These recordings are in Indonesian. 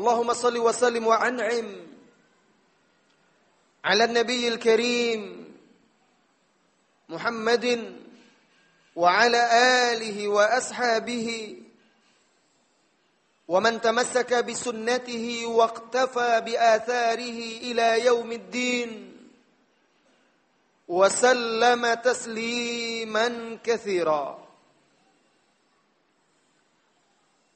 اللهم صل وسلم وأنعم على النبي الكريم محمد وعلى آله وأصحابه ومن تمسك بسنته واقتفى بآثاره إلى يوم الدين وسلم تسليما كثيرا.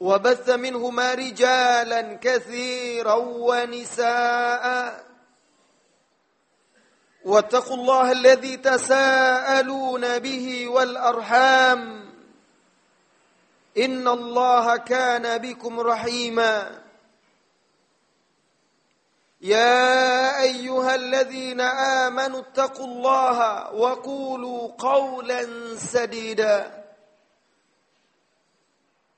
وبث منهما رجالا كثيرا ونساء. واتقوا الله الذي تساءلون به والأرحام. إن الله كان بكم رحيما. يا أيها الذين آمنوا اتقوا الله وقولوا قولا سديدا.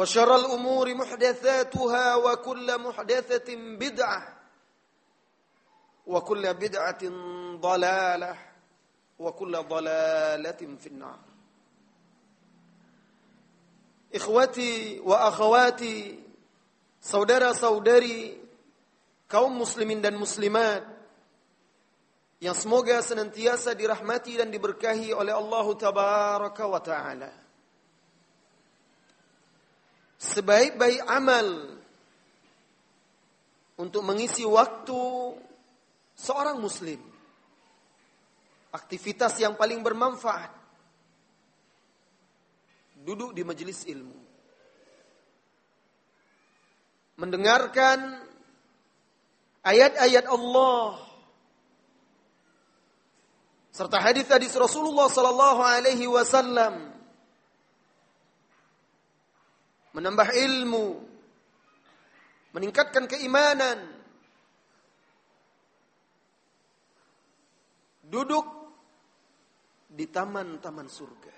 وشر الأمور محدثاتها وكل محدثة بدعة وكل بدعة ضلالة وكل ضلالة في النار إخوتي وأخواتي saudara-saudari kaum muslimin dan muslimat yang semoga senantiasa dirahmati dan diberkahi oleh Allah tabaraka wa taala sebaik-baik amal untuk mengisi waktu seorang muslim. Aktivitas yang paling bermanfaat. Duduk di majelis ilmu. Mendengarkan ayat-ayat Allah serta hadis-hadis Rasulullah sallallahu alaihi wasallam menambah ilmu, meningkatkan keimanan, duduk di taman-taman surga.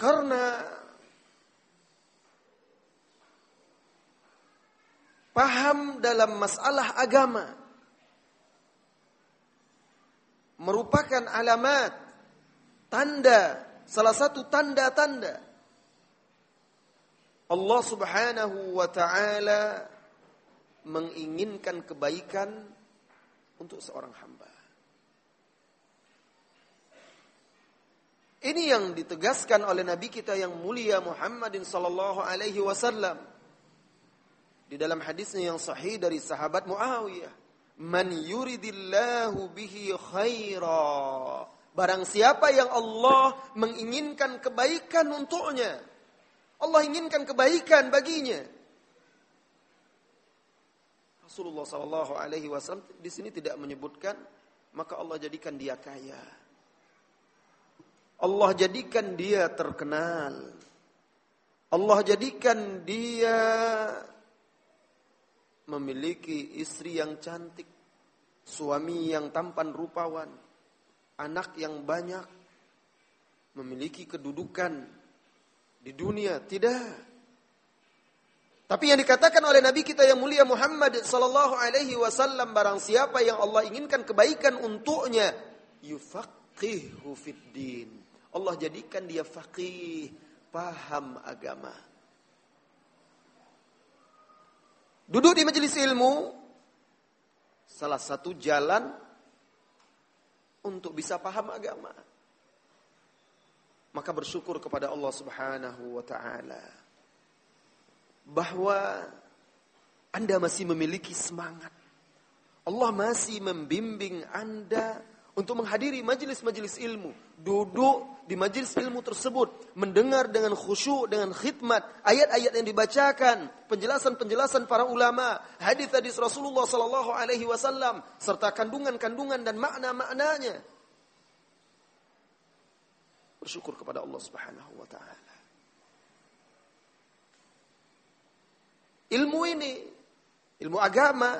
Karena paham dalam masalah agama merupakan alamat tanda, salah satu tanda-tanda. Allah Subhanahu wa taala menginginkan kebaikan untuk seorang hamba. Ini yang ditegaskan oleh Nabi kita yang mulia Muhammadin sallallahu alaihi wasallam. Di dalam hadisnya yang sahih dari sahabat Muawiyah, "Man yuridillahu bihi khaira" Barang siapa yang Allah menginginkan kebaikan untuknya. Allah inginkan kebaikan baginya. Rasulullah Shallallahu Alaihi Wasallam di sini tidak menyebutkan, maka Allah jadikan dia kaya. Allah jadikan dia terkenal. Allah jadikan dia memiliki istri yang cantik, suami yang tampan rupawan, anak yang banyak, memiliki kedudukan di dunia. Tidak. Tapi yang dikatakan oleh Nabi kita yang mulia Muhammad sallallahu alaihi wasallam barang siapa yang Allah inginkan kebaikan untuknya yufaqihu fid din. Allah jadikan dia faqih, paham agama. Duduk di majelis ilmu salah satu jalan untuk bisa paham agama. Maka bersyukur kepada Allah Subhanahu wa taala bahwa Anda masih memiliki semangat. Allah masih membimbing Anda untuk menghadiri majelis-majelis ilmu, duduk di majelis ilmu tersebut, mendengar dengan khusyuk, dengan khidmat, ayat-ayat yang dibacakan, penjelasan-penjelasan para ulama, hadis-hadis Rasulullah sallallahu alaihi wasallam serta kandungan-kandungan dan makna-maknanya. Bersyukur kepada Allah Subhanahu wa taala. ilmu ini, ilmu agama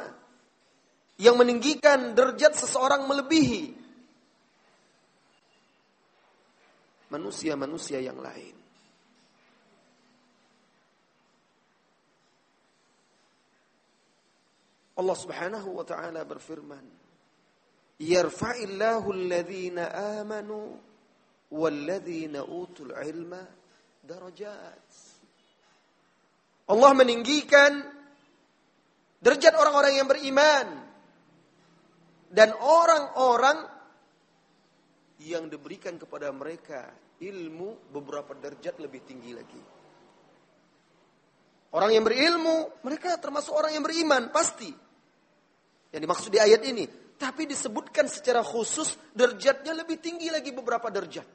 yang meninggikan derajat seseorang melebihi manusia-manusia yang lain. Allah Subhanahu wa taala berfirman, "Yarfa'illahu alladhina amanu walladzina utul ilma darajat." Allah meninggikan derajat orang-orang yang beriman dan orang-orang yang diberikan kepada mereka ilmu beberapa derajat lebih tinggi lagi. Orang yang berilmu, mereka termasuk orang yang beriman, pasti. Yang dimaksud di ayat ini. Tapi disebutkan secara khusus derajatnya lebih tinggi lagi beberapa derajat.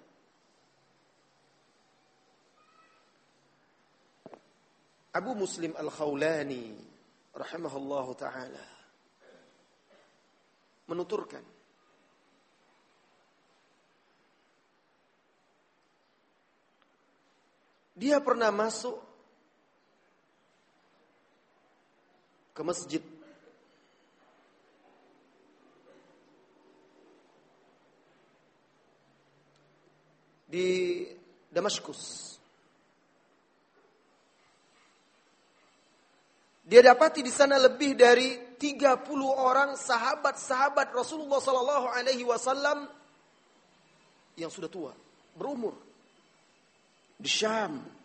Abu Muslim Al-Khawlani rahimahullahu taala menuturkan dia pernah masuk ke masjid. Di Damaskus. Dia dapati di sana lebih dari 30 orang sahabat-sahabat Rasulullah Sallallahu Alaihi Wasallam yang sudah tua, berumur di Syam.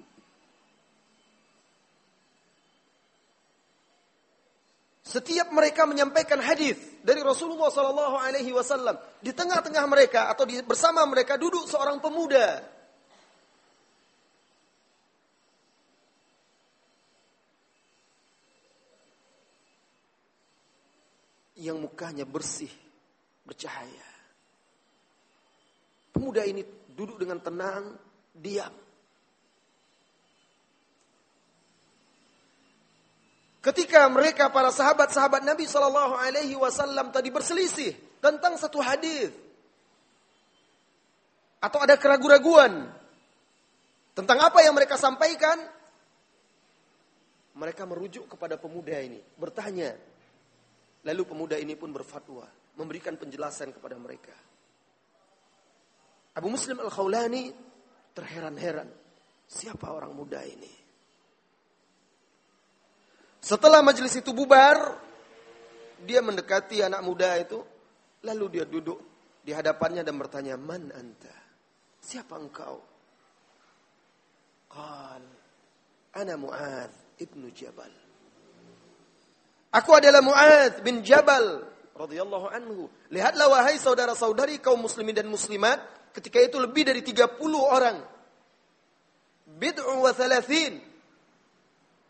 Setiap mereka menyampaikan hadis dari Rasulullah Sallallahu Alaihi Wasallam di tengah-tengah mereka atau di, bersama mereka duduk seorang pemuda yang mukanya bersih, bercahaya. Pemuda ini duduk dengan tenang, diam. Ketika mereka para sahabat-sahabat Nabi Shallallahu Alaihi Wasallam tadi berselisih tentang satu hadis atau ada keraguan-raguan tentang apa yang mereka sampaikan, mereka merujuk kepada pemuda ini, bertanya, Lalu pemuda ini pun berfatwa, memberikan penjelasan kepada mereka. Abu Muslim Al-Khawlani terheran-heran, siapa orang muda ini? Setelah majelis itu bubar, dia mendekati anak muda itu, lalu dia duduk di hadapannya dan bertanya, "Man anta?" Siapa engkau? Qal, "Ana Mu'adz ibnu Jabal." Aku adalah Mu'adz bin Jabal radhiyallahu anhu. Lihatlah wahai saudara-saudari kaum muslimin dan muslimat, ketika itu lebih dari 30 orang. Bid'u wa thalathin.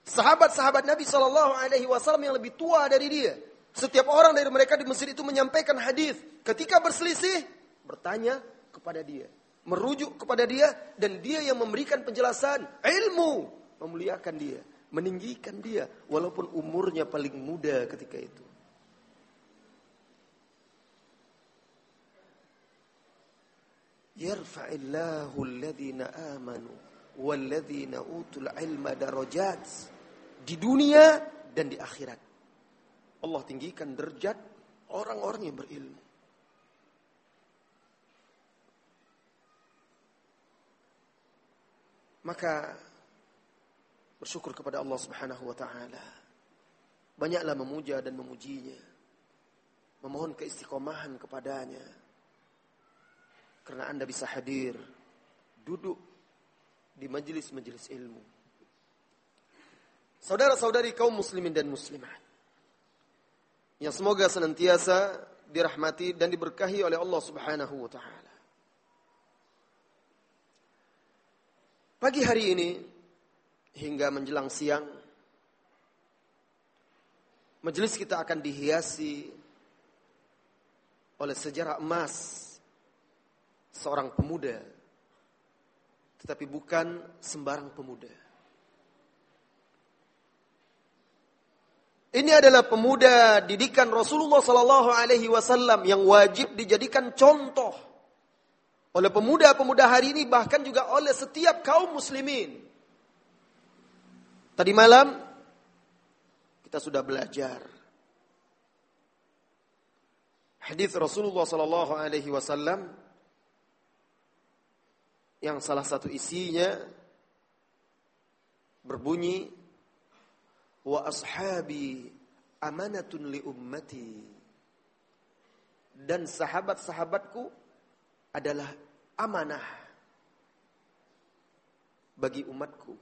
Sahabat-sahabat Nabi sallallahu alaihi wasallam yang lebih tua dari dia. Setiap orang dari mereka di masjid itu menyampaikan hadis. Ketika berselisih, bertanya kepada dia, merujuk kepada dia dan dia yang memberikan penjelasan ilmu memuliakan dia. meninggikan dia walaupun umurnya paling muda ketika itu. Yarfa'illahu alladhina amanu walladhina utul ilma darajat di dunia dan di akhirat. Allah tinggikan derajat orang-orang yang berilmu. Maka bersyukur kepada Allah Subhanahu wa taala. Banyaklah memuja dan memujinya. Memohon keistiqomahan kepadanya. Karena Anda bisa hadir duduk di majelis-majelis ilmu. Saudara-saudari kaum muslimin dan muslimat. Yang semoga senantiasa dirahmati dan diberkahi oleh Allah Subhanahu wa taala. Pagi hari ini hingga menjelang siang majelis kita akan dihiasi oleh sejarah emas seorang pemuda tetapi bukan sembarang pemuda. Ini adalah pemuda didikan Rasulullah sallallahu alaihi wasallam yang wajib dijadikan contoh oleh pemuda-pemuda hari ini bahkan juga oleh setiap kaum muslimin. Tadi malam kita sudah belajar hadis Rasulullah sallallahu alaihi wasallam yang salah satu isinya berbunyi wa ashabi amanatun li ummati dan sahabat-sahabatku adalah amanah bagi umatku.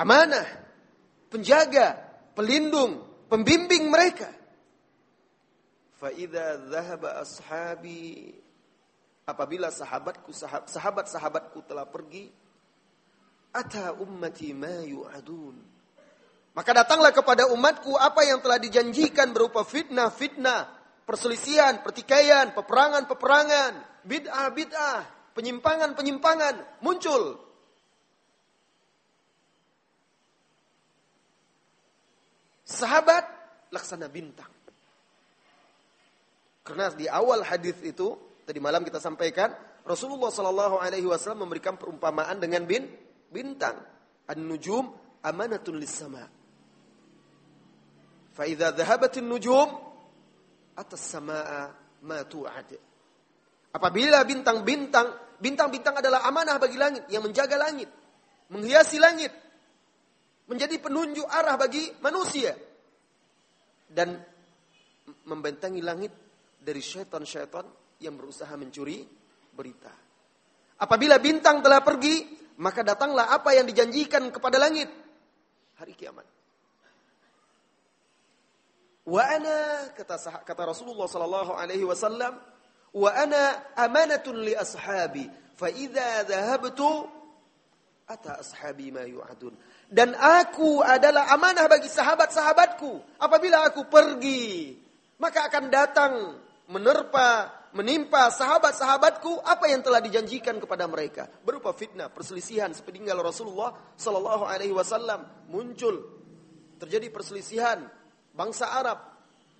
Amanah, penjaga, pelindung, pembimbing mereka. Faida zahaba ashabi apabila sahabatku sahabat-sahabatku telah pergi ata ummati ma yu'adun maka datanglah kepada umatku apa yang telah dijanjikan berupa fitnah-fitnah perselisihan, pertikaian, peperangan-peperangan, bid'ah-bid'ah, penyimpangan-penyimpangan muncul. Sahabat laksana bintang. Karena di awal hadis itu tadi malam kita sampaikan Rasulullah Shallallahu Alaihi Wasallam memberikan perumpamaan dengan bin bintang. An-nujum amanatun lis sama. Fa idza dhahabatin nujum atas samaa ma tu'ad. Apabila bintang-bintang, bintang-bintang adalah amanah bagi langit yang menjaga langit, menghiasi langit, menjadi penunjuk arah bagi manusia dan membentangi langit dari syaitan-syaitan yang berusaha mencuri berita. Apabila bintang telah pergi, maka datanglah apa yang dijanjikan kepada langit. Hari kiamat. Wa ana kata kata Rasulullah sallallahu alaihi wasallam wa ana amanatun li ashabi fa idza dhahabtu ata ashabi ma yu'adun. Dan aku adalah amanah bagi sahabat-sahabatku. Apabila aku pergi maka akan datang menerpa menimpa sahabat-sahabatku apa yang telah dijanjikan kepada mereka berupa fitnah perselisihan sepeninggal Rasulullah sallallahu alaihi wasallam muncul terjadi perselisihan bangsa Arab,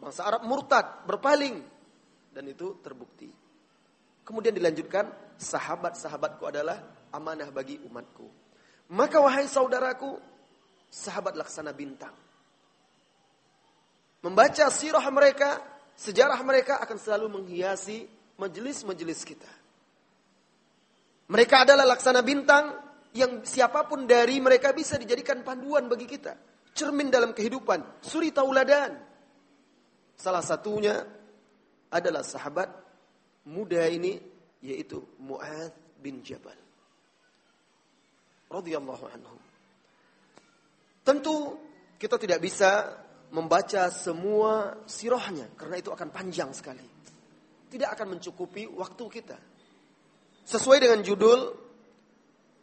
bangsa Arab murtad, berpaling dan itu terbukti. Kemudian dilanjutkan, sahabat-sahabatku adalah amanah bagi umatku. Maka wahai saudaraku, sahabat laksana bintang. Membaca sirah mereka, sejarah mereka akan selalu menghiasi majelis-majelis kita. Mereka adalah laksana bintang yang siapa pun dari mereka bisa dijadikan panduan bagi kita cermin dalam kehidupan, suri tauladan. Salah satunya adalah sahabat muda ini yaitu Mu'adz bin Jabal. radhiyallahu anhu. Tentu kita tidak bisa membaca semua sirahnya karena itu akan panjang sekali. Tidak akan mencukupi waktu kita. Sesuai dengan judul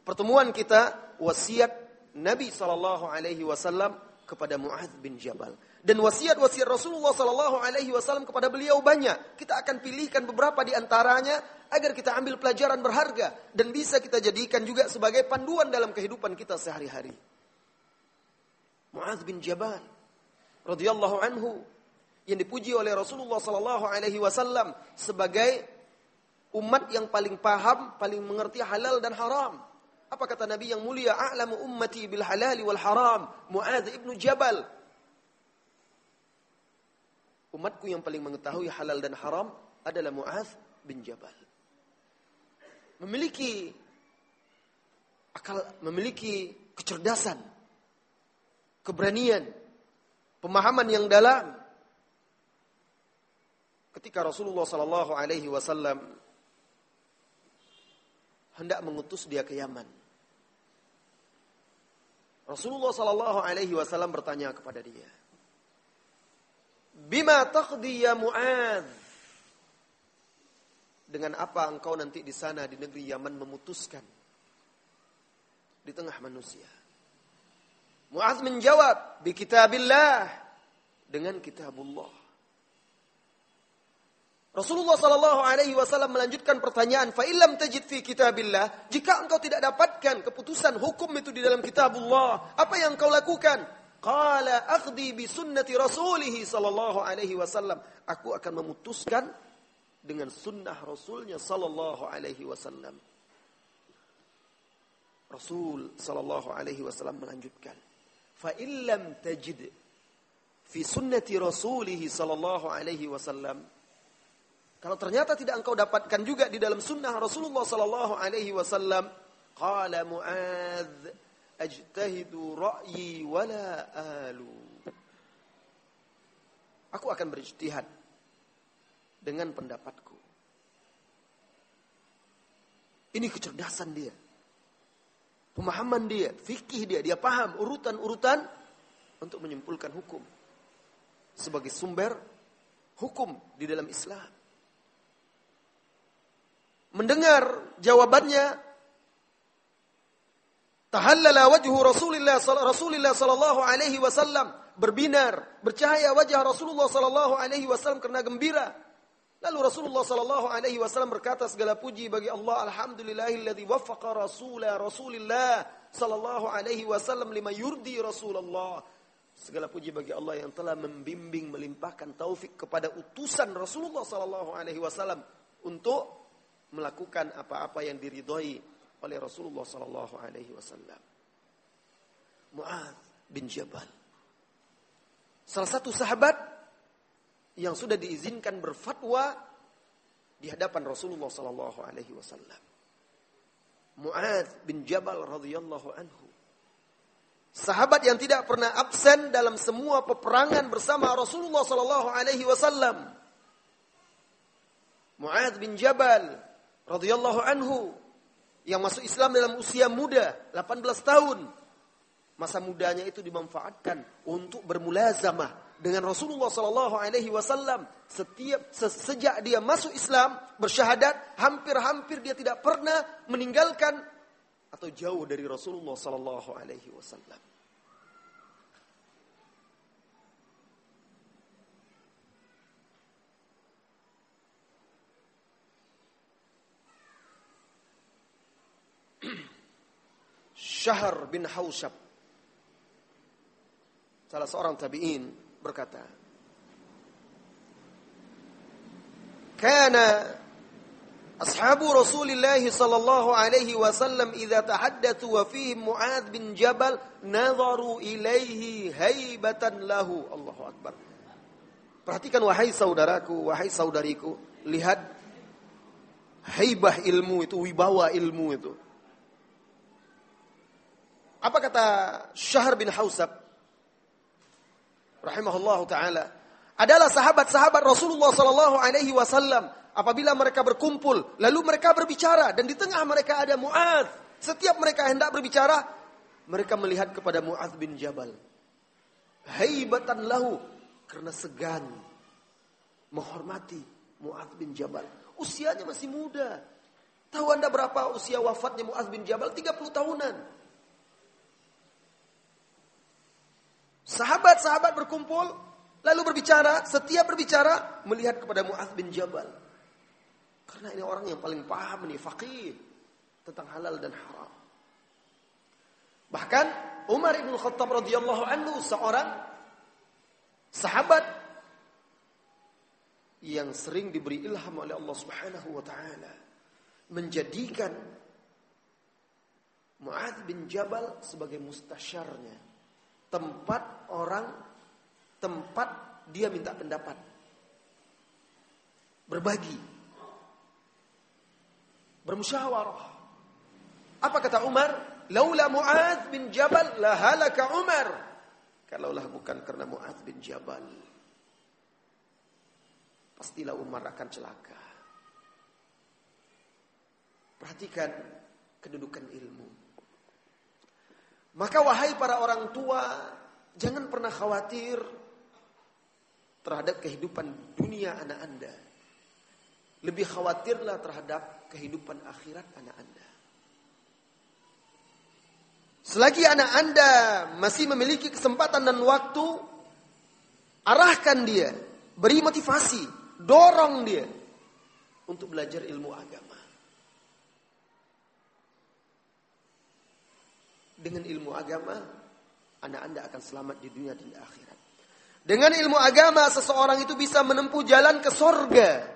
pertemuan kita wasiat Nabi Shallallahu Alaihi Wasallam kepada Muadz bin Jabal. Dan wasiat-wasiat Rasulullah sallallahu alaihi wasallam kepada beliau banyak. Kita akan pilihkan beberapa di antaranya agar kita ambil pelajaran berharga dan bisa kita jadikan juga sebagai panduan dalam kehidupan kita sehari-hari. Muadz bin Jabal radhiyallahu anhu yang dipuji oleh Rasulullah sallallahu alaihi wasallam sebagai umat yang paling paham, paling mengerti halal dan haram. Apa kata Nabi yang mulia? A'lamu ummati bil halali wal haram. Mu'adz ibnu Jabal. Umatku yang paling mengetahui halal dan haram adalah Mu'adz bin Jabal. Memiliki akal, memiliki kecerdasan, keberanian, pemahaman yang dalam. Ketika Rasulullah sallallahu alaihi wasallam hendak mengutus dia ke Yaman. Rasulullah sallallahu alaihi wasallam bertanya kepada dia, "Bima taqdi ya Muadz?" Dengan apa engkau nanti di sana di negeri Yaman memutuskan di tengah manusia? Muadz menjawab, "Bi kitabillah." Dengan kitabullah. Rasulullah Sallallahu Alaihi Wasallam melanjutkan pertanyaan, "Fa'ilam tajid fi kitabillah." Jika engkau tidak dapatkan keputusan hukum itu di dalam kitabullah, apa yang engkau lakukan? Qala akhdi bi sunnati rasulih sallallahu alaihi wasallam. Aku akan memutuskan dengan sunnah Rasulnya sallallahu alaihi wasallam. Rasul sallallahu alaihi wasallam melanjutkan, "Fa illam tajid fi sunnati rasulih sallallahu alaihi wasallam" Kalau ternyata tidak engkau dapatkan juga di dalam sunnah Rasulullah sallallahu alaihi wasallam, qala Muadz, ajtahidu ra'yi wala alu. Aku akan berijtihad dengan pendapatku. Ini kecerdasan dia. Pemahaman dia, fikih dia, dia paham urutan-urutan untuk menyimpulkan hukum sebagai sumber hukum di dalam Islam. Mendengar jawabannya tahallala wajhu Rasulillah sallallahu alaihi wasallam. Berbinar bercahaya wajah Rasulullah sallallahu alaihi wasallam karena gembira lalu Rasulullah sallallahu alaihi wasallam berkata segala puji bagi Allah alhamdulillahilladzi waffaqa rasula Rasulillah sallallahu alaihi wasallam lima yurdi Rasulullah Segala puji bagi Allah yang telah membimbing melimpahkan taufik kepada utusan Rasulullah sallallahu alaihi wasallam untuk melakukan apa-apa yang diridhoi oleh Rasulullah sallallahu alaihi wasallam. Muaz bin Jabal. Salah satu sahabat yang sudah diizinkan berfatwa di hadapan Rasulullah sallallahu alaihi wasallam. Muaz bin Jabal radhiyallahu anhu. Sahabat yang tidak pernah absen dalam semua peperangan bersama Rasulullah sallallahu alaihi wasallam. Muaz bin Jabal radhiyallahu anhu yang masuk Islam dalam usia muda, 18 tahun. Masa mudanya itu dimanfaatkan untuk bermulazamah dengan Rasulullah sallallahu alaihi wasallam. Setiap sejak dia masuk Islam, bersyahadat, hampir-hampir dia tidak pernah meninggalkan atau jauh dari Rasulullah sallallahu alaihi wasallam. Syahr bin Hausyab salah seorang tabi'in berkata Kana ashabu Rasulillah sallallahu alaihi wasallam idza tahaddatsu wa fihim Muadz bin Jabal nadharu ilaihi haibatan lahu Allahu akbar Perhatikan wahai saudaraku wahai saudariku lihat haibah ilmu itu wibawa ilmu itu apa kata Syahr bin Hausab? Rahimahullah ta'ala. Adalah sahabat-sahabat Rasulullah sallallahu alaihi wasallam apabila mereka berkumpul lalu mereka berbicara dan di tengah mereka ada Muaz. Setiap mereka hendak berbicara, mereka melihat kepada Muaz bin Jabal. Haibatan lahu karena segan menghormati Muaz bin Jabal. Usianya masih muda. Tahu Anda berapa usia wafatnya Muaz bin Jabal? 30 tahunan. Sahabat-sahabat berkumpul lalu berbicara, setiap berbicara melihat kepada Mu'adz bin Jabal. Karena ini orang yang paling paham nih, faqih tentang halal dan haram. Bahkan Umar ibn Khattab radhiyallahu anhu seorang sahabat yang sering diberi ilham oleh Allah Subhanahu wa taala menjadikan Mu'adz bin Jabal sebagai mustasyarnya. Tempat orang tempat dia minta pendapat. Berbagi. Bermusyawarah. Apa kata Umar? Laula Mu'adz bin Jabal lahalaka Umar. Kalaulah bukan karena Mu'adz bin Jabal. Pastilah Umar akan celaka. Perhatikan kedudukan ilmu. Maka wahai para orang tua, jangan pernah khawatir terhadap kehidupan dunia anak Anda. Lebih khawatirlah terhadap kehidupan akhirat anak Anda. Selagi anak Anda masih memiliki kesempatan dan waktu, arahkan dia, beri motivasi, dorong dia untuk belajar ilmu agama. Dengan ilmu agama, anak Anda akan selamat di dunia dan di akhirat. Dengan ilmu agama, seseorang itu bisa menempuh jalan ke sorga.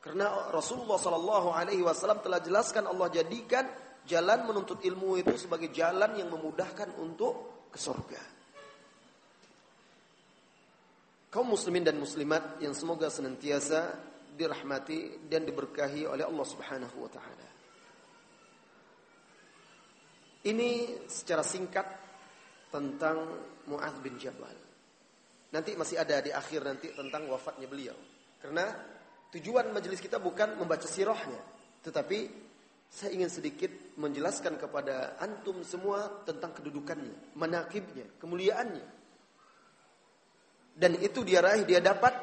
Karena Rasulullah Shallallahu Alaihi Wasallam telah jelaskan Allah jadikan jalan menuntut ilmu itu sebagai jalan yang memudahkan untuk ke surga. Kaum muslimin dan muslimat yang semoga senantiasa dirahmati dan diberkahi oleh Allah Subhanahu wa taala. Ini secara singkat tentang Mu'adz bin Jabal. Nanti masih ada di akhir nanti tentang wafatnya beliau. Karena tujuan majelis kita bukan membaca sirahnya, tetapi saya ingin sedikit menjelaskan kepada antum semua tentang kedudukannya, manakibnya, kemuliaannya. Dan itu dia raih, dia dapat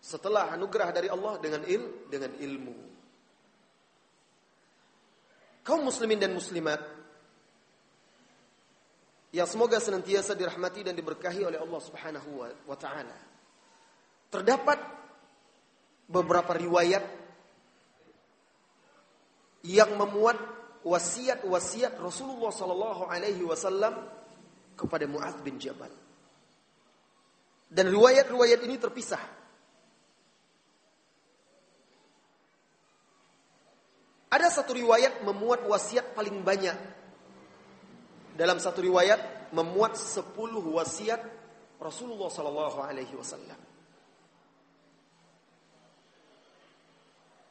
setelah anugerah dari Allah dengan il, dengan ilmu. Kaum muslimin dan muslimat yang semoga senantiasa dirahmati dan diberkahi oleh Allah Subhanahu wa taala. Terdapat beberapa riwayat yang memuat wasiat-wasiat Rasulullah sallallahu alaihi wasallam kepada Muaz bin Jabal. Dan riwayat-riwayat ini terpisah. Ada satu riwayat memuat wasiat paling banyak. Dalam satu riwayat memuat sepuluh wasiat Rasulullah sallallahu alaihi wasallam.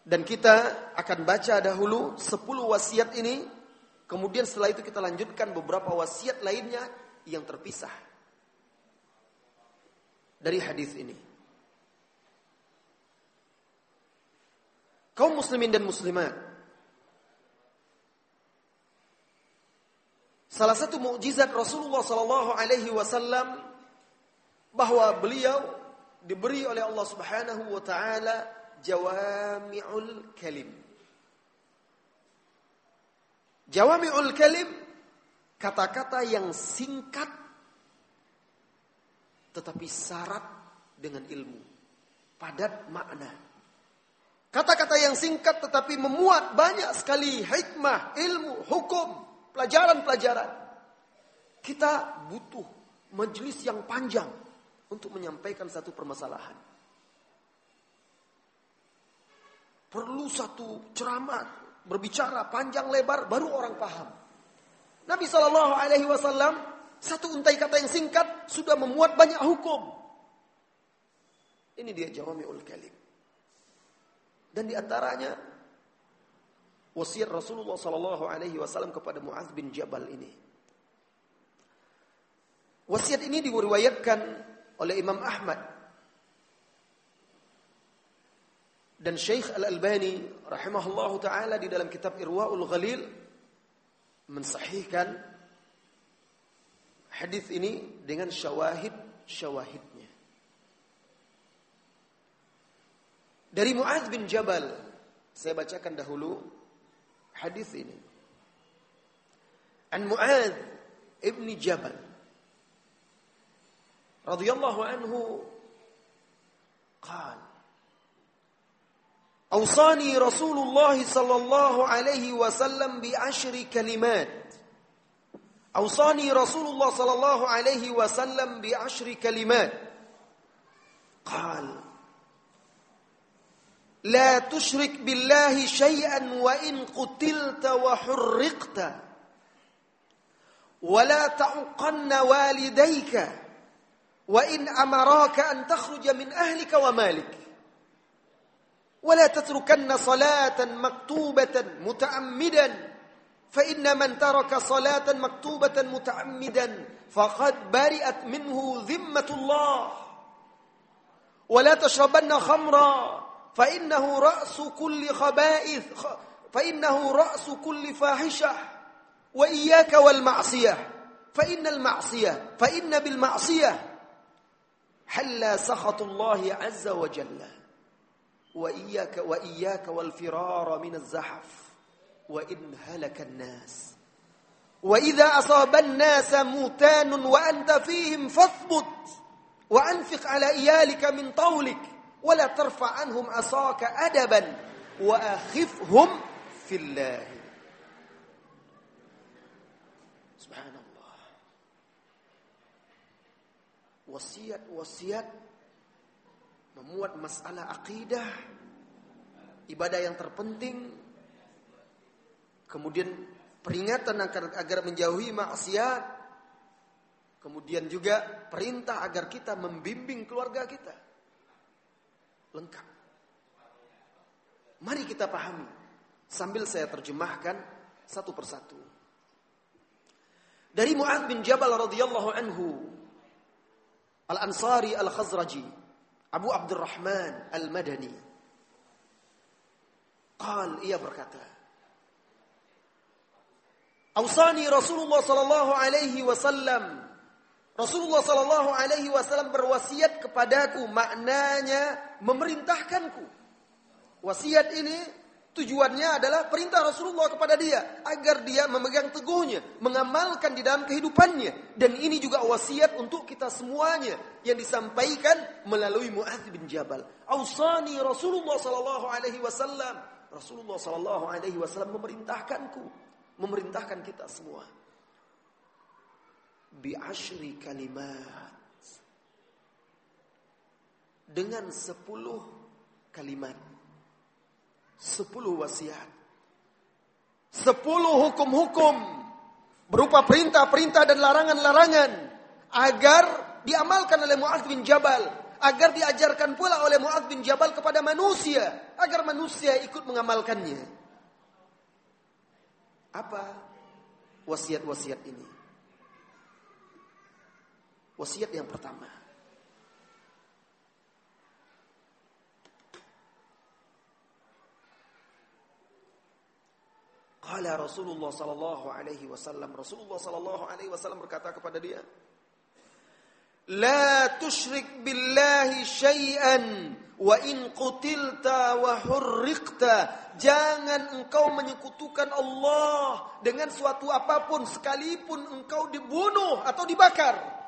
Dan kita akan baca dahulu 10 wasiat ini. Kemudian setelah itu kita lanjutkan beberapa wasiat lainnya yang terpisah. Dari hadis ini. Kaum muslimin dan muslimat. Salah satu mukjizat Rasulullah sallallahu alaihi wasallam bahwa beliau diberi oleh Allah Subhanahu wa taala jawami'ul kalim. Jawami'ul kalim kata-kata yang singkat tetapi syarat dengan ilmu, padat makna. Kata-kata yang singkat tetapi memuat banyak sekali hikmah, ilmu, hukum, pelajaran-pelajaran. Kita butuh majelis yang panjang untuk menyampaikan satu permasalahan. Perlu satu ceramah, berbicara panjang lebar, baru orang paham. Nabi Shallallahu Alaihi Wasallam satu untai kata yang singkat sudah memuat banyak hukum. Ini dia jawamiul kalim. Dan di antaranya wasiat Rasulullah Shallallahu Alaihi Wasallam kepada Muaz bin Jabal ini. Wasiat ini diriwayatkan oleh Imam Ahmad Dan Syekh Al-Albani rahimahullahu taala di dalam kitab Irwaul Ghalil mensahihkan hadis ini dengan syawahid-syawahidnya. Dari Muaz bin Jabal, saya bacakan dahulu hadis ini. An Muaz ibni Jabal radhiyallahu anhu قال أوصاني رسول الله صلى الله عليه وسلم بعشر كلمات أوصاني رسول الله صلى الله عليه وسلم بعشر كلمات قال لا تشرك بالله شيئا وإن قتلت وحرقت. ولا تعقن والديك وإن أمراك أن تخرج من أهلك ومالك. ولا تتركن صلاة مكتوبة متعمدا. فإن من ترك صلاة مكتوبة متعمدا فقد برئت منه ذمة الله. ولا تشربن خمرا. فإنه رأس كل خبائث فإنه رأس كل فاحشة. وإياك والمعصية. فإن المعصية فإن بالمعصية. حل سخط الله عز وجل. وإياك وإياك والفرار من الزحف. وإن هلك الناس. وإذا أصاب الناس موتان وأنت فيهم فاثبت. وأنفق على إيالك من طولك. ولا ترفع عنهم أصاك أدبا وأخفهم في الله سبحان الله Wasiat-wasiat memuat masalah akidah ibadah yang terpenting kemudian peringatan agar, agar menjauhi maksiat kemudian juga perintah agar kita membimbing keluarga kita. Lengkap. Mari kita pahami sambil saya terjemahkan satu persatu. Dari Mu'ad bin Jabal radhiyallahu anhu Al-Ansari Al-Khazraji Abu Abdurrahman Al-Madani Qal ia berkata Ausani Rasulullah sallallahu alaihi wasallam. Rasulullah sallallahu alaihi wasallam berwasiat kepadaku, maknanya memerintahkanku. Wasiat ini tujuannya adalah perintah Rasulullah kepada dia agar dia memegang teguhnya, mengamalkan di dalam kehidupannya dan ini juga wasiat untuk kita semuanya yang disampaikan melalui Muadz bin Jabal. Ausani Rasulullah sallallahu alaihi wasallam. Rasulullah sallallahu alaihi wasallam memerintahkanku memerintahkan kita semua bi ashri kalimat. Dengan sepuluh kalimat. Sepuluh wasiat. Sepuluh hukum-hukum. Berupa perintah-perintah dan larangan-larangan. Agar diamalkan oleh Mu'adz bin Jabal. Agar diajarkan pula oleh Mu'adz bin Jabal kepada manusia. Agar manusia ikut mengamalkannya. Apa wasiat-wasiat ini? Wasiat yang pertama. Qala Rasulullah sallallahu alaihi wasallam Rasulullah sallallahu alaihi wasallam berkata kepada dia La tusyrik billahi syai'an wa in qutilta wa hurriqta Jangan engkau menyekutukan Allah dengan suatu apa pun sekalipun engkau dibunuh atau dibakar.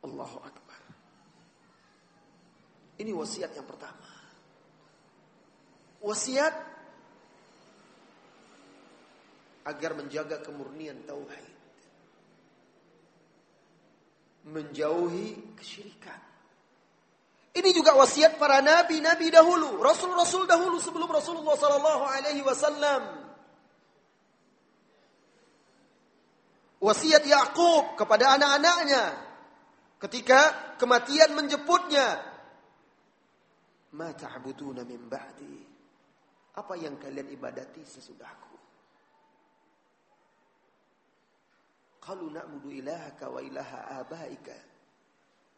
Allahu Akbar. Ini wasiat yang pertama. Wasiat agar menjaga kemurnian tauhid. Menjauhi kesyirikan. Ini juga wasiat para nabi-nabi dahulu, rasul-rasul dahulu sebelum Rasulullah sallallahu alaihi wasallam. Wasiat Yakub kepada anak-anaknya ketika kematian menjemputnya. Ma ta'buduna min ba'di? Apa yang kalian ibadati sesudahku? Qalu na'budu ilahaka wa ilaha abaika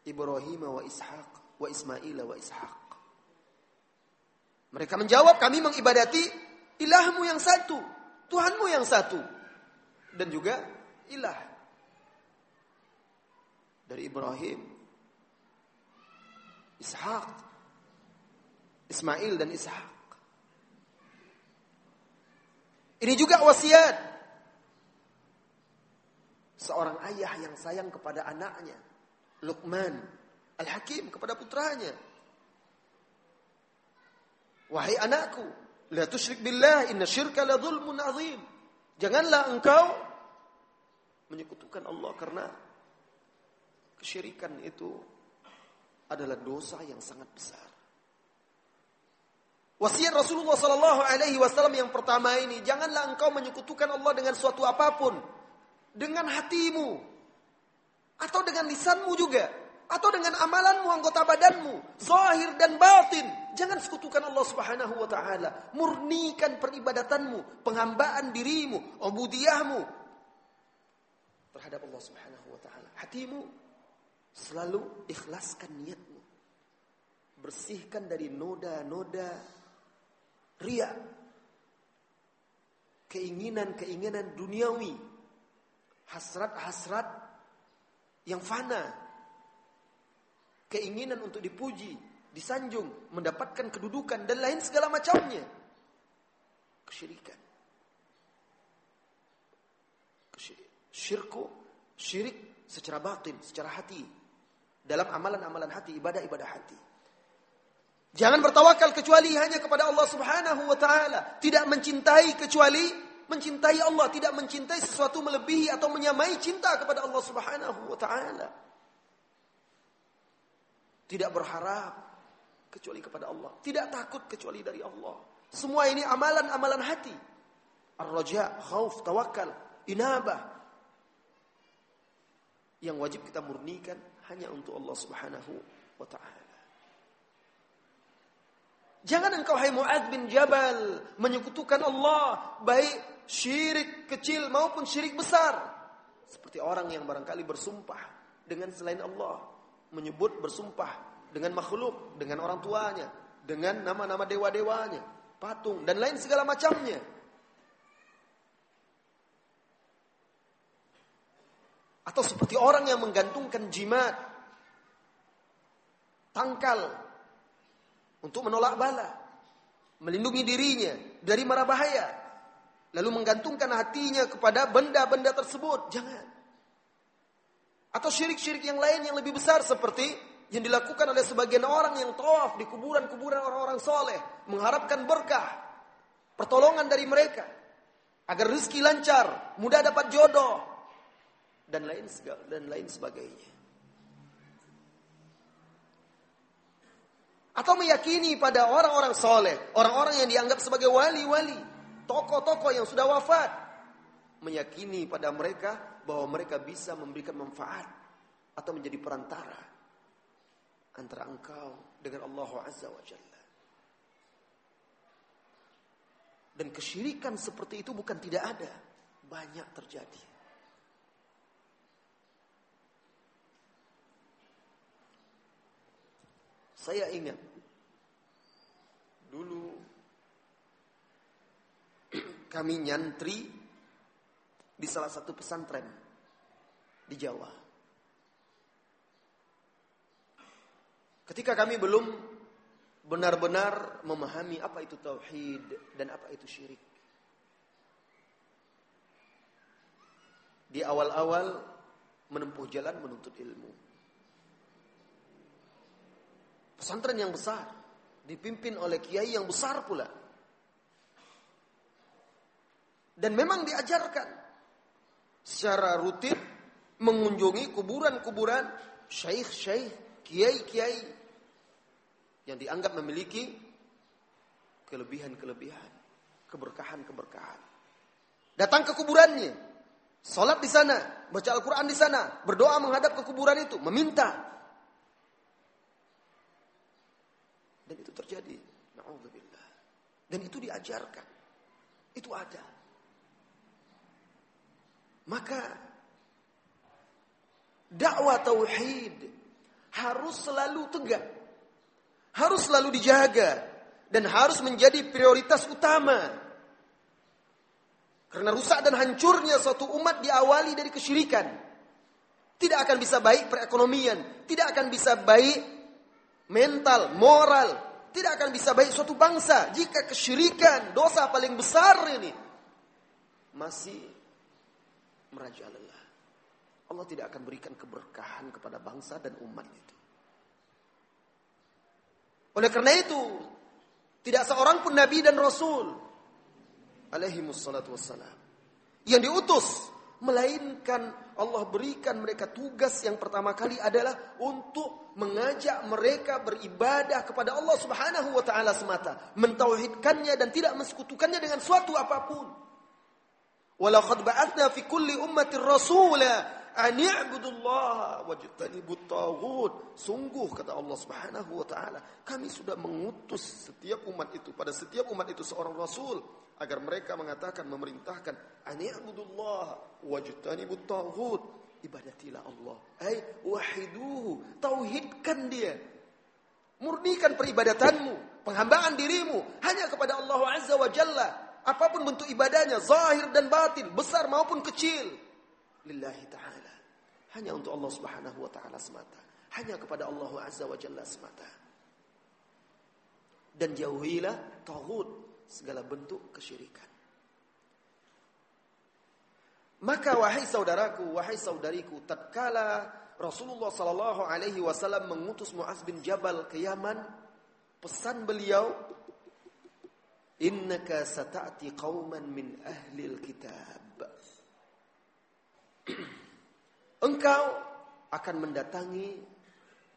Ibrahim wa Ishaq wa Ismail wa Ishaq. Mereka menjawab, kami mengibadati ilahmu yang satu, Tuhanmu yang satu. Dan juga ilah. Dari Ibrahim, Ishaq, Ismail dan Ishaq. Ini juga wasiat Seorang ayah yang sayang kepada anaknya. Luqman Al-Hakim kepada putranya. Wahai anakku, la tusyrik billah inna syirka la zulmun azim. Janganlah engkau menyekutukan Allah karena kesyirikan itu adalah dosa yang sangat besar. Wasiat Rasulullah Sallallahu Alaihi Wasallam yang pertama ini, janganlah engkau menyekutukan Allah dengan suatu apa pun, dengan hatimu, atau dengan lisanmu juga, atau dengan amalanmu, anggota badanmu, zahir dan batin. Jangan sekutukan Allah Subhanahu Wa Taala. Murnikan peribadatanmu, penghambaan dirimu, obudiyahmu terhadap Allah Subhanahu Wa Taala. Hatimu selalu ikhlaskan niatmu, bersihkan dari noda-noda ria. Keinginan-keinginan duniawi. Hasrat-hasrat yang fana. Keinginan untuk dipuji, disanjung, mendapatkan kedudukan dan lain segala macamnya. Kesyirikan. Syirku, syirik secara batin, secara hati. Dalam amalan-amalan hati, ibadah-ibadah hati. Jangan bertawakal kecuali hanya kepada Allah Subhanahu wa taala. Tidak mencintai kecuali mencintai Allah, tidak mencintai sesuatu melebihi atau menyamai cinta kepada Allah Subhanahu wa taala. Tidak berharap kecuali kepada Allah, tidak takut kecuali dari Allah. Semua ini amalan-amalan hati. Ar-raja, khauf, tawakal, inabah. Yang wajib kita murnikan hanya untuk Allah Subhanahu wa taala. Jangan engkau hai Mu'ad bin Jabal menyekutukan Allah baik syirik kecil maupun syirik besar. Seperti orang yang barangkali bersumpah dengan selain Allah. Menyebut bersumpah dengan makhluk, dengan orang tuanya, dengan nama-nama dewa-dewanya, patung dan lain segala macamnya. Atau seperti orang yang menggantungkan jimat, tangkal untuk menolak bala, melindungi dirinya dari mara bahaya, lalu menggantungkan hatinya kepada benda-benda tersebut. Jangan. Atau syirik-syirik yang lain yang lebih besar seperti yang dilakukan oleh sebagian orang yang tawaf di kuburan-kuburan orang-orang soleh, mengharapkan berkah, pertolongan dari mereka, agar rezeki lancar, mudah dapat jodoh, dan lain dan lain sebagainya. Atau meyakini pada orang-orang soleh. Orang-orang yang dianggap sebagai wali-wali. Tokoh-tokoh yang sudah wafat. Meyakini pada mereka bahwa mereka bisa memberikan manfaat. Atau menjadi perantara. Antara engkau dengan Allah Azza wa Jalla. Dan kesyirikan seperti itu bukan tidak ada. Banyak terjadi. Saya ingat dulu kami nyantri di salah satu pesantren di Jawa. Ketika kami belum benar-benar memahami apa itu tauhid dan apa itu syirik. Di awal-awal menempuh jalan menuntut ilmu. Pesantren yang besar. Dipimpin oleh kiai yang besar pula. Dan memang diajarkan secara rutin mengunjungi kuburan-kuburan syekh-syekh, kiai-kiai yang dianggap memiliki kelebihan-kelebihan, keberkahan-keberkahan. Datang ke kuburannya, salat di sana, baca Al-Qur'an di sana, berdoa menghadap ke kuburan itu, meminta itu terjadi. Dan itu diajarkan. Itu ada. Maka dakwah tauhid harus selalu tegak. Harus selalu dijaga dan harus menjadi prioritas utama. Karena rusak dan hancurnya suatu umat diawali dari kesyirikan. Tidak akan bisa baik perekonomian, tidak akan bisa baik mental, moral, tidak akan bisa baik suatu bangsa jika kesyirikan, dosa paling besar ini masih merajalela. Allah tidak akan berikan keberkahan kepada bangsa dan umat itu. Oleh karena itu, tidak seorang pun nabi dan rasul alaihi wassalam yang diutus melainkan Allah berikan mereka tugas yang pertama kali adalah untuk mengajak mereka beribadah kepada Allah Subhanahu wa taala semata, mentauhidkannya dan tidak mensekutukannya dengan suatu apa pun. Walaqad fi kulli ummatin rasula an i'budullaha wajtanibut taghut. Sungguh kata Allah Subhanahu wa taala, kami sudah mengutus setiap umat itu pada setiap umat itu seorang rasul agar mereka mengatakan memerintahkan an i'budullaha wajtanibut taghut. Ibadatilah Allah. Ai wahiduhu, tauhidkan dia. Murnikan peribadatanmu, penghambaan dirimu hanya kepada Allah Azza wa Jalla. Apa pun bentuk ibadahnya, zahir dan batin, besar maupun kecil. Lillahi ta'ala. Hanya untuk Allah Subhanahu wa taala semata. Hanya kepada Allah Azza wa Jalla semata. Dan jauhilah taghut segala bentuk kesyirikan. Maka wahai saudaraku, wahai saudariku, tatkala Rasulullah sallallahu alaihi wasallam mengutus Muaz bin Jabal ke Yaman, pesan beliau, "Innaka sata'ti qauman min ahli kitab." engkau akan mendatangi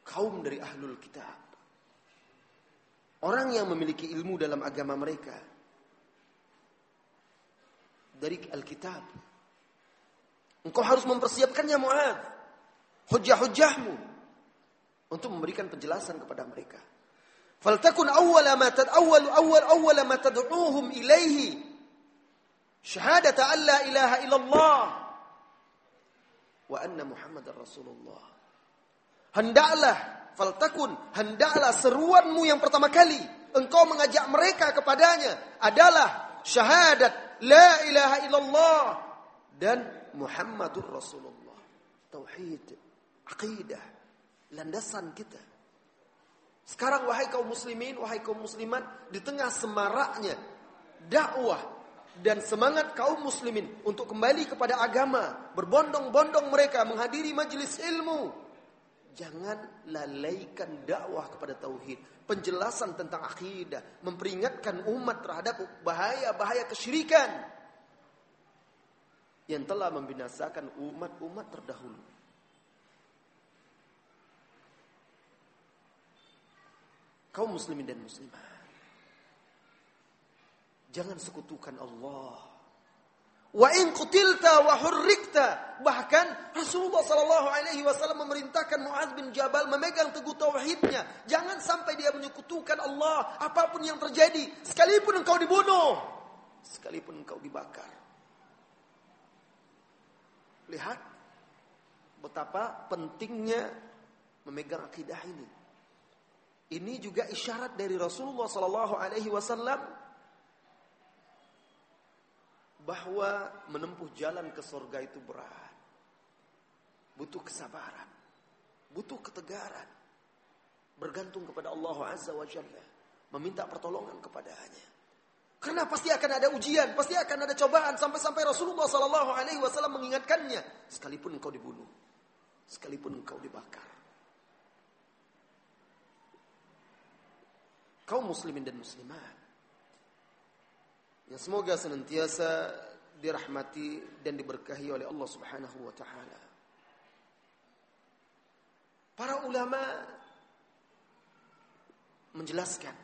kaum dari ahlul kitab. Orang yang memiliki ilmu dalam agama mereka. Dari Alkitab. Engkau harus mempersiapkannya Mu'ad. Hujah-hujahmu. Untuk memberikan penjelasan kepada mereka. Faltakun awwala ma tad awwal awwal awwala ma tad'uuhum ilaihi syahadata an la ilaha illallah wa anna Muhammadar Rasulullah. Hendaklah faltakun hendaklah seruanmu yang pertama kali engkau mengajak mereka kepadanya adalah syahadat la ilaha illallah dan Muhammadur Rasulullah. Tauhid, akidah, landasan kita. Sekarang wahai kaum muslimin, wahai kaum muslimat, di tengah semaraknya dakwah dan semangat kaum muslimin untuk kembali kepada agama, berbondong-bondong mereka menghadiri majelis ilmu. Jangan lalaikan dakwah kepada tauhid, penjelasan tentang akidah, memperingatkan umat terhadap bahaya-bahaya kesyirikan yang telah membinasakan umat-umat terdahulu. Kaum muslimin dan muslimah Jangan sekutukan Allah. Wa in qutilta wa hurrikta. Bahkan Rasulullah sallallahu alaihi wasallam memerintahkan Muaz bin Jabal memegang teguh tauhidnya. Jangan sampai dia menyekutukan Allah apa pun yang terjadi, sekalipun engkau dibunuh, sekalipun engkau dibakar. Lihat betapa pentingnya memegang akidah ini. Ini juga isyarat dari Rasulullah sallallahu alaihi wasallam bahwa menempuh jalan ke surga itu berat. Butuh kesabaran, butuh ketegaran. Bergantung kepada Allah Azza wa Jalla, meminta pertolongan kepadanya. Karena pasti akan ada ujian, pasti akan ada cobaan sampai-sampai Rasulullah sallallahu alaihi wasallam mengingatkannya, sekalipun engkau dibunuh, sekalipun engkau dibakar. Kaum muslimin dan muslimat yang semoga senantiasa dirahmati dan diberkahi oleh Allah Subhanahu wa taala. Para ulama menjelaskan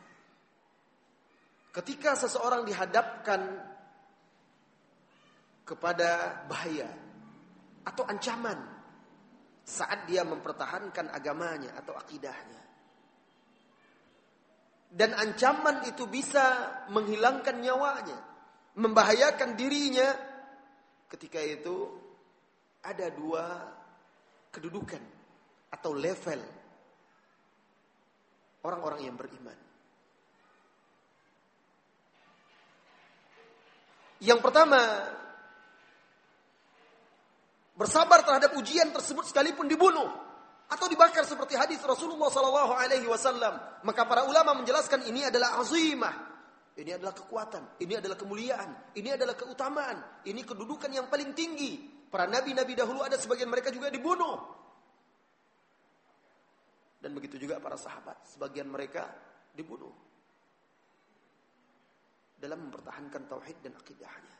ketika seseorang dihadapkan kepada bahaya atau ancaman saat dia mempertahankan agamanya atau akidahnya dan ancaman itu bisa menghilangkan nyawanya, membahayakan dirinya. Ketika itu ada dua kedudukan atau level orang-orang yang beriman. Yang pertama, bersabar terhadap ujian tersebut sekalipun dibunuh atau dibakar seperti hadis Rasulullah sallallahu alaihi wasallam. Maka para ulama menjelaskan ini adalah azimah. Ini adalah kekuatan, ini adalah kemuliaan, ini adalah keutamaan, ini kedudukan yang paling tinggi. Para nabi-nabi dahulu ada sebagian mereka juga dibunuh. Dan begitu juga para sahabat, sebagian mereka dibunuh. Dalam mempertahankan tauhid dan akidahnya.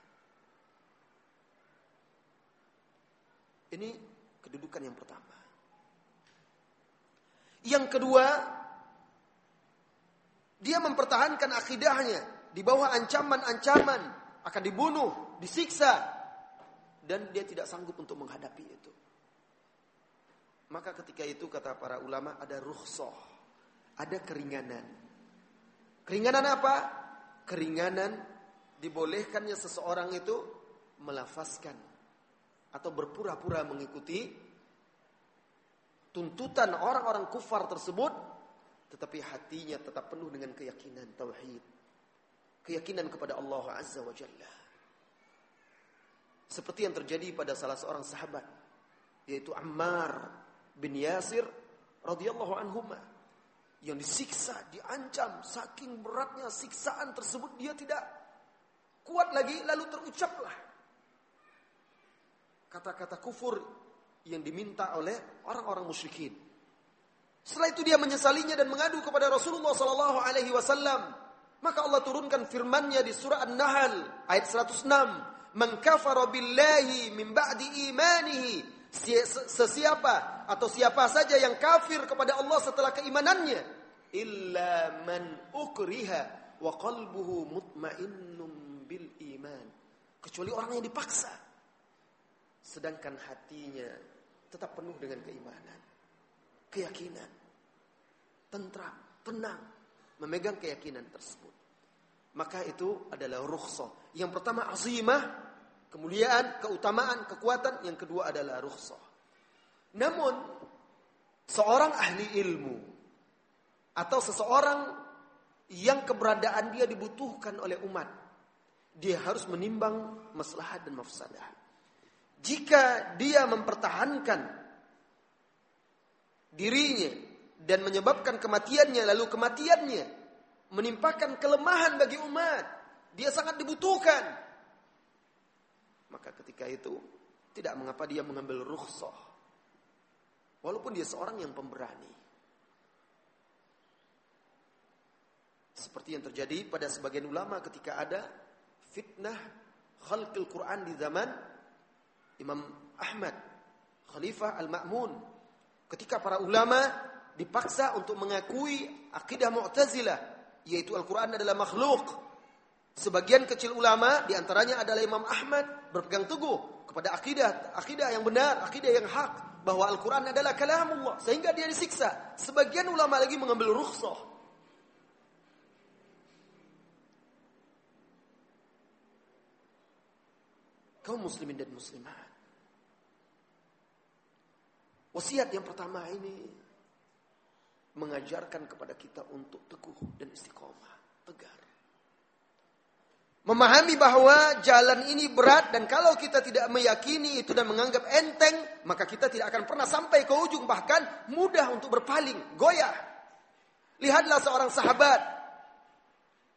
Ini kedudukan yang pertama. Yang kedua, dia mempertahankan akidahnya di bawah ancaman-ancaman akan dibunuh, disiksa, dan dia tidak sanggup untuk menghadapi itu. Maka ketika itu kata para ulama ada rukhsah, ada keringanan. Keringanan apa? Keringanan dibolehkannya seseorang itu melafazkan atau berpura-pura mengikuti tuntutan orang-orang kufar tersebut tetapi hatinya tetap penuh dengan keyakinan tauhid. Keyakinan kepada Allah Azza wa Jalla. Seperti yang terjadi pada salah seorang sahabat yaitu Ammar bin Yasir radhiyallahu anhuma yang disiksa, diancam saking beratnya siksaan tersebut dia tidak kuat lagi lalu terucaplah kata-kata kufur yang diminta oleh orang-orang musyrikin. Setelah itu dia menyesalinya dan mengadu kepada Rasulullah sallallahu alaihi wasallam. Maka Allah turunkan firman-Nya di surah An-Nahl ayat 106 man kafara billahi min ba'di imanihi. Sesiapa atau siapa saja yang kafir kepada Allah setelah keimanannya. Illa man ukriha wa qalbuhu mutmainnun bil iman. Kecuali orang yang dipaksa. Sedangkan hatinya tetap penuh dengan keimanan keyakinan tentram tenang memegang keyakinan tersebut maka itu adalah rukhsah yang pertama azimah kemuliaan, keutamaan, kekuatan. Yang kedua adalah rukhsah. Namun, seorang ahli ilmu atau seseorang yang keberadaan dia dibutuhkan oleh umat, dia harus menimbang maslahat dan mafsadah. Jika dia mempertahankan dirinya dan menyebabkan kematiannya, lalu kematiannya menimpakan kelemahan bagi umat, dia sangat dibutuhkan. Maka ketika itu tidak mengapa dia mengambil rukhsah. Walaupun dia seorang yang pemberani. Seperti yang terjadi pada sebagian ulama ketika ada fitnah khalqil Quran di zaman Imam Ahmad Khalifah Al-Ma'mun. Ketika para ulama dipaksa untuk mengakui akidah Mu'tazilah yaitu Al-Quran adalah makhluk Sebagian kecil ulama di antaranya adalah Imam Ahmad berpegang teguh kepada akidah akidah yang benar, akidah yang hak bahwa Al-Quran adalah kalamullah sehingga dia disiksa. Sebagian ulama lagi mengambil rukhsah. Kaum muslimin dan muslimat. Wasiat yang pertama ini mengajarkan kepada kita untuk teguh dan istiqomah, tegar. Memahami bahwa jalan ini berat dan kalau kita tidak meyakini itu dan menganggap enteng, maka kita tidak akan pernah sampai ke ujung bahkan mudah untuk berpaling, goyah. Lihatlah seorang sahabat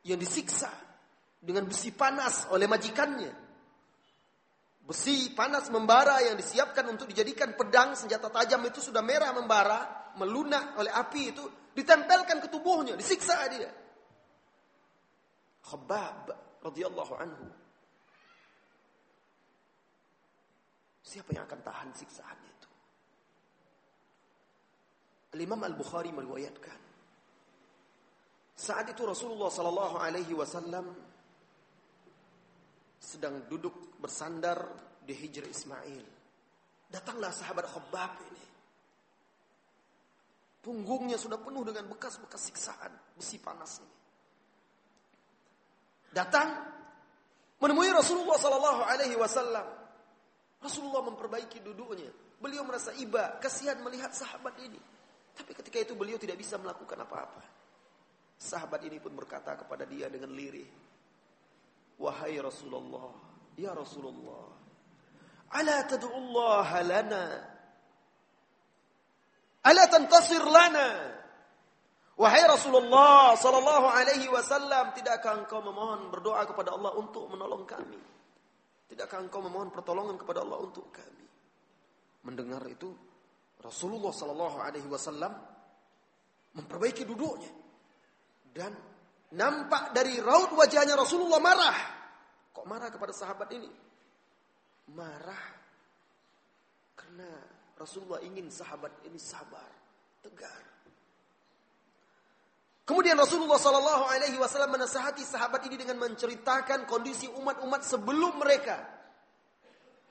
yang disiksa dengan besi panas oleh majikannya. Besi panas membara yang disiapkan untuk dijadikan pedang senjata tajam itu sudah merah membara, melunak oleh api itu ditempelkan ke tubuhnya, disiksa dia. Khabab radhiyallahu anhu. Siapa yang akan tahan siksaan itu? Al-Imam Al-Bukhari meriwayatkan saat itu Rasulullah sallallahu alaihi wasallam sedang duduk bersandar di Hijr Ismail. Datanglah sahabat Khabbab ini. Punggungnya sudah penuh dengan bekas-bekas siksaan besi panas ini datang menemui Rasulullah Sallallahu Alaihi Wasallam. Rasulullah memperbaiki duduknya. Beliau merasa iba, kasihan melihat sahabat ini. Tapi ketika itu beliau tidak bisa melakukan apa-apa. Sahabat ini pun berkata kepada dia dengan lirih. Wahai Rasulullah, ya Rasulullah, ala tad'ullah lana. Ala tantasir lana. Wahai Rasulullah sallallahu alaihi wasallam, tidakkah engkau memohon berdoa kepada Allah untuk menolong kami? Tidakkah engkau memohon pertolongan kepada Allah untuk kami? Mendengar itu Rasulullah Sallallahu Alaihi Wasallam memperbaiki duduknya dan nampak dari raut wajahnya Rasulullah marah. Kok marah kepada sahabat ini? Marah karena Rasulullah ingin sahabat ini sabar, tegar. Kemudian Rasulullah Sallallahu Alaihi Wasallam menasihati sahabat ini dengan menceritakan kondisi umat-umat sebelum mereka.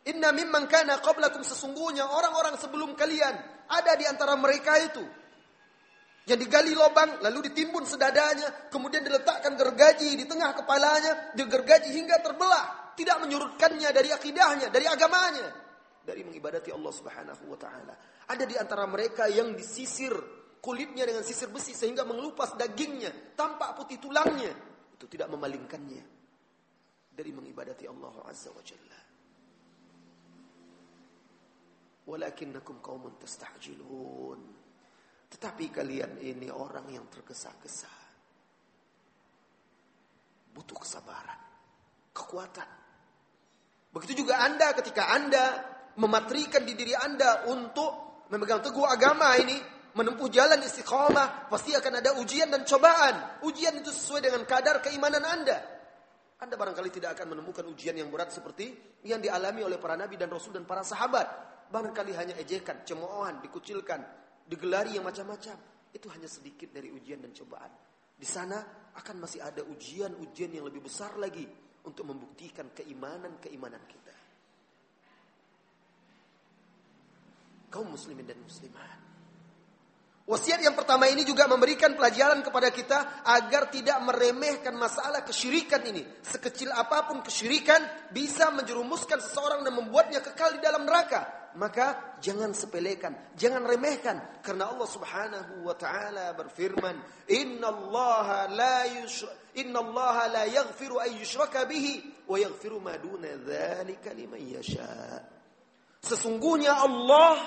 Inna mimman kana qablakum sesungguhnya orang-orang sebelum kalian ada di antara mereka itu yang digali lubang lalu ditimbun sedadanya kemudian diletakkan gergaji di tengah kepalanya digergaji hingga terbelah tidak menyurutkannya dari akidahnya dari agamanya dari mengibadati Allah Subhanahu wa taala ada di antara mereka yang disisir kulitnya dengan sisir besi sehingga mengelupas dagingnya, tampak putih tulangnya. Itu tidak memalingkannya dari mengibadati Allah Azza wa Jalla. Walakinnakum qaumun tasta'jilun. Tetapi kalian ini orang yang tergesa-gesa. Butuh kesabaran, kekuatan. Begitu juga Anda ketika Anda mematrikan di diri Anda untuk memegang teguh agama ini, menempuh jalan istiqomah, pasti akan ada ujian dan cobaan. Ujian itu sesuai dengan kadar keimanan Anda. Anda barangkali tidak akan menemukan ujian yang berat seperti yang dialami oleh para nabi dan rasul dan para sahabat. Barangkali hanya ejekan, cemoohan, dikucilkan, digelari yang macam-macam. Itu hanya sedikit dari ujian dan cobaan. Di sana akan masih ada ujian-ujian yang lebih besar lagi untuk membuktikan keimanan-keimanan kita. Kaum muslimin dan muslimat. Wasiat yang pertama ini juga memberikan pelajaran kepada kita agar tidak meremehkan masalah kesyirikan ini. Sekecil apa pun kesyirikan bisa menjerumuskan seseorang dan membuatnya kekal di dalam neraka. Maka jangan sepelekan, jangan remehkan karena Allah Subhanahu wa taala berfirman, "Innallaha la innallaha la yaghfiru ay yushraka bihi wa yaghfiru ma duna dzalika liman yasha." Sesungguhnya Allah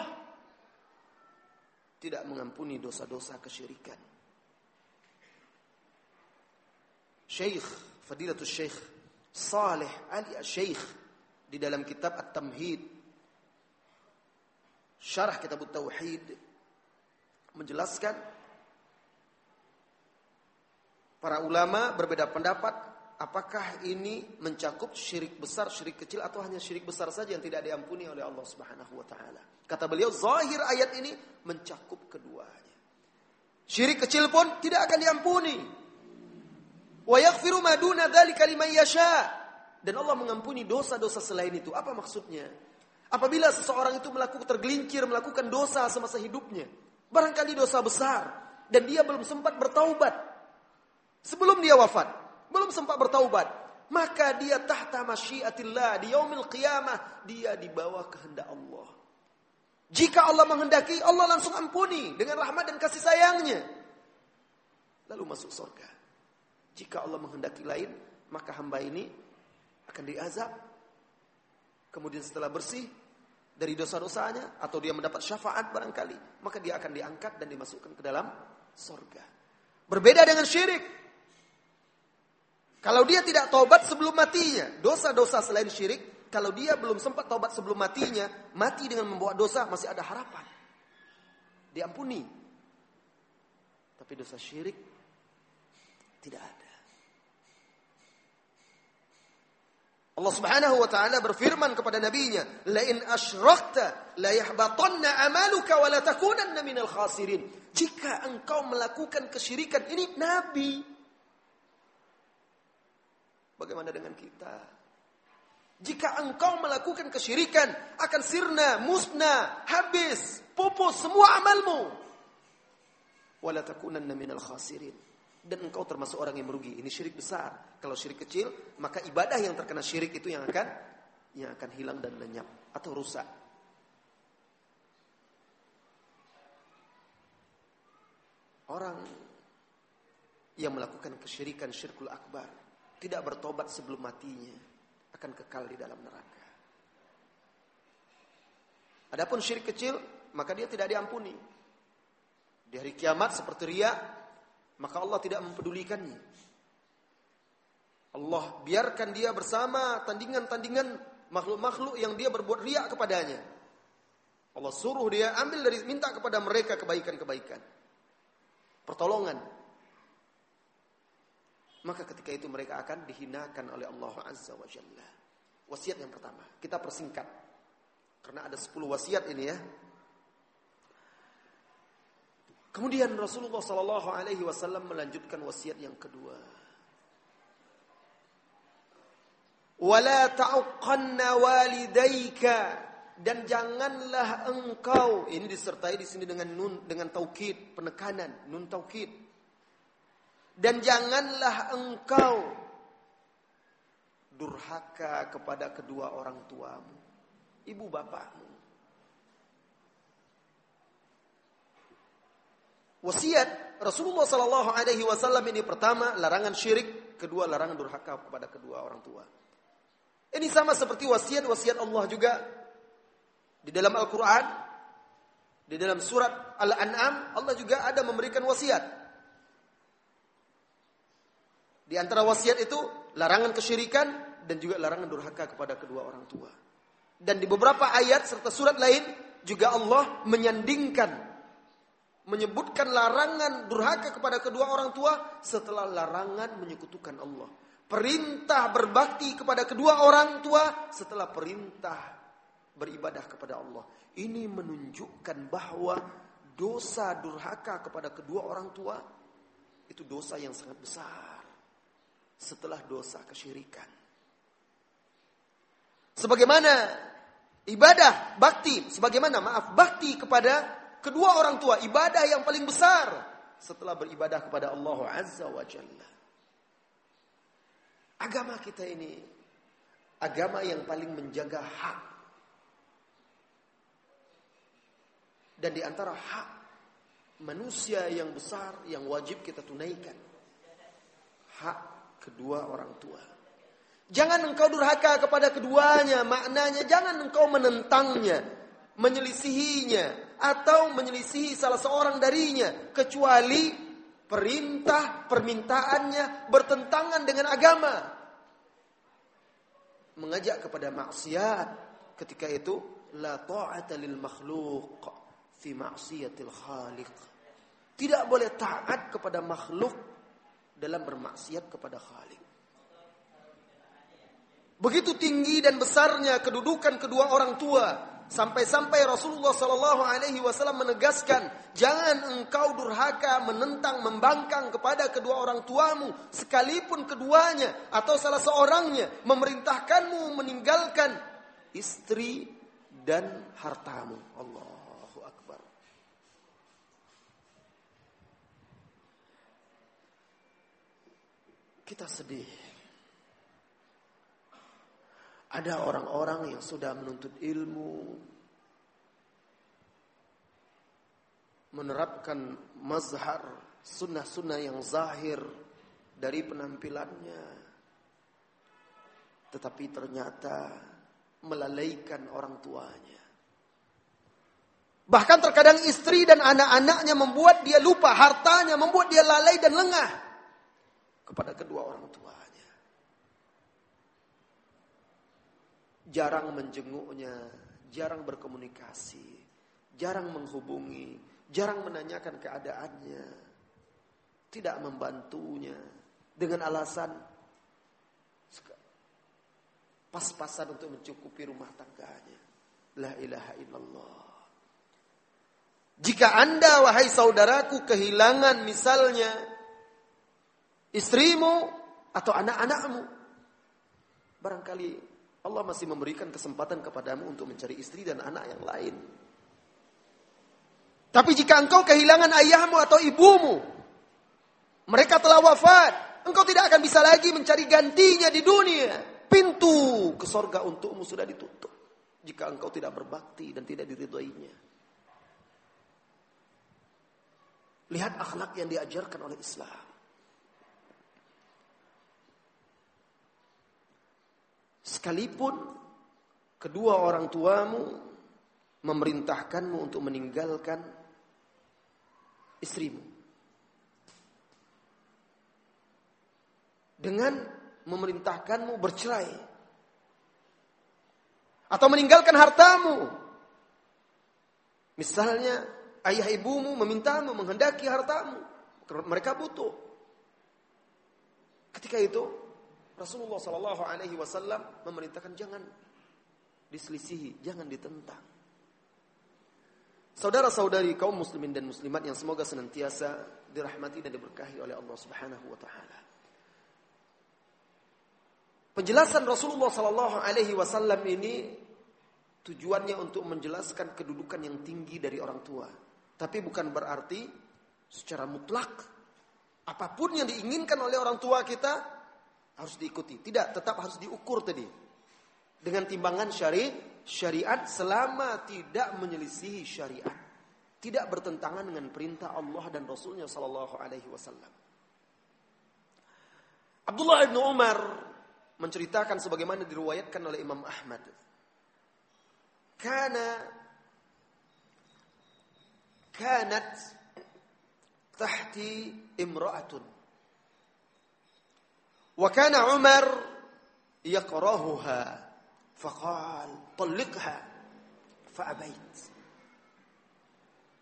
tidak mengampuni dosa-dosa kesyirikan. Syekh Fadilatul Syekh Saleh Ali Syekh di dalam kitab At-Tamhid Syarah Kitab Tauhid menjelaskan para ulama berbeda pendapat apakah ini mencakup syirik besar, syirik kecil atau hanya syirik besar saja yang tidak diampuni oleh Allah Subhanahu wa taala. Kata beliau, zahir ayat ini mencakup keduanya. Syirik kecil pun tidak akan diampuni. Wa yaghfiru ma duna dzalika liman yasha. Dan Allah mengampuni dosa-dosa selain itu. Apa maksudnya? Apabila seseorang itu melakukan tergelincir melakukan dosa semasa hidupnya, barangkali dosa besar dan dia belum sempat bertaubat. Sebelum dia wafat, belum sempat bertaubat, maka dia tahta masyiatillah di yaumil qiyamah, dia di bawah kehendak Allah. Jika Allah menghendaki, Allah langsung ampuni dengan rahmat dan kasih sayangnya. Lalu masuk surga. Jika Allah menghendaki lain, maka hamba ini akan diazab. Kemudian setelah bersih dari dosa-dosanya atau dia mendapat syafaat barangkali, maka dia akan diangkat dan dimasukkan ke dalam surga. Berbeda dengan syirik. Kalau dia tidak taubat sebelum matinya, dosa-dosa selain syirik kalau dia belum sempat taubat sebelum matinya, mati dengan membawa dosa masih ada harapan. Diampuni. Tapi dosa syirik tidak ada. Allah Subhanahu wa taala berfirman kepada nabinya, "La in asyrakta la yahbatanna amaluka wa la takunanna minal khasirin." Jika engkau melakukan kesyirikan ini nabi. Bagaimana dengan kita? Jika engkau melakukan kesyirikan, akan sirna, musnah, habis, pupus semua amalmu. Wala takunanna minal khasirin. Dan engkau termasuk orang yang merugi. Ini syirik besar. Kalau syirik kecil, maka ibadah yang terkena syirik itu yang akan yang akan hilang dan lenyap atau rusak. Orang yang melakukan kesyirikan syirkul akbar tidak bertobat sebelum matinya akan kekal di dalam neraka. Adapun syirik kecil, maka dia tidak diampuni. Di hari kiamat seperti ria, maka Allah tidak mempedulikannya. Allah biarkan dia bersama tandingan-tandingan makhluk-makhluk yang dia berbuat riak kepadanya. Allah suruh dia ambil dari minta kepada mereka kebaikan-kebaikan. Pertolongan. Maka ketika itu mereka akan dihinakan oleh Allah Azza wa Jalla. Wasiat yang pertama, kita persingkat. Karena ada 10 wasiat ini ya. Kemudian Rasulullah Sallallahu Alaihi Wasallam melanjutkan wasiat yang kedua. Wala ta'uqanna walidayka. Dan janganlah engkau ini disertai di sini dengan nun dengan taukid penekanan nun taukid. Dan janganlah engkau durhaka kepada kedua orang tuamu. Ibu bapakmu Wasiat Rasulullah Sallallahu Alaihi Wasallam ini pertama larangan syirik, kedua larangan durhaka kepada kedua orang tua. Ini sama seperti wasiat-wasiat Allah juga di dalam Al-Quran, di dalam surat Al-An'am, Allah juga ada memberikan wasiat. Di antara wasiat itu larangan kesyirikan dan juga larangan durhaka kepada kedua orang tua. Dan di beberapa ayat serta surat lain juga Allah menyandingkan menyebutkan larangan durhaka kepada kedua orang tua setelah larangan menyekutukan Allah. Perintah berbakti kepada kedua orang tua setelah perintah beribadah kepada Allah. Ini menunjukkan bahwa dosa durhaka kepada kedua orang tua itu dosa yang sangat besar setelah dosa kesyirikan. Sebagaimana ibadah bakti, sebagaimana maaf bakti kepada kedua orang tua ibadah yang paling besar setelah beribadah kepada Allah Azza wa Jalla. Agama kita ini agama yang paling menjaga hak. Dan di antara hak manusia yang besar yang wajib kita tunaikan. Hak kedua orang tua. Jangan engkau durhaka kepada keduanya, maknanya jangan engkau menentangnya, menyelisihinya, atau menyelisihi salah seorang darinya kecuali perintah permintaannya bertentangan dengan agama. Mengajak kepada maksiat. Ketika itu la ta'ata lil makhluq fi ma'siyatil khaliq. Tidak boleh taat kepada makhluk dalam bermaksiat kepada Khalik. Begitu tinggi dan besarnya kedudukan kedua orang tua Sampai-sampai Rasulullah Sallallahu Alaihi Wasallam menegaskan, jangan engkau durhaka menentang, membangkang kepada kedua orang tuamu, sekalipun keduanya atau salah seorangnya memerintahkanmu meninggalkan istri dan hartamu. Allahu Akbar. Kita sedih ada orang-orang yang sudah menuntut ilmu, menerapkan mazhar sunnah-sunnah yang zahir dari penampilannya. Tetapi ternyata melalaikan orang tuanya. Bahkan terkadang istri dan anak-anaknya membuat dia lupa hartanya, membuat dia lalai dan lengah kepada kedua orang tua. Jarang menjenguknya, jarang berkomunikasi, jarang menghubungi, jarang menanyakan keadaannya, tidak membantunya dengan alasan pas-pasan untuk mencukupi rumah tangganya. La ilaha illallah. Jika anda wahai saudaraku kehilangan misalnya istrimu atau anak-anakmu, barangkali Allah masih memberikan kesempatan kepadamu untuk mencari istri dan anak yang lain. Tapi jika engkau kehilangan ayahmu atau ibumu, mereka telah wafat, engkau tidak akan bisa lagi mencari gantinya di dunia. Pintu ke sorga untukmu sudah ditutup. Jika engkau tidak berbakti dan tidak diridhoinya. Lihat akhlak yang diajarkan oleh Islam. Sekalipun kedua orang tuamu memerintahkanmu untuk meninggalkan istrimu. Dengan memerintahkanmu bercerai. atau meninggalkan hartamu. Misalnya ayah ibumu memintamu menghendaki hartamu, mereka butuh. Ketika itu Rasulullah Shallallahu Alaihi Wasallam memerintahkan jangan diselisihi, jangan ditentang. Saudara-saudari kaum muslimin dan muslimat yang semoga senantiasa dirahmati dan diberkahi oleh Allah Subhanahu wa taala. Penjelasan Rasulullah sallallahu alaihi wasallam ini tujuannya untuk menjelaskan kedudukan yang tinggi dari orang tua. Tapi bukan berarti secara mutlak apa pun yang diinginkan oleh orang tua kita harus diikuti. Tidak, tetap harus diukur tadi. Dengan timbangan syari syariat selama tidak menyelisihi syariat. Tidak bertentangan dengan perintah Allah dan Rasulnya sallallahu alaihi wasallam. Abdullah bin Umar menceritakan sebagaimana diriwayatkan oleh Imam Ahmad. Kana kanat tahti imra'atun. Wa kana Umar faqal talliqha fa'abait.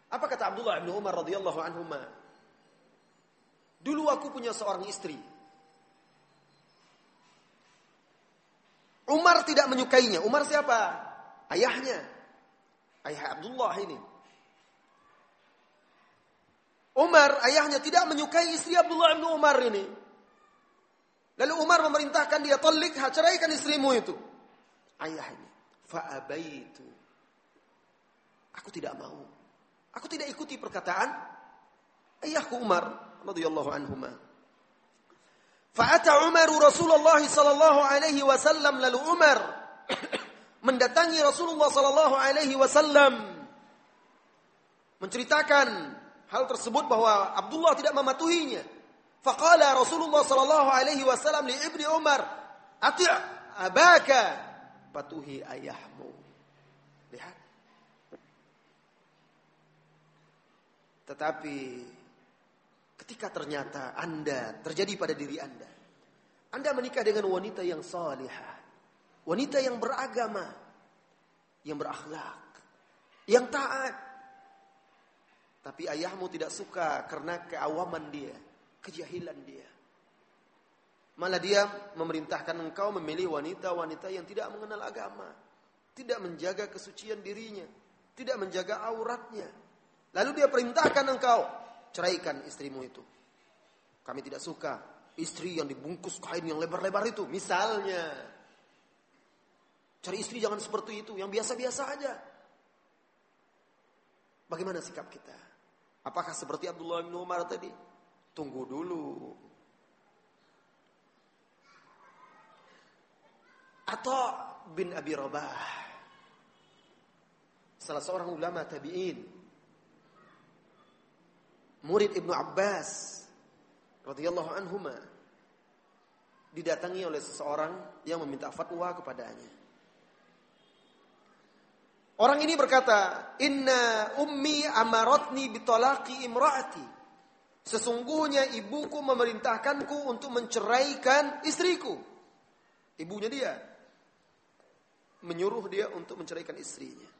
Apa kata Abdullah bin Umar radhiyallahu anhuma? Dulu aku punya seorang istri Umar tidak menyukainya. Umar siapa? Ayahnya. Ayah Abdullah ini. Umar, ayahnya tidak menyukai istri Abdullah bin Umar ini. Lalu Umar memerintahkan dia, tolik, ceraikan istrimu itu. Ayahnya, fa'abaitu. Aku tidak mau. Aku tidak ikuti perkataan ayahku Umar radhiyallahu anhuma. Fa'ata Umar Rasulullah sallallahu alaihi wasallam lalu Umar mendatangi Rasulullah sallallahu alaihi wasallam menceritakan hal tersebut bahwa Abdullah tidak mematuhinya. Faqala Rasulullah sallallahu alaihi wasallam li ibni Umar, "Ati' abaka." Patuhi ayahmu. Lihat. Tetapi Ketika ternyata Anda terjadi pada diri Anda. Anda menikah dengan wanita yang salihah. Wanita yang beragama. Yang berakhlak. Yang taat. Tapi ayahmu tidak suka karena keawaman dia. Kejahilan dia. Malah dia memerintahkan engkau memilih wanita-wanita yang tidak mengenal agama. Tidak menjaga kesucian dirinya. Tidak menjaga auratnya. Lalu dia perintahkan engkau ceraikan istrimu itu. Kami tidak suka istri yang dibungkus kain yang lebar-lebar itu. Misalnya, cari istri jangan seperti itu, yang biasa-biasa aja. Bagaimana sikap kita? Apakah seperti Abdullah bin Umar tadi? Tunggu dulu. Atau bin Abi Rabah. Salah seorang ulama tabi'in murid Ibnu Abbas radhiyallahu anhuma didatangi oleh seseorang yang meminta fatwa kepadanya. Orang ini berkata, "Inna ummi amaratni bitolaki imraati." Sesungguhnya ibuku memerintahkanku untuk menceraikan istriku. Ibunya dia menyuruh dia untuk menceraikan istrinya.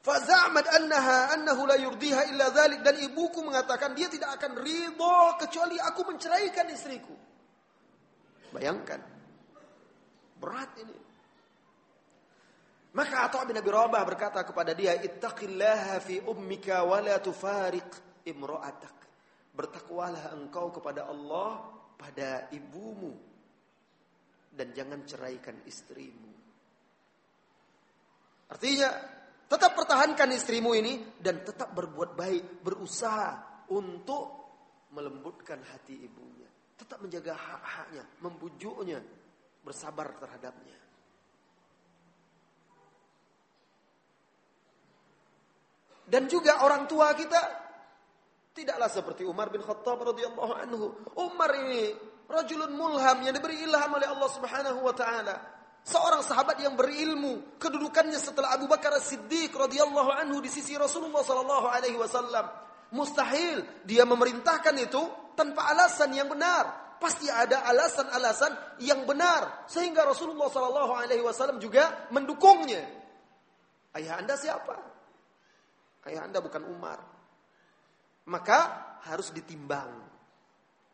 Faza'mat annaha annahu la yurdiha illa dhalik dan ibuku mengatakan dia tidak akan ridho kecuali aku menceraikan istriku. Bayangkan. Berat ini. Maka Atha bin Abi Rabah berkata kepada dia, "Ittaqillaha fi ummika wa la tufariq imra'atak." Bertakwalah engkau kepada Allah pada ibumu dan jangan ceraikan istrimu. Artinya Tetap pertahankan istrimu ini dan tetap berbuat baik, berusaha untuk melembutkan hati ibunya. Tetap menjaga hak-haknya, membujuknya, bersabar terhadapnya. Dan juga orang tua kita tidaklah seperti Umar bin Khattab radhiyallahu anhu. Umar ini rajulun mulham yang diberi ilham oleh Allah Subhanahu wa taala. Seorang sahabat yang berilmu, kedudukannya setelah Abu Bakar As-Siddiq radhiyallahu anhu di sisi Rasulullah sallallahu alaihi wasallam. Mustahil dia memerintahkan itu tanpa alasan yang benar. pasti ada alasan-alasan yang benar sehingga Rasulullah Shallallahu Alaihi Wasallam juga mendukungnya. Ayah anda siapa? Ayah anda bukan Umar. Maka harus ditimbang,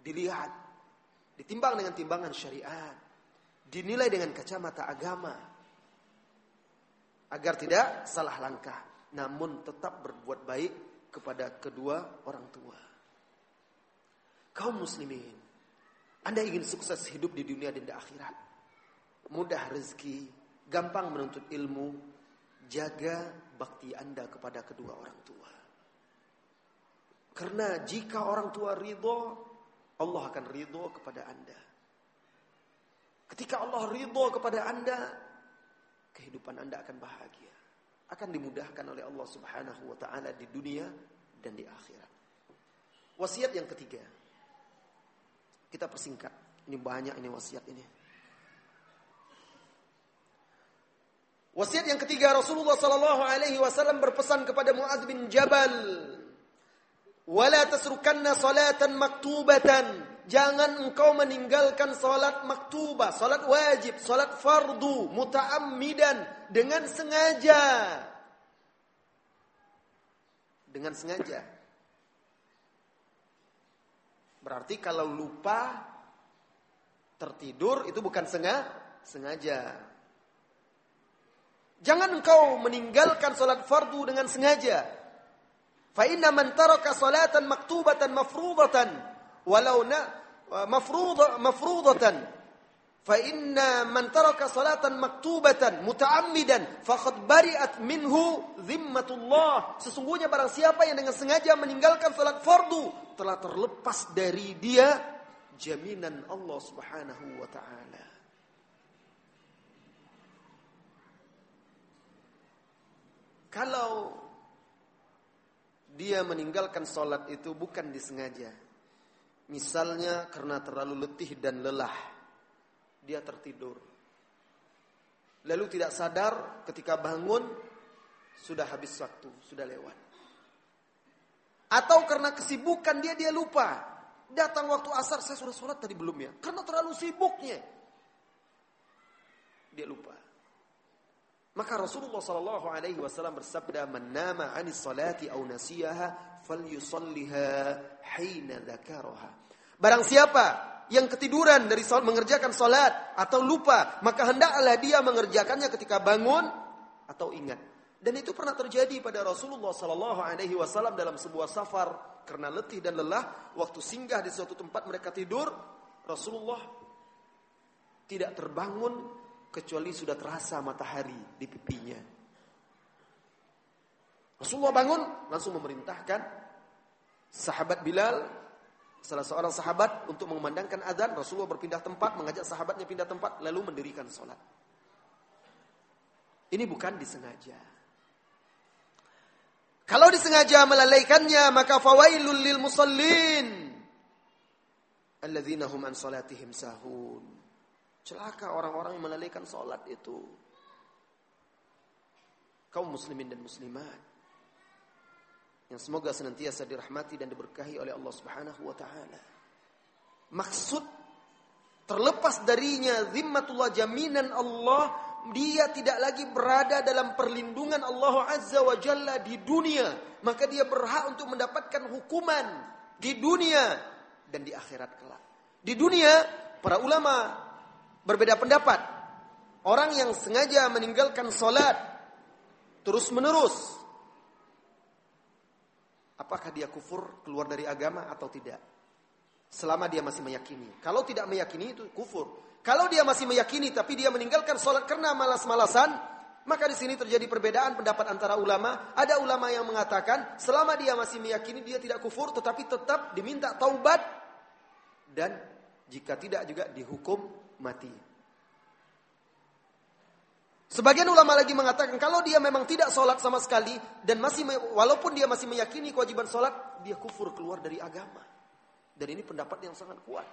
dilihat, ditimbang dengan timbangan syariat, dinilai dengan kacamata agama, agar tidak salah langkah, namun tetap berbuat baik kepada kedua orang tua. Kaum muslimin, Anda ingin sukses hidup di dunia dan di akhirat. Mudah rezeki, gampang menuntut ilmu, jaga bakti Anda kepada kedua orang tua. Karena jika orang tua ridho, Allah akan ridho kepada Anda. Ketika Allah ridho kepada Anda, kehidupan Anda akan bahagia. Akan dimudahkan oleh Allah Subhanahu wa taala di dunia dan di akhirat. Wasiat yang ketiga. Kita persingkat. Ini banyak ini wasiat ini. Wasiat yang ketiga Rasulullah sallallahu alaihi wasallam berpesan kepada Muaz bin Jabal, "Wala tasrukanna salatan maktubatan." Jangan engkau meninggalkan salat maktubah, salat wajib, salat fardu, muta'ammidan dengan sengaja. Dengan sengaja. Berarti kalau lupa tertidur itu bukan sengaja, sengaja. Jangan engkau meninggalkan salat fardu dengan sengaja. فإن من ترك صلاة مكتوبة مفروضة ولو ن... na مفروضة فإن من ترك صلاة مكتوبة متعمدا فقد برئت منه ذمة الله sesungguhnya barang siapa yang dengan sengaja meninggalkan salat fardu telah terlepas dari dia jaminan Allah Subhanahu wa taala. Kalau dia meninggalkan salat itu bukan disengaja Misalnya karena terlalu letih dan lelah. Dia tertidur. Lalu tidak sadar ketika bangun sudah habis waktu, sudah lewat. Atau karena kesibukan dia dia lupa. Datang waktu asar saya sudah sholat tadi belum ya? Karena terlalu sibuknya. Dia lupa. Maka Rasulullah Shallallahu Alaihi Wasallam bersabda, "Menama anis salati au nasiyaha, falyusalliha hina dzakaraha." Barang siapa yang ketiduran dari salat mengerjakan salat atau lupa, maka hendaklah dia mengerjakannya ketika bangun atau ingat. Dan itu pernah terjadi pada Rasulullah sallallahu alaihi wasallam dalam sebuah safar karena letih dan lelah, waktu singgah di suatu tempat mereka tidur, Rasulullah tidak terbangun kecuali sudah terasa matahari di pipinya. Rasulullah bangun langsung memerintahkan sahabat Bilal salah seorang sahabat untuk mengumandangkan azan, Rasulullah berpindah tempat, mengajak sahabatnya pindah tempat, lalu mendirikan sholat. Ini bukan disengaja. Kalau disengaja melalaikannya, maka fawailul lil musallin. Alladzina hum an salatihim sahun. Celaka orang-orang yang melalaikan sholat itu. Kaum muslimin dan muslimat yang semoga senantiasa dirahmati dan diberkahi oleh Allah Subhanahu wa taala. Maksud terlepas darinya zimmatullah jaminan Allah, dia tidak lagi berada dalam perlindungan Allah Azza wa Jalla di dunia, maka dia berhak untuk mendapatkan hukuman di dunia dan di akhirat kelak. Di dunia para ulama berbeda pendapat. Orang yang sengaja meninggalkan salat terus menerus apakah dia kufur keluar dari agama atau tidak. Selama dia masih meyakini. Kalau tidak meyakini itu kufur. Kalau dia masih meyakini tapi dia meninggalkan sholat karena malas-malasan, maka di sini terjadi perbedaan pendapat antara ulama. Ada ulama yang mengatakan selama dia masih meyakini dia tidak kufur tetapi tetap diminta taubat dan jika tidak juga dihukum mati. Sebagian ulama lagi mengatakan kalau dia memang tidak sholat sama sekali dan masih walaupun dia masih meyakini kewajiban sholat, dia kufur keluar dari agama. Dan ini pendapat yang sangat kuat.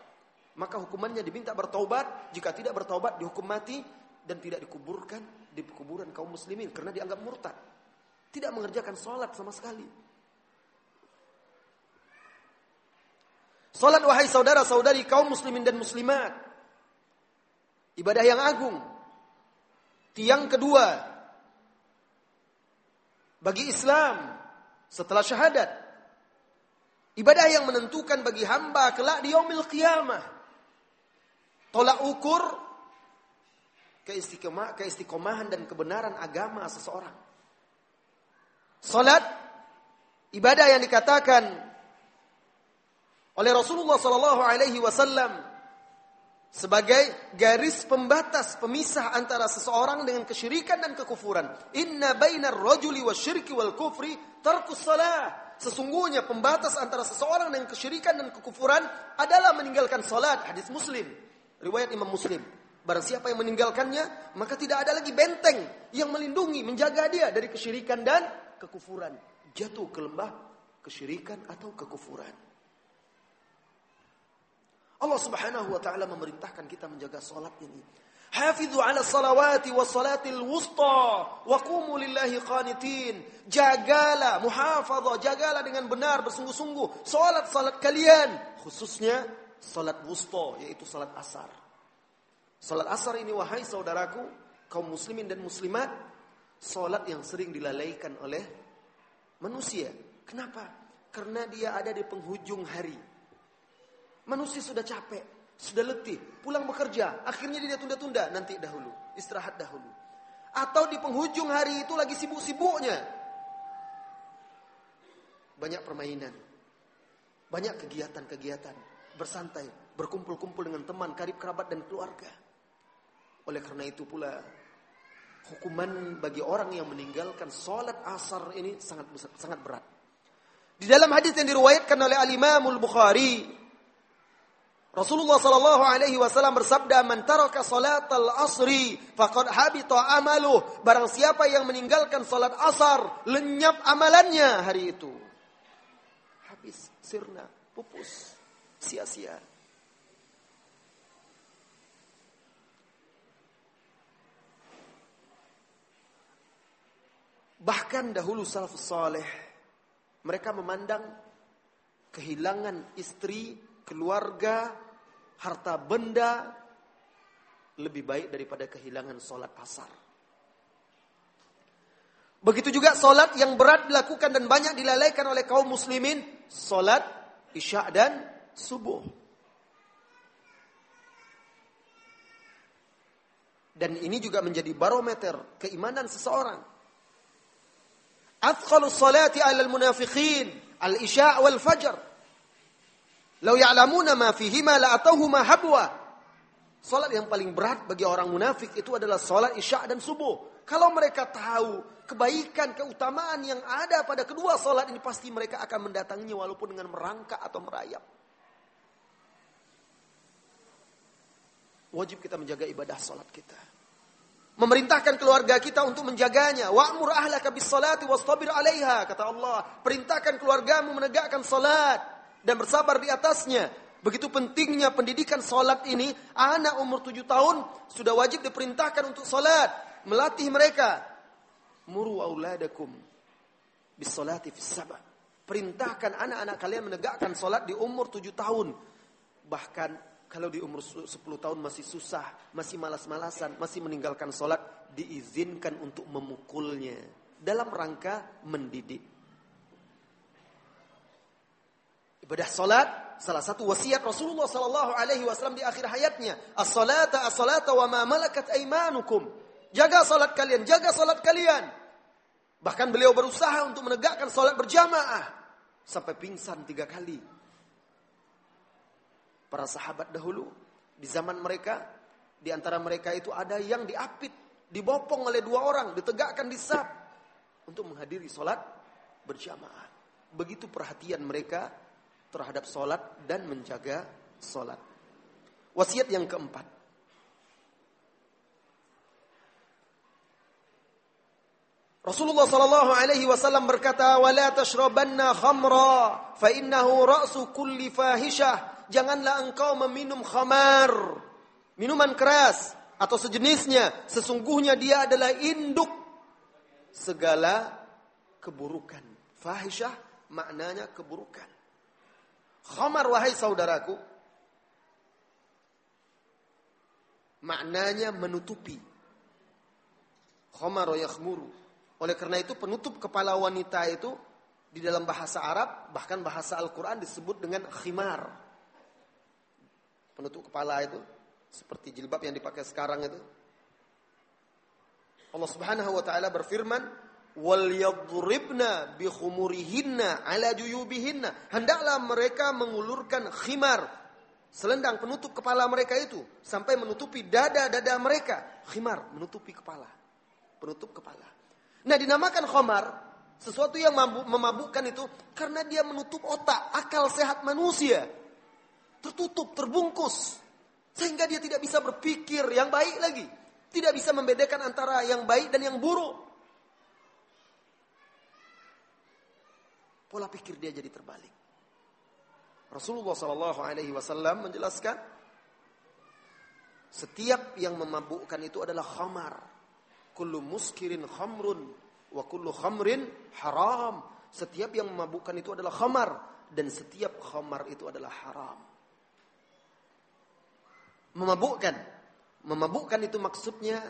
Maka hukumannya diminta bertaubat, jika tidak bertaubat dihukum mati dan tidak dikuburkan di kuburan kaum muslimin karena dianggap murtad. Tidak mengerjakan sholat sama sekali. Salat wahai saudara-saudari kaum muslimin dan muslimat. Ibadah yang agung. Tiang kedua bagi Islam setelah syahadat. Ibadah yang menentukan bagi hamba kelak di yaumil qiyamah. Tolak ukur keistiqomah, keistiqomahan dan kebenaran agama seseorang. Salat ibadah yang dikatakan oleh Rasulullah Sallallahu Alaihi Wasallam sebagai garis pembatas pemisah antara seseorang dengan kesyirikan dan kekufuran. Inna bainar rajuli wasyirki wal kufri tarkus salah. Sesungguhnya pembatas antara seseorang dengan kesyirikan dan kekufuran adalah meninggalkan salat. Hadis Muslim, riwayat Imam Muslim. Barang siapa yang meninggalkannya, maka tidak ada lagi benteng yang melindungi, menjaga dia dari kesyirikan dan kekufuran. Jatuh ke lembah kesyirikan atau kekufuran. Allah Subhanahu wa taala memerintahkan kita menjaga salat ini. Hafidhu ala salawati wa salatil wusta wa qumu lillahi qanitin. Jagalah, muhafadhah, jagalah dengan benar bersungguh-sungguh salat-salat kalian, khususnya salat wusta yaitu salat asar. Salat asar ini wahai saudaraku, kaum muslimin dan muslimat, salat yang sering dilalaikan oleh manusia. Kenapa? Karena dia ada di penghujung hari. Manusia sudah capek, sudah letih, pulang bekerja, akhirnya dia tunda-tunda, nanti dahulu, istirahat dahulu. Atau di penghujung hari itu lagi sibuk-sibuknya. Banyak permainan, banyak kegiatan-kegiatan, bersantai, berkumpul-kumpul dengan teman, karib kerabat dan keluarga. Oleh karena itu pula hukuman bagi orang yang meninggalkan sholat asar ini sangat sangat berat. Di dalam hadis yang diriwayatkan oleh Al Imamul Bukhari Rasulullah sallallahu alaihi wasallam bersabda, "Man taraka salatal asri faqad habita amalu." Barang siapa yang meninggalkan salat asar, lenyap amalannya hari itu. Habis, sirna, pupus, sia-sia. Bahkan dahulu salafus saleh mereka memandang kehilangan istri, keluarga, harta benda lebih baik daripada kehilangan solat asar. Begitu juga solat yang berat dilakukan dan banyak dilalaikan oleh kaum muslimin, solat isya dan subuh. Dan ini juga menjadi barometer keimanan seseorang. Afqalus salati alal munafiqin al-isya wal fajr. Lau ya'lamuna ma fihima la atauhuma habwa. Salat yang paling berat bagi orang munafik itu adalah salat isya dan subuh. Kalau mereka tahu kebaikan, keutamaan yang ada pada kedua salat ini pasti mereka akan mendatanginya walaupun dengan merangkak atau merayap. Wajib kita menjaga ibadah salat kita. Memerintahkan keluarga kita untuk menjaganya. Wa'mur ahlaka bis salati wastabir 'alaiha kata Allah. Perintahkan keluargamu menegakkan salat dan bersabar di atasnya. Begitu pentingnya pendidikan solat ini, anak umur tujuh tahun sudah wajib diperintahkan untuk solat. Melatih mereka. Muru auladakum bisolati fis Perintahkan anak-anak kalian menegakkan solat di umur tujuh tahun. Bahkan kalau di umur sepuluh tahun masih susah, masih malas-malasan, masih meninggalkan solat, diizinkan untuk memukulnya. Dalam rangka mendidik. Ibadah salat salah satu wasiat Rasulullah sallallahu alaihi wasallam di akhir hayatnya, as-salata as-salata wa ma malakat aymanukum. Jaga salat kalian, jaga salat kalian. Bahkan beliau berusaha untuk menegakkan salat berjamaah sampai pingsan tiga kali. Para sahabat dahulu di zaman mereka di antara mereka itu ada yang diapit, dibopong oleh dua orang, ditegakkan di sab untuk menghadiri salat berjamaah. Begitu perhatian mereka terhadap solat dan menjaga solat. Wasiat yang keempat. Rasulullah sallallahu alaihi wasallam berkata, "Wala tashrabanna khamra, fa innahu ra'su kulli fahishah." Janganlah engkau meminum khamar, minuman keras atau sejenisnya, sesungguhnya dia adalah induk segala keburukan. Fahishah maknanya keburukan. Khamar wahai saudaraku maknanya menutupi. Khamar yakhmuru. Oleh karena itu penutup kepala wanita itu di dalam bahasa Arab bahkan bahasa Al-Qur'an disebut dengan khimar. Penutup kepala itu seperti jilbab yang dipakai sekarang itu. Allah Subhanahu wa taala berfirman, bi khumurihinna ala juyubihinna. Hendaklah mereka mengulurkan khimar selendang penutup kepala mereka itu sampai menutupi dada-dada mereka. Khimar menutupi kepala. Penutup kepala. Nah dinamakan khamar sesuatu yang memabukkan itu karena dia menutup otak akal sehat manusia. Tertutup terbungkus. Sehingga dia tidak bisa berpikir yang baik lagi. Tidak bisa membedakan antara yang baik dan yang buruk pola pikir dia jadi terbalik. Rasulullah Shallallahu Alaihi Wasallam menjelaskan setiap yang memabukkan itu adalah khamar. Kullu muskirin khamrun wa kullu khamrin haram. Setiap yang memabukkan itu adalah khamar dan setiap khamar itu adalah haram. Memabukkan, memabukkan itu maksudnya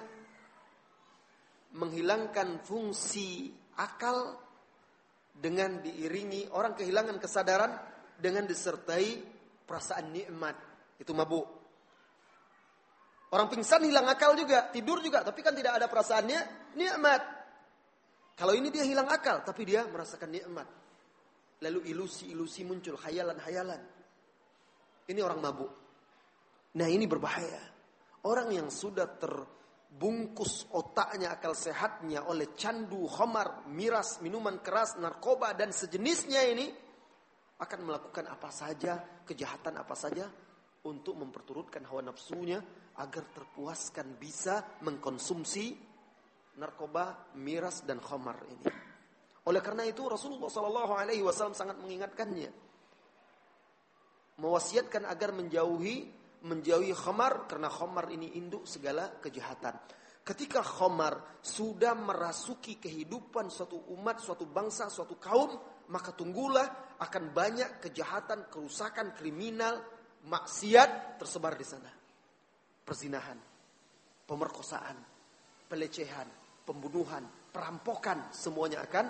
menghilangkan fungsi akal dengan diiringi orang kehilangan kesadaran dengan disertai perasaan nikmat. Itu mabuk orang pingsan hilang akal juga tidur juga tapi kan tidak ada perasaannya nikmat. Kalau ini dia hilang akal tapi dia merasakan nikmat. Lalu ilusi-ilusi muncul hayalan-hayalan ini orang mabuk. Nah ini berbahaya. Orang yang sudah ter bungkus otaknya akal sehatnya oleh candu, khamar, miras, minuman keras, narkoba dan sejenisnya ini akan melakukan apa saja, kejahatan apa saja untuk memperturutkan hawa nafsunya agar terpuaskan bisa mengkonsumsi narkoba, miras dan khamar ini. Oleh karena itu Rasulullah Shallallahu Alaihi Wasallam sangat mengingatkannya, mewasiatkan agar menjauhi menjauhi khamar karena khamar ini induk segala kejahatan. Ketika khamar sudah merasuki kehidupan suatu umat, suatu bangsa, suatu kaum, maka tunggulah akan banyak kejahatan, kerusakan, kriminal, maksiat tersebar di sana. Perzinahan, pemerkosaan, pelecehan, pembunuhan, perampokan, semuanya akan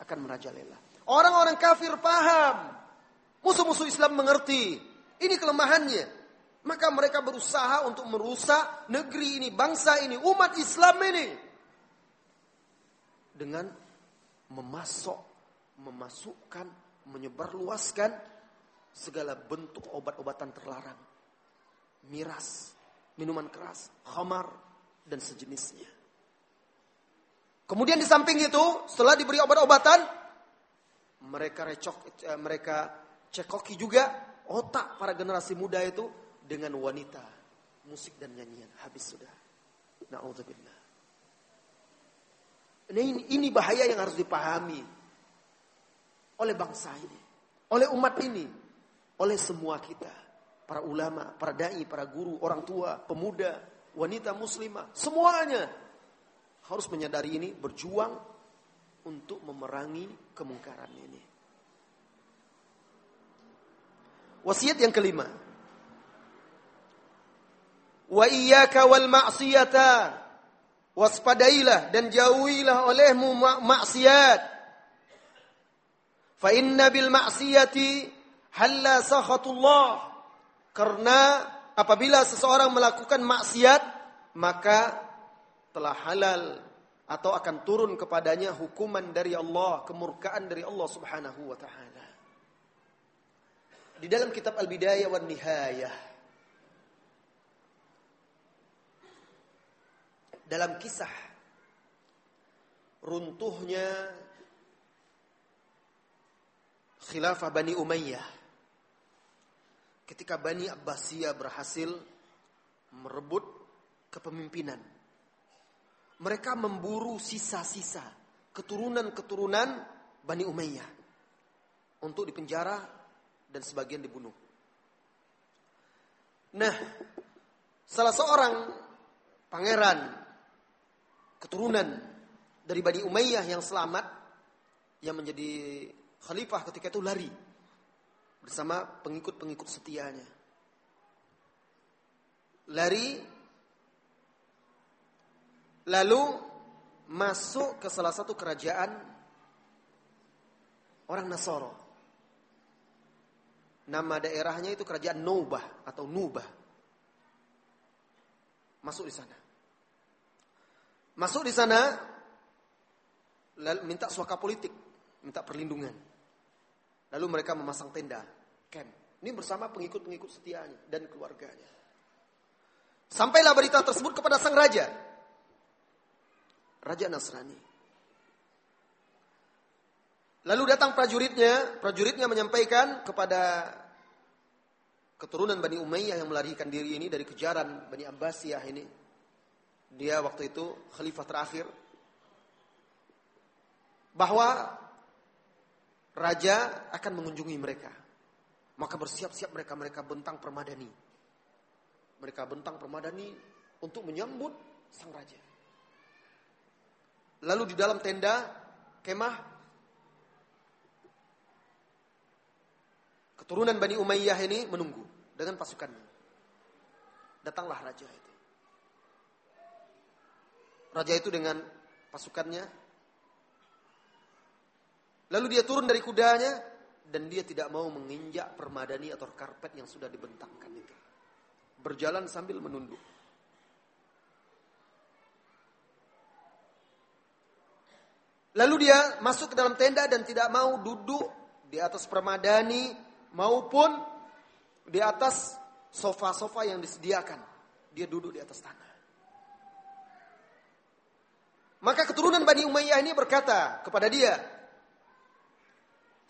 akan merajalela. Orang-orang kafir paham. Musuh-musuh Islam mengerti. Ini kelemahannya. Maka mereka berusaha untuk merusak negeri ini, bangsa ini, umat Islam ini. Dengan memasok, memasukkan, menyebarluaskan segala bentuk obat-obatan terlarang. Miras, minuman keras, khamar, dan sejenisnya. Kemudian di samping itu, setelah diberi obat-obatan, mereka recok, eh, mereka cekoki juga otak para generasi muda itu dengan wanita, musik dan nyanyian. Habis sudah. Na'udzubillah. Ini, ini bahaya yang harus dipahami oleh bangsa ini, oleh umat ini, oleh semua kita, para ulama, para dai, para guru, orang tua, pemuda, wanita muslimah, semuanya harus menyadari ini, berjuang untuk memerangi kemungkaran ini. Wasiat yang kelima, Wa iyyaka wal ma'siyata. Waspadailah dan jauhilah olehmu maksiat. Fa inna bil ma'siyati halla sakhatullah. Karena apabila seseorang melakukan maksiat, maka telah halal atau akan turun kepadanya hukuman dari Allah, kemurkaan dari Allah Subhanahu wa taala. Di dalam kitab Al-Bidayah wan Nihayah dalam kisah. Runtuhnya khilafah Bani Umayyah. Ketika Bani Abbasiyah berhasil merebut kepemimpinan. Mereka memburu sisa-sisa keturunan-keturunan Bani Umayyah untuk dipenjara dan sebagian dibunuh. Nah, salah seorang pangeran keturunan dari Bani Umayyah yang selamat yang menjadi khalifah ketika itu lari bersama pengikut-pengikut setianya. Lari lalu masuk ke salah satu kerajaan orang Nasoro. Nama daerahnya itu kerajaan Nubah atau Nubah. Masuk di sana. Masuk di sana lalu minta suaka politik, minta perlindungan. Lalu mereka memasang tenda, camp. Ini bersama pengikut-pengikut setianya dan keluarganya. Sampailah berita tersebut kepada sang raja. Raja Nasrani. Lalu datang prajuritnya, prajuritnya menyampaikan kepada keturunan Bani Umayyah yang melarikan diri ini dari kejaran Bani Abbasiyah ini. Dia waktu itu khalifah terakhir. Bahwa raja akan mengunjungi mereka. Maka bersiap-siap mereka, mereka bentang permadani. Mereka bentang permadani untuk menyambut sang raja. Lalu di dalam tenda kemah keturunan Bani Umayyah ini menunggu dengan pasukannya. Datanglah raja itu. Raja itu dengan pasukannya. Lalu dia turun dari kudanya dan dia tidak mau menginjak permadani atau karpet yang sudah dibentangkan itu. Berjalan sambil menunduk. Lalu dia masuk ke dalam tenda dan tidak mau duduk di atas permadani maupun di atas sofa-sofa yang disediakan. Dia duduk di atas tanah. Maka keturunan Bani Umayyah ini berkata kepada dia,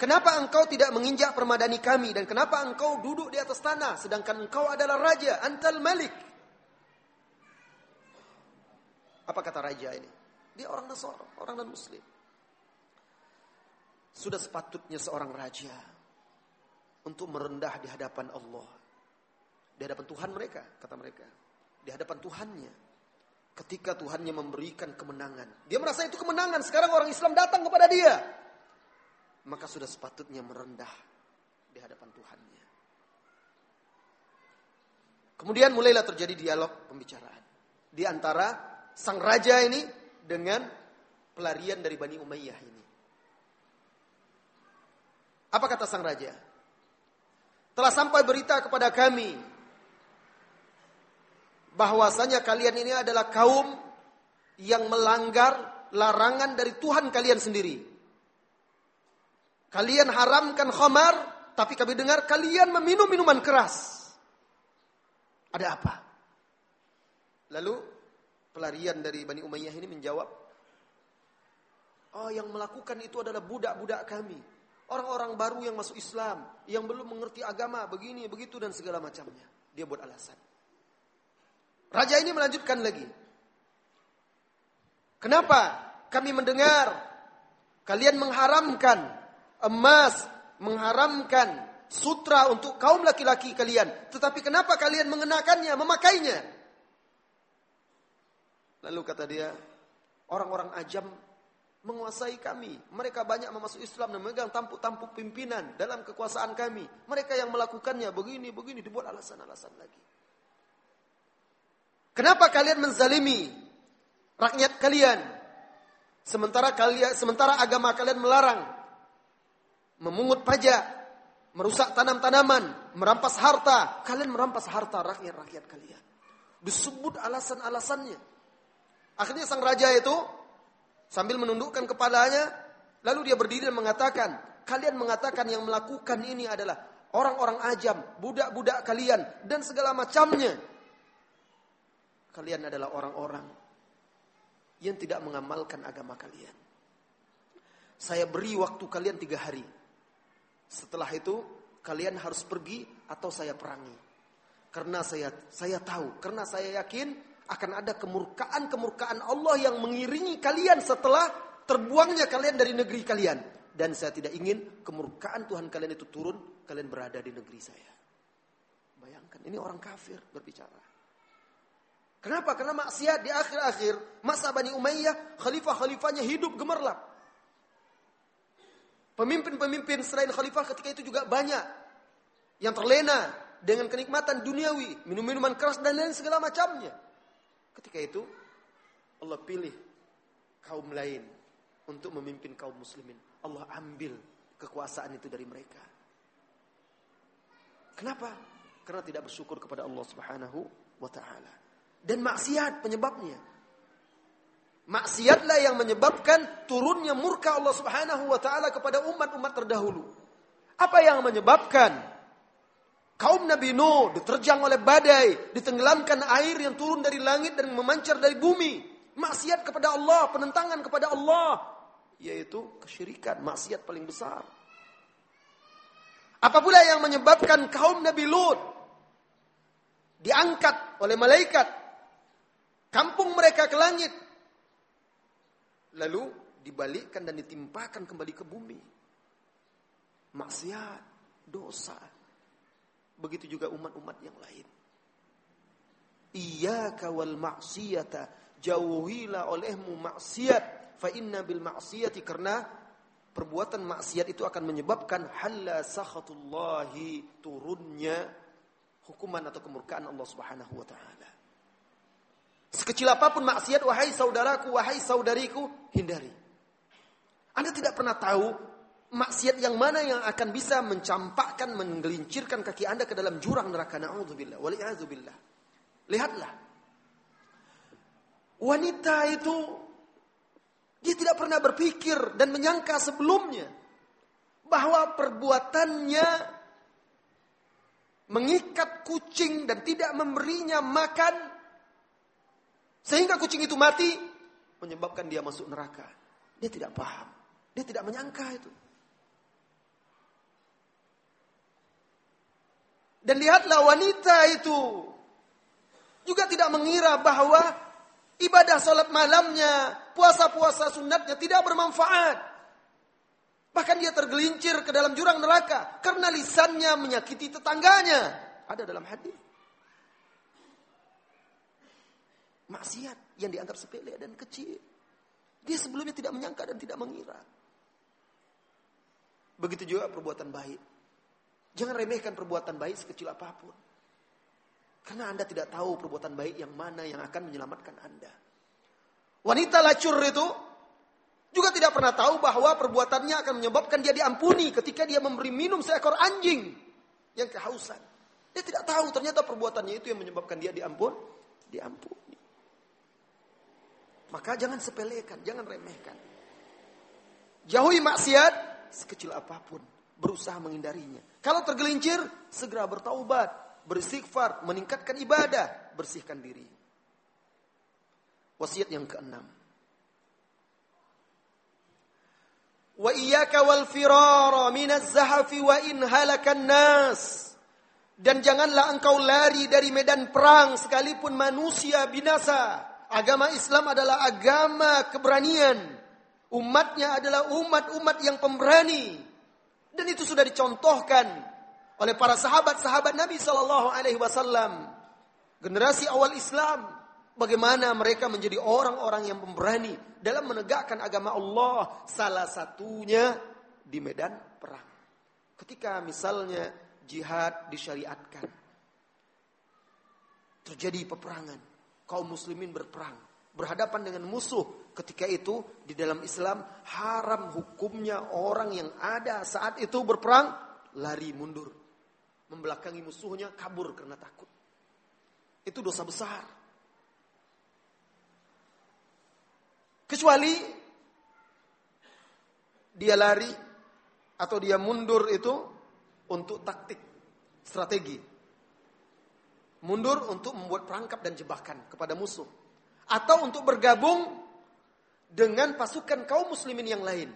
Kenapa engkau tidak menginjak permadani kami dan kenapa engkau duduk di atas tanah sedangkan engkau adalah raja, antal malik? Apa kata raja ini? Dia orang Nasara, orang non muslim. Sudah sepatutnya seorang raja untuk merendah di hadapan Allah. Di hadapan Tuhan mereka, kata mereka. Di hadapan Tuhannya. Ketika Tuhannya memberikan kemenangan. Dia merasa itu kemenangan. Sekarang orang Islam datang kepada dia maka sudah sepatutnya merendah di hadapan Tuhannya. Kemudian mulailah terjadi dialog pembicaraan di antara sang raja ini dengan pelarian dari Bani Umayyah ini. Apa kata sang raja? Telah sampai berita kepada kami bahwasanya kalian ini adalah kaum yang melanggar larangan dari Tuhan kalian sendiri. Kalian haramkan khamar, tapi kami dengar kalian meminum minuman keras. Ada apa? Lalu pelarian dari Bani Umayyah ini menjawab, Oh yang melakukan itu adalah budak-budak kami. Orang-orang baru yang masuk Islam. Yang belum mengerti agama, begini, begitu, dan segala macamnya. Dia buat alasan. Raja ini melanjutkan lagi. Kenapa kami mendengar kalian mengharamkan emas, mengharamkan sutra untuk kaum laki-laki kalian. Tetapi kenapa kalian mengenakannya, memakainya? Lalu kata dia, orang-orang ajam menguasai kami. Mereka banyak memasuk Islam dan memegang tampuk-tampuk pimpinan dalam kekuasaan kami. Mereka yang melakukannya begini, begini, dibuat alasan-alasan lagi. Kenapa kalian menzalimi rakyat kalian? Sementara kalian, sementara agama kalian melarang memungut pajak, merusak tanam-tanaman, merampas harta. Kalian merampas harta rakyat-rakyat kalian. Disebut alasan-alasannya. Akhirnya sang raja itu sambil menundukkan kepalanya, lalu dia berdiri dan mengatakan, kalian mengatakan yang melakukan ini adalah orang-orang ajam, budak-budak kalian, dan segala macamnya. Kalian adalah orang-orang yang tidak mengamalkan agama kalian. Saya beri waktu kalian tiga hari setelah itu kalian harus pergi atau saya perangi. Karena saya saya tahu, karena saya yakin akan ada kemurkaan-kemurkaan Allah yang mengiringi kalian setelah terbuangnya kalian dari negeri kalian. Dan saya tidak ingin kemurkaan Tuhan kalian itu turun, kalian berada di negeri saya. Bayangkan, ini orang kafir berbicara. Kenapa? Karena maksiat di akhir-akhir masa Bani Umayyah, khalifah-khalifahnya hidup gemerlap. Pemimpin-pemimpin selain khalifah ketika itu juga banyak yang terlena dengan kenikmatan duniawi, minum-minuman keras dan lain segala macamnya. Ketika itu Allah pilih kaum lain untuk memimpin kaum muslimin. Allah ambil kekuasaan itu dari mereka. Kenapa? Karena tidak bersyukur kepada Allah Subhanahu wa taala. Dan maksiat penyebabnya. Maksiatlah yang menyebabkan turunnya murka Allah Subhanahu wa taala kepada umat-umat terdahulu. Apa yang menyebabkan Kaum Nabi Nuh diterjang oleh badai, ditenggelamkan air yang turun dari langit dan memancar dari bumi. Maksiat kepada Allah, penentangan kepada Allah, yaitu kesyirikan, maksiat paling besar. Apa pula yang menyebabkan kaum Nabi Lut diangkat oleh malaikat kampung mereka ke langit lalu dibalikkan dan ditimpakan kembali ke bumi. Maksiat, dosa, Begitu juga umat-umat yang lain. Iyaka wal maksiyata. Jauhilah olehmu maksiat. Fa inna bil maksiyati. Karena perbuatan maksiat itu akan menyebabkan halla sakhatullahi turunnya hukuman atau kemurkaan Allah Subhanahu wa taala. Sekecil apa pun maksiat wahai saudaraku, wahai saudariku, hindari. Anda tidak pernah tahu maksiat yang mana yang akan bisa mencampakkan, menggelincirkan kaki Anda ke dalam jurang neraka. Na'udzubillah. Waliyahzubillah. Lihatlah. Wanita itu dia tidak pernah berpikir dan menyangka sebelumnya bahwa perbuatannya mengikat kucing dan tidak memberinya makan sehingga kucing itu mati menyebabkan dia masuk neraka. Dia tidak paham. Dia tidak menyangka itu. Dan lihatlah wanita itu juga tidak mengira bahwa ibadah salat malamnya, puasa-puasa sunatnya tidak bermanfaat. Bahkan dia tergelincir ke dalam jurang neraka karena lisannya menyakiti tetangganya. Ada dalam hadis. Maksiat yang dianggap sepele dan kecil. Dia sebelumnya tidak menyangka dan tidak mengira. Begitu juga perbuatan baik. Jangan remehkan perbuatan baik sekecil apa pun. Karena Anda tidak tahu perbuatan baik yang mana yang akan menyelamatkan Anda. Wanita lacur itu juga tidak pernah tahu bahwa perbuatannya akan menyebabkan dia diampuni ketika dia memberi minum seekor anjing yang kehausan. Dia tidak tahu ternyata perbuatannya itu yang menyebabkan dia diampun, diampuni. Maka jangan sepelekan, jangan remehkan. Jauhi maksiat sekecil apa pun berusaha menghindarinya. Kalau tergelincir, segera bertaubat, beristighfar, meningkatkan ibadah, bersihkan diri. Wasiat yang keenam. Wa iyyaka wal firara minaz zahafi wa in halakan nas. Dan janganlah engkau lari dari medan perang sekalipun manusia binasa. Agama Islam adalah agama keberanian. Umatnya adalah umat-umat yang pemberani. Dan itu sudah dicontohkan oleh para sahabat-sahabat Nabi Sallallahu Alaihi Wasallam. Generasi awal Islam, bagaimana mereka menjadi orang-orang yang pemberani dalam menegakkan agama Allah. Salah satunya di medan perang. Ketika misalnya jihad disyariatkan, terjadi peperangan, kaum muslimin berperang, berhadapan dengan musuh ketika itu di dalam Islam haram hukumnya orang yang ada saat itu berperang lari mundur. Membelakangi musuhnya kabur karena takut. Itu dosa besar. Kecuali dia lari atau dia mundur itu untuk taktik, strategi. Mundur untuk membuat perangkap dan jebakan kepada musuh. Atau untuk bergabung dengan pasukan kaum muslimin yang lain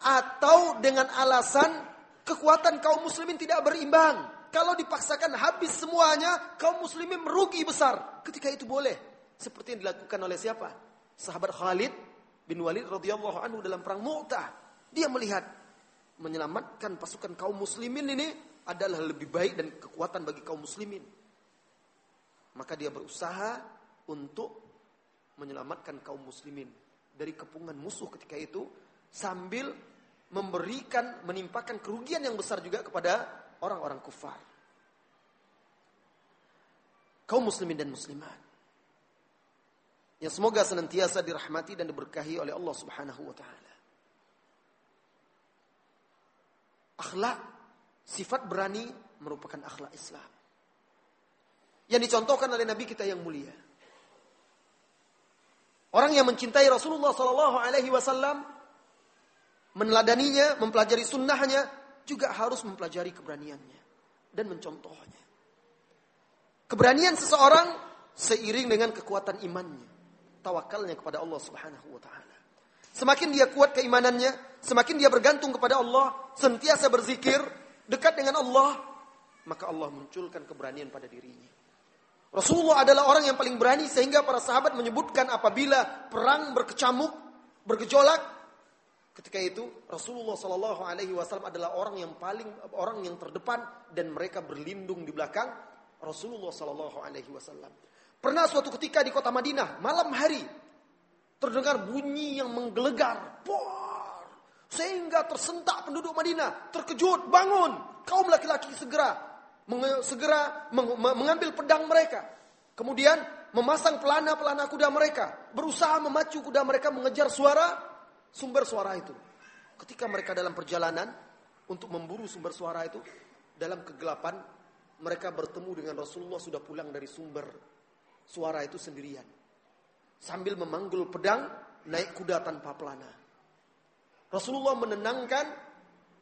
atau dengan alasan kekuatan kaum muslimin tidak berimbang. Kalau dipaksakan habis semuanya, kaum muslimin merugi besar. Ketika itu boleh. Seperti yang dilakukan oleh siapa? Sahabat Khalid bin Walid radhiyallahu anhu dalam perang Mu'tah. Dia melihat menyelamatkan pasukan kaum muslimin ini adalah lebih baik dan kekuatan bagi kaum muslimin. Maka dia berusaha untuk menyelamatkan kaum muslimin dari kepungan musuh ketika itu sambil memberikan menimpakan kerugian yang besar juga kepada orang-orang kufar. kaum muslimin dan muslimat. Yang semoga senantiasa dirahmati dan diberkahi oleh Allah Subhanahu wa taala. Akhlak sifat berani merupakan akhlak Islam. Yang dicontohkan oleh Nabi kita yang mulia. Orang yang mencintai Rasulullah Sallallahu Alaihi Wasallam meneladaninya, mempelajari sunnahnya, juga harus mempelajari keberaniannya dan mencontohnya. Keberanian seseorang seiring dengan kekuatan imannya, tawakalnya kepada Allah Subhanahu wa taala. Semakin dia kuat keimanannya, semakin dia bergantung kepada Allah, sentiasa berzikir, dekat dengan Allah, maka Allah munculkan keberanian pada dirinya. Rasulullah adalah orang yang paling berani sehingga para sahabat menyebutkan apabila perang berkecamuk, bergejolak, ketika itu Rasulullah Shallallahu Alaihi Wasallam adalah orang yang paling orang yang terdepan dan mereka berlindung di belakang Rasulullah Shallallahu Alaihi Wasallam. Pernah suatu ketika di kota Madinah malam hari terdengar bunyi yang menggelegar, Boar. sehingga tersentak penduduk Madinah terkejut bangun kaum laki-laki segera segera mengambil pedang mereka. Kemudian memasang pelana-pelana kuda mereka. Berusaha memacu kuda mereka mengejar suara, sumber suara itu. Ketika mereka dalam perjalanan untuk memburu sumber suara itu, dalam kegelapan mereka bertemu dengan Rasulullah sudah pulang dari sumber suara itu sendirian. Sambil memanggul pedang, naik kuda tanpa pelana. Rasulullah menenangkan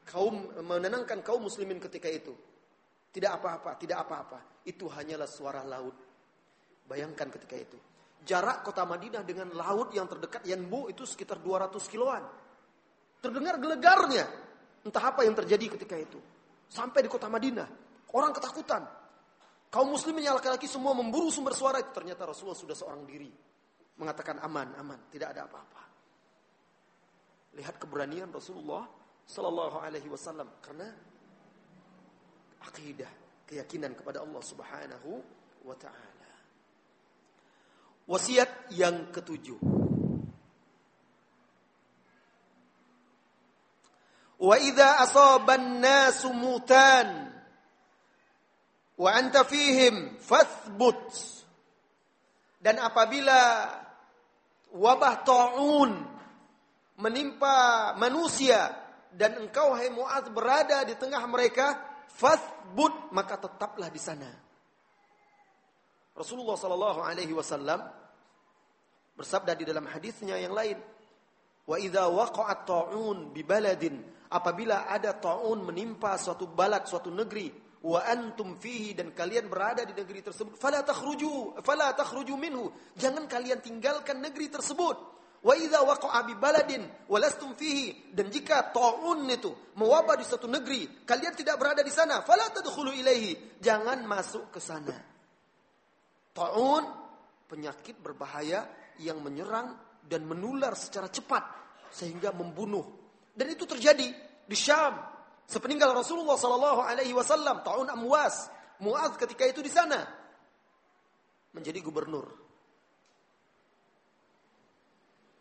kaum menenangkan kaum muslimin ketika itu. Tidak apa-apa, tidak apa-apa. Itu hanyalah suara laut. Bayangkan ketika itu. Jarak kota Madinah dengan laut yang terdekat Yanbu itu sekitar 200 kiloan. Terdengar gelegarnya. Entah apa yang terjadi ketika itu. Sampai di kota Madinah. Orang ketakutan. Kaum muslimin yang laki-laki semua memburu sumber suara itu. Ternyata Rasulullah sudah seorang diri. Mengatakan aman, aman. Tidak ada apa-apa. Lihat keberanian Rasulullah Sallallahu Alaihi Wasallam. Karena akidah, keyakinan kepada Allah Subhanahu wa taala. Wasiat yang ketujuh. Wa idza asaban nasu mutan wa anta fihim fathbut. Dan apabila wabah taun menimpa manusia dan engkau hai Muaz berada di tengah mereka Fathbut maka tetaplah di sana. Rasulullah Sallallahu Alaihi Wasallam bersabda di dalam hadisnya yang lain, wa idza waqa'at ta'un bi baladin apabila ada ta'un menimpa suatu balad suatu negeri wa antum fihi dan kalian berada di negeri tersebut fala takhruju fala takhruju minhu jangan kalian tinggalkan negeri tersebut Wa idza waqa'a bi baladin walastum fihi dan jika taun itu mewabah di satu negeri, kalian tidak berada di sana, fala tadkhulu ilaihi. Jangan masuk ke sana. Taun penyakit berbahaya yang menyerang dan menular secara cepat sehingga membunuh. Dan itu terjadi di Syam. Sepeninggal Rasulullah sallallahu alaihi wasallam, taun Amwas, Muaz ketika itu di sana menjadi gubernur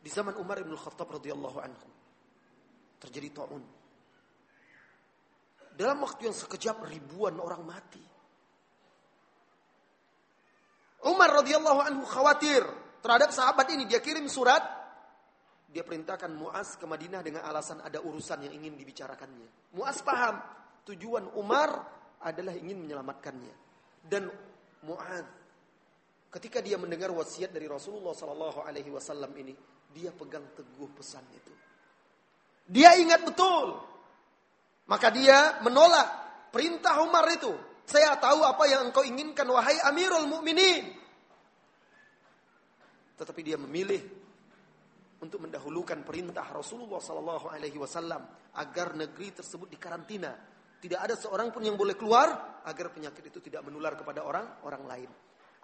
di zaman Umar bin Khattab radhiyallahu anhu terjadi taun. Dalam waktu yang sekejap ribuan orang mati. Umar radhiyallahu anhu khawatir terhadap sahabat ini. Dia kirim surat. Dia perintahkan Muaz ke Madinah dengan alasan ada urusan yang ingin dibicarakannya. Muaz paham tujuan Umar adalah ingin menyelamatkannya. Dan Muaz ketika dia mendengar wasiat dari Rasulullah Sallallahu Alaihi Wasallam ini, dia pegang teguh pesan itu. Dia ingat betul. Maka dia menolak perintah Umar itu. Saya tahu apa yang engkau inginkan wahai Amirul Mukminin. Tetapi dia memilih untuk mendahulukan perintah Rasulullah Sallallahu Alaihi Wasallam agar negeri tersebut dikarantina. Tidak ada seorang pun yang boleh keluar agar penyakit itu tidak menular kepada orang orang lain.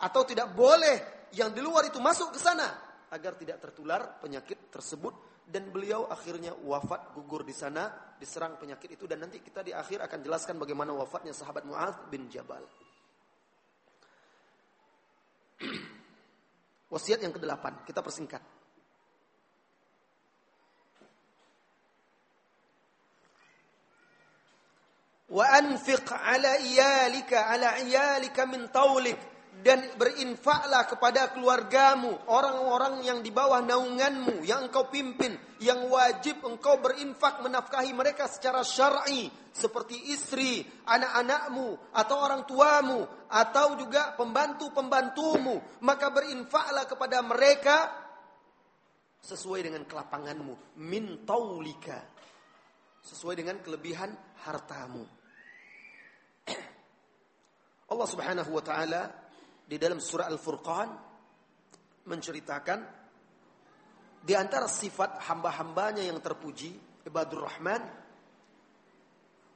Atau tidak boleh yang di luar itu masuk ke sana agar tidak tertular penyakit tersebut dan beliau akhirnya wafat gugur di sana diserang penyakit itu dan nanti kita di akhir akan jelaskan bagaimana wafatnya sahabat Muaz bin Jabal. Wasiat yang kedelapan, kita persingkat. Wa anfiq ala iyalika ala iyalika min taulik dan berinfaklah kepada keluargamu, orang-orang yang di bawah naunganmu, yang engkau pimpin, yang wajib engkau berinfak menafkahi mereka secara syar'i, seperti istri, anak-anakmu, atau orang tuamu, atau juga pembantu-pembantumu, maka berinfaklah kepada mereka sesuai dengan kelapanganmu, min taulika, sesuai dengan kelebihan hartamu. Allah Subhanahu wa taala di dalam surah Al-Furqan menceritakan di antara sifat hamba-hambanya yang terpuji ibadur rahman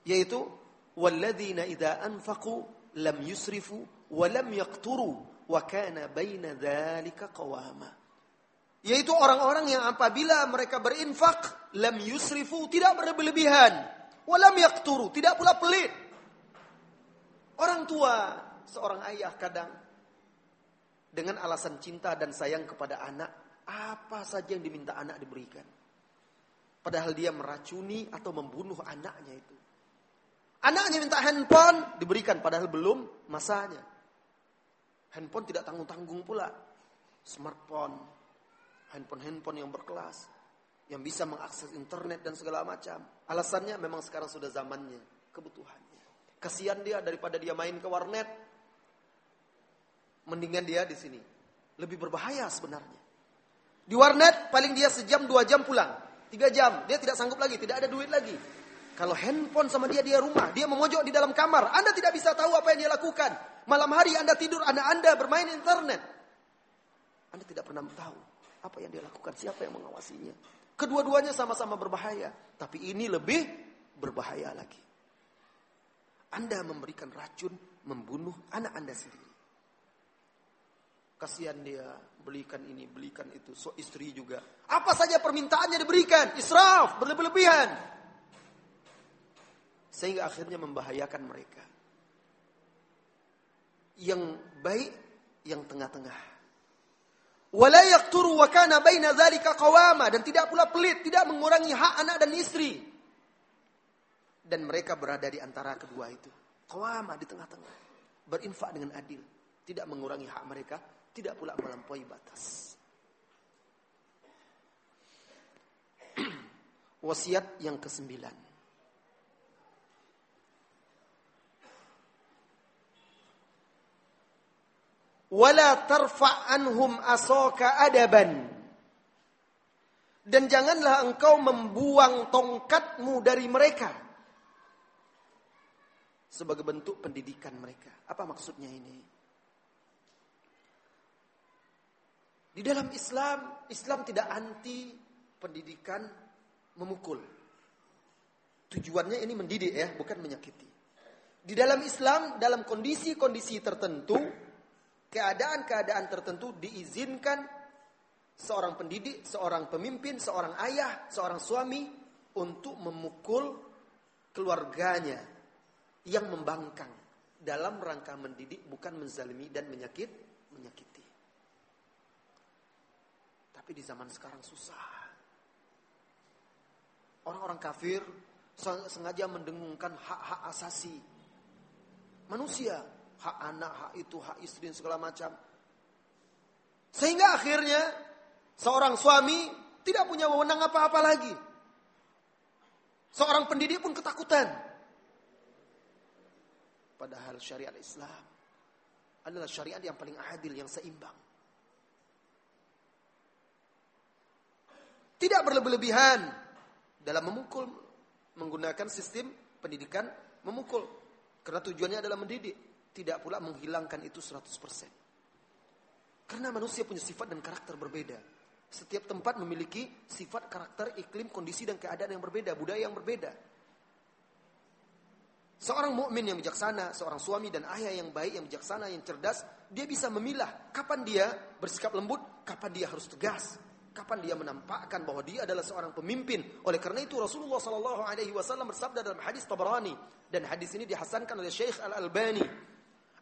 yaitu walladzina idza anfaqu lam yusrifu wa lam yaqturu wa kana baina dzalika qawama. Yaitu orang-orang yang apabila mereka berinfak lam yusrifu tidak berlebihan. Wa lam yaqturu tidak pula pelit. Orang tua seorang ayah kadang dengan alasan cinta dan sayang kepada anak, apa saja yang diminta anak diberikan. Padahal dia meracuni atau membunuh anaknya itu. Anaknya minta handphone, diberikan padahal belum masanya. Handphone tidak tanggung-tanggung pula. Smartphone, handphone-handphone yang berkelas, yang bisa mengakses internet dan segala macam. Alasannya memang sekarang sudah zamannya, kebutuhannya. Kasihan dia daripada dia main ke warnet, mendingan dia di sini. Lebih berbahaya sebenarnya. Di warnet paling dia sejam dua jam pulang. Tiga jam, dia tidak sanggup lagi, tidak ada duit lagi. Kalau handphone sama dia, dia rumah, dia memojok di dalam kamar. Anda tidak bisa tahu apa yang dia lakukan. Malam hari Anda tidur, Anda Anda bermain internet. Anda tidak pernah tahu apa yang dia lakukan, siapa yang mengawasinya. Kedua-duanya sama-sama berbahaya, tapi ini lebih berbahaya lagi. Anda memberikan racun, membunuh anak Anda sendiri. Kasihan dia, belikan ini, belikan itu. So istri juga. Apa saja permintaannya diberikan. Israf, berlebihan. Sehingga akhirnya membahayakan mereka. Yang baik, yang tengah-tengah. Wala yaqturu wa kana baina dzalika dan tidak pula pelit, tidak mengurangi hak anak dan istri. Dan mereka berada di antara kedua itu. Qawama di tengah-tengah. Berinfak dengan adil, tidak mengurangi hak mereka, tidak pula melampaui batas. Wasiat yang kesembilan. Wala tarfa' anhum asaka adaban. Dan janganlah engkau membuang tongkatmu dari mereka. Sebagai bentuk pendidikan mereka. Apa maksudnya ini? Di dalam Islam, Islam tidak anti pendidikan memukul. Tujuannya ini mendidik ya, bukan menyakiti. Di dalam Islam, dalam kondisi-kondisi tertentu, keadaan-keadaan tertentu diizinkan seorang pendidik, seorang pemimpin, seorang ayah, seorang suami untuk memukul keluarganya yang membangkang dalam rangka mendidik bukan menzalimi dan menyakit menyakiti. Tapi di zaman sekarang susah. Orang-orang kafir sengaja mendengungkan hak-hak asasi manusia, hak anak, hak itu, hak istri segala macam. Sehingga akhirnya seorang suami tidak punya wewenang apa-apa lagi. Seorang pendidik pun ketakutan. Padahal syariat Islam adalah syariat yang paling adil, yang seimbang. Tidak berlebihan dalam memukul menggunakan sistem pendidikan memukul karena tujuannya adalah mendidik, tidak pula menghilangkan itu 100%. Karena manusia punya sifat dan karakter berbeda. Setiap tempat memiliki sifat, karakter, iklim, kondisi dan keadaan yang berbeda, budaya yang berbeda. Seorang mukmin yang bijaksana, seorang suami dan ayah yang baik, yang bijaksana, yang cerdas, dia bisa memilah kapan dia bersikap lembut, kapan dia harus tegas. Kapan dia menampakkan bahwa dia adalah seorang pemimpin? Oleh karena itu Rasulullah Shallallahu Alaihi Wasallam bersabda dalam hadis Tabarani dan hadis ini dihasankan oleh Syekh Al Albani.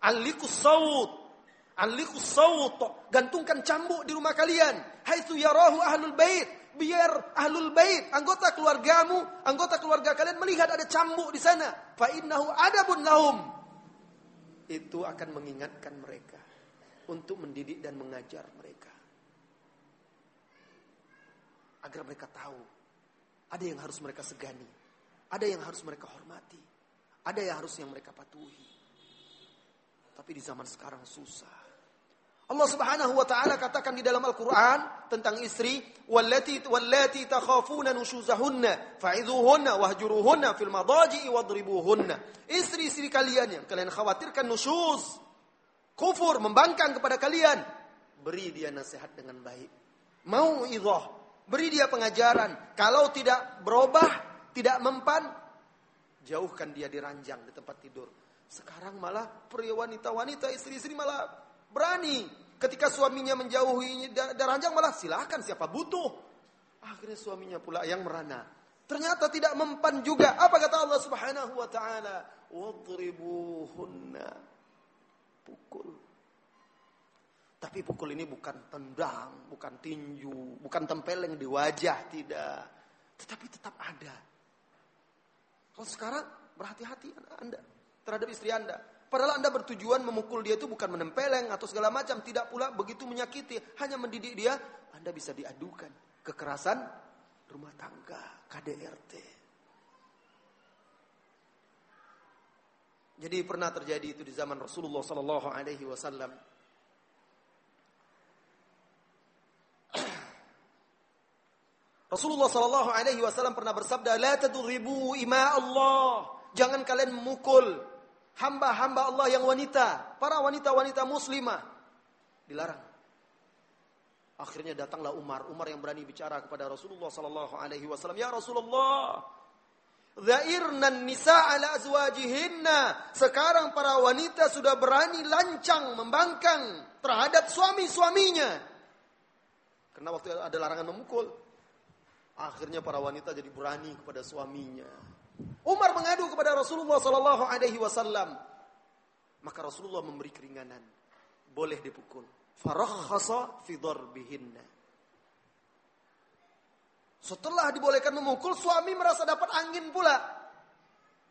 Alikus saut, alikus saut, gantungkan cambuk di rumah kalian. Hai tu yarahu ahlul bait, biar ahlul bait, anggota keluargamu, anggota keluarga kalian melihat ada cambuk di sana. Fa innahu adabun lahum. Itu akan mengingatkan mereka. untuk mendidik dan mengajar mereka. Agar mereka tahu ada yang harus mereka segani, ada yang harus mereka hormati, ada yang harus yang mereka patuhi. Tapi di zaman sekarang susah. Allah Subhanahu wa taala katakan di dalam Al-Qur'an tentang istri, "Wallati wallati takhafuna nushuzahunna fa'idhuhunna wahjuruhunna fil madaji'i wadribuhunna." Istri-istri kalian yang kalian khawatirkan nusyuz, kufur, membangkang kepada kalian, beri dia nasihat dengan baik. Mau idhah, beri dia pengajaran. Kalau tidak berubah, tidak mempan, jauhkan dia di ranjang di tempat tidur. Sekarang malah pria wanita-wanita, istri-istri malah Berani. Ketika suaminya menjauhi ranjang malah silakan siapa butuh. Akhirnya suaminya pula yang merana. Ternyata tidak mempan juga. Apa kata Allah Subhanahu wa taala? Wadribuhunna. Pukul. Tapi pukul ini bukan tendang, bukan tinju, bukan tempeleng di wajah, tidak. Tetapi tetap ada. Kalau sekarang berhati-hati Anda terhadap istri Anda. Padahal Anda bertujuan memukul dia itu bukan menempeleng atau segala macam. Tidak pula begitu menyakiti. Hanya mendidik dia. Anda bisa diadukan. Kekerasan rumah tangga. KDRT. Jadi pernah terjadi itu di zaman Rasulullah Sallallahu Alaihi Wasallam. Rasulullah Sallallahu Alaihi Wasallam pernah bersabda, "La tadribu ima Allah." Jangan kalian memukul hamba-hamba Allah yang wanita, para wanita-wanita muslimah dilarang. Akhirnya datanglah Umar, Umar yang berani bicara kepada Rasulullah sallallahu alaihi wasallam, "Ya Rasulullah, Zairna nisa ala azwajihinna. Sekarang para wanita sudah berani lancang, membangkang terhadap suami-suaminya. Karena waktu ada larangan memukul. Akhirnya para wanita jadi berani kepada suaminya. Umar mengadu kepada Rasulullah Sallallahu Alaihi Wasallam. Maka Rasulullah memberi keringanan. Boleh dipukul. Farakhasa fi darbihinna. Setelah dibolehkan memukul, suami merasa dapat angin pula.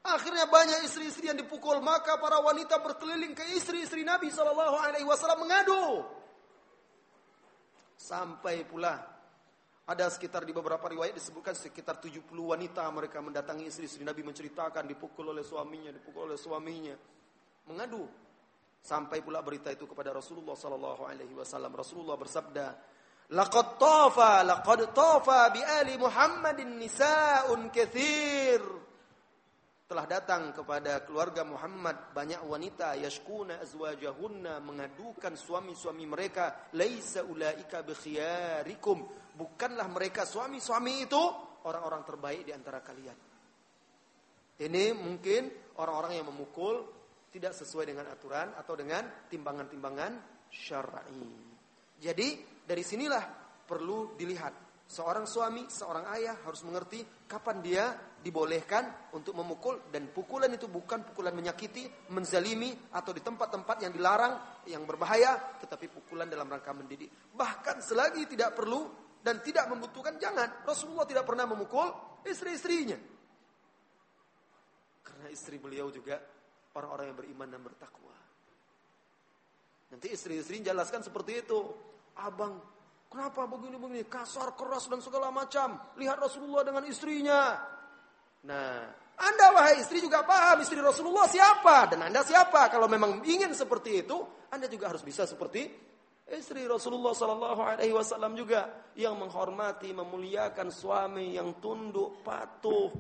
Akhirnya banyak istri-istri yang dipukul, maka para wanita berkeliling ke istri-istri Nabi Shallallahu Alaihi Wasallam mengadu. Sampai pula ada sekitar di beberapa riwayat disebutkan sekitar 70 wanita mereka mendatangi istri-istri Nabi menceritakan dipukul oleh suaminya, dipukul oleh suaminya. Mengadu. Sampai pula berita itu kepada Rasulullah sallallahu alaihi wasallam. Rasulullah bersabda, "Laqad tafa, laqad tafa bi ali Muhammadin nisa'un katsir." Telah datang kepada keluarga Muhammad banyak wanita yashkuna azwajahunna mengadukan suami-suami mereka laisa ulaika bikhiyarikum. Bukanlah mereka suami-suami itu orang-orang terbaik di antara kalian. Ini mungkin orang-orang yang memukul tidak sesuai dengan aturan atau dengan timbangan-timbangan syar'i. Jadi dari sinilah perlu dilihat Seorang suami, seorang ayah harus mengerti kapan dia dibolehkan untuk memukul dan pukulan itu bukan pukulan menyakiti, menzalimi atau di tempat-tempat yang dilarang, yang berbahaya, tetapi pukulan dalam rangka mendidik. Bahkan selagi tidak perlu dan tidak membutuhkan jangan. Rasulullah tidak pernah memukul istri-istrinya. Karena istri beliau juga orang-orang yang beriman dan bertakwa. Nanti istri-istri jelaskan seperti itu. Abang Kenapa begini-begini? Kasar, keras, dan segala macam. Lihat Rasulullah dengan istrinya. Nah, Anda wahai istri juga paham istri Rasulullah siapa. Dan Anda siapa. Kalau memang ingin seperti itu, Anda juga harus bisa seperti istri Rasulullah Sallallahu Alaihi Wasallam juga. Yang menghormati, memuliakan suami yang tunduk, patuh.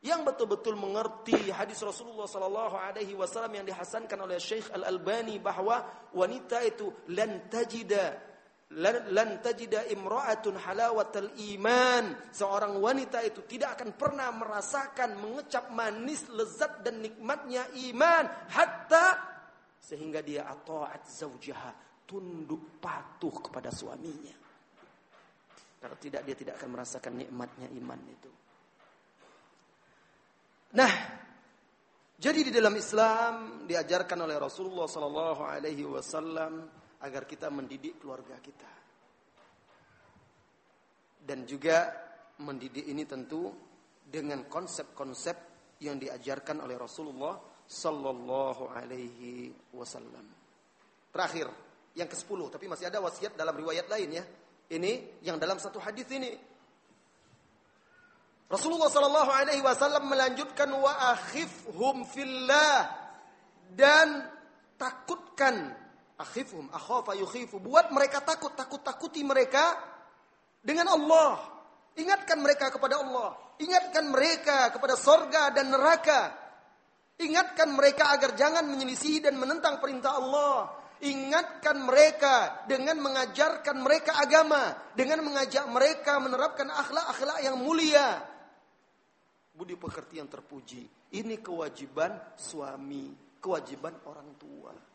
Yang betul-betul mengerti hadis Rasulullah Sallallahu Alaihi Wasallam yang dihasankan oleh Syekh Al Albani bahwa wanita itu lan tajida lan tajida imra'atun halawatal iman. Seorang wanita itu tidak akan pernah merasakan mengecap manis lezat dan nikmatnya iman. Hatta sehingga dia ataat zaujaha tunduk patuh kepada suaminya. Kalau tidak dia tidak akan merasakan nikmatnya iman itu. Nah jadi di dalam Islam diajarkan oleh Rasulullah sallallahu alaihi wasallam agar kita mendidik keluarga kita. Dan juga mendidik ini tentu dengan konsep-konsep yang diajarkan oleh Rasulullah sallallahu alaihi wasallam. Terakhir, yang ke-10, tapi masih ada wasiat dalam riwayat lain ya. Ini yang dalam satu hadis ini. Rasulullah sallallahu alaihi wasallam melanjutkan wa akhifhum fillah dan takutkan akhifhum akhafa yukhifu buat mereka takut takut takuti mereka dengan Allah. Ingatkan mereka kepada Allah. Ingatkan mereka kepada sorga dan neraka. Ingatkan mereka agar jangan menyelisih dan menentang perintah Allah. Ingatkan mereka dengan mengajarkan mereka agama dengan mengajak mereka menerapkan akhlak-akhlak yang mulia. Budi pekerti yang terpuji. Ini kewajiban suami, kewajiban orang tua.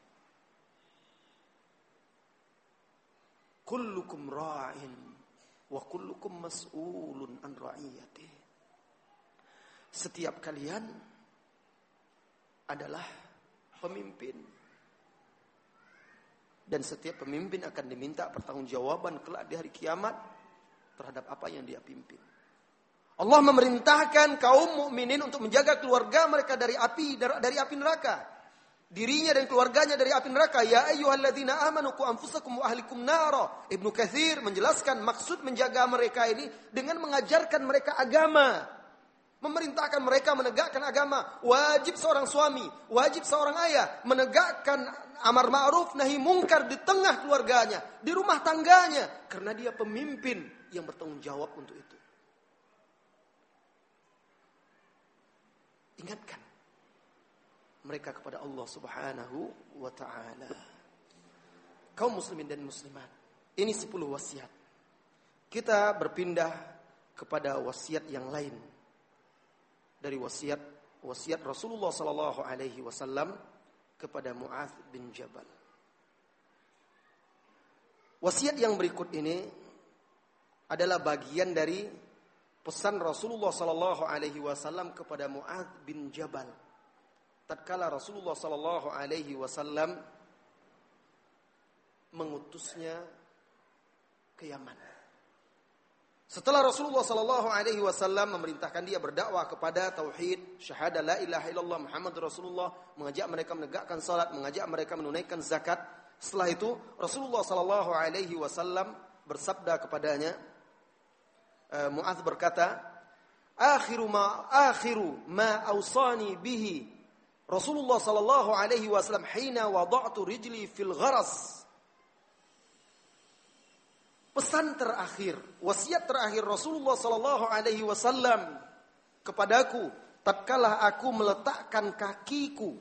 Kullukum ra'in wa kullukum mas'ulun an ra'iyati. Setiap kalian adalah pemimpin. Dan setiap pemimpin akan diminta pertanggungjawaban kelak di hari kiamat terhadap apa yang dia pimpin. Allah memerintahkan kaum mukminin untuk menjaga keluarga mereka dari api dari api neraka. Dirinya dan keluarganya dari api neraka. Ya ayyuhalladzina amanu qu anfusakum wa ahlikum nara. Ibnu Katsir menjelaskan maksud menjaga mereka ini dengan mengajarkan mereka agama. Memerintahkan mereka menegakkan agama. Wajib seorang suami, wajib seorang ayah menegakkan amar ma'ruf nahi mungkar di tengah keluarganya, di rumah tangganya karena dia pemimpin yang bertanggung jawab untuk itu. Ingatkan mereka kepada Allah Subhanahu wa taala. Kaum muslimin dan muslimat, ini 10 wasiat. Kita berpindah kepada wasiat yang lain. Dari wasiat wasiat Rasulullah sallallahu alaihi wasallam kepada Muaz bin Jabal. Wasiat yang berikut ini adalah bagian dari pesan Rasulullah sallallahu alaihi wasallam kepada Muaz bin Jabal. Tatkala Rasulullah sallallahu alaihi wasallam mengutusnya ke Yaman. Setelah Rasulullah sallallahu alaihi wasallam memerintahkan dia berdakwah kepada tauhid, syahadah la ilaha illallah Muhammad Rasulullah, mengajak mereka menegakkan salat, mengajak mereka menunaikan zakat. Setelah itu Rasulullah sallallahu alaihi wasallam bersabda kepadanya, uh, Mu'adz berkata, "Akhiru ma akhiru ma awsani bihi Rasulullah sallallahu alaihi wasallam hina wada'tu rijli fil gharas." Pesan terakhir, wasiat terakhir Rasulullah sallallahu alaihi wasallam kepadaku tatkala aku meletakkan kakiku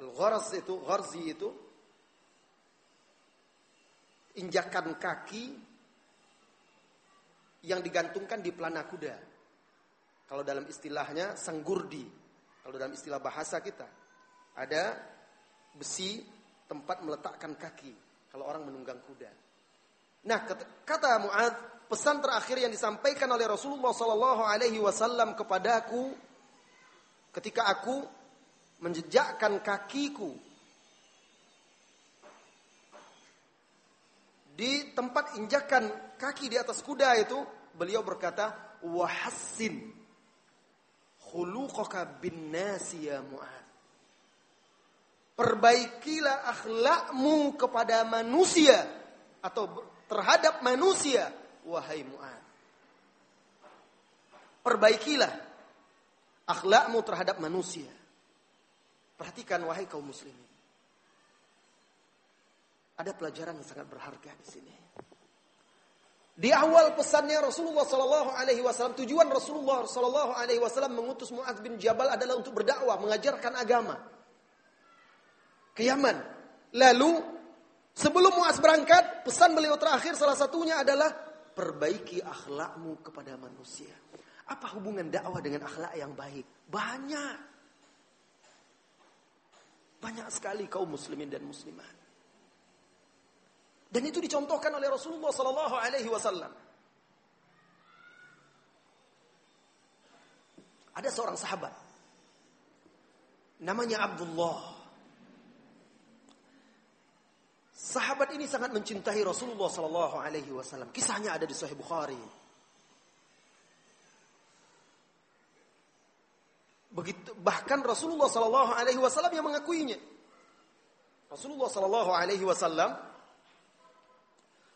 Al-gharas itu, gharzi itu injakan kaki yang digantungkan di pelana kuda. Kalau dalam istilahnya sanggurdi. Kalau dalam istilah bahasa kita ada besi tempat meletakkan kaki kalau orang menunggang kuda. Nah, kata Muad, pesan terakhir yang disampaikan oleh Rasulullah Sallallahu Alaihi Wasallam kepadaku ketika aku menjejakkan kakiku di tempat injakan kaki di atas kuda itu beliau berkata wahassin khuluqaka bin nasi ya Mu'ad. Perbaikilah akhlakmu kepada manusia atau terhadap manusia wahai Mu'ad. Perbaikilah akhlakmu terhadap manusia. Perhatikan wahai kaum muslimin. Ada pelajaran yang sangat berharga di sini. Di awal pesannya Rasulullah Sallallahu Alaihi Wasallam, tujuan Rasulullah Sallallahu Alaihi Wasallam mengutus Muaz bin Jabal adalah untuk berdakwah, mengajarkan agama. Ke Yaman. Lalu sebelum Muaz berangkat, pesan beliau terakhir salah satunya adalah perbaiki akhlakmu kepada manusia. Apa hubungan dakwah dengan akhlak yang baik? Banyak. Banyak sekali kaum muslimin dan muslimat. Dan itu dicontohkan oleh Rasulullah Sallallahu Alaihi Wasallam. Ada seorang sahabat, namanya Abdullah. Sahabat ini sangat mencintai Rasulullah Sallallahu Alaihi Wasallam. Kisahnya ada di Sahih Bukhari. Begitu bahkan Rasulullah Sallallahu Alaihi Wasallam yang mengakuinya. Rasulullah sallallahu alaihi wasallam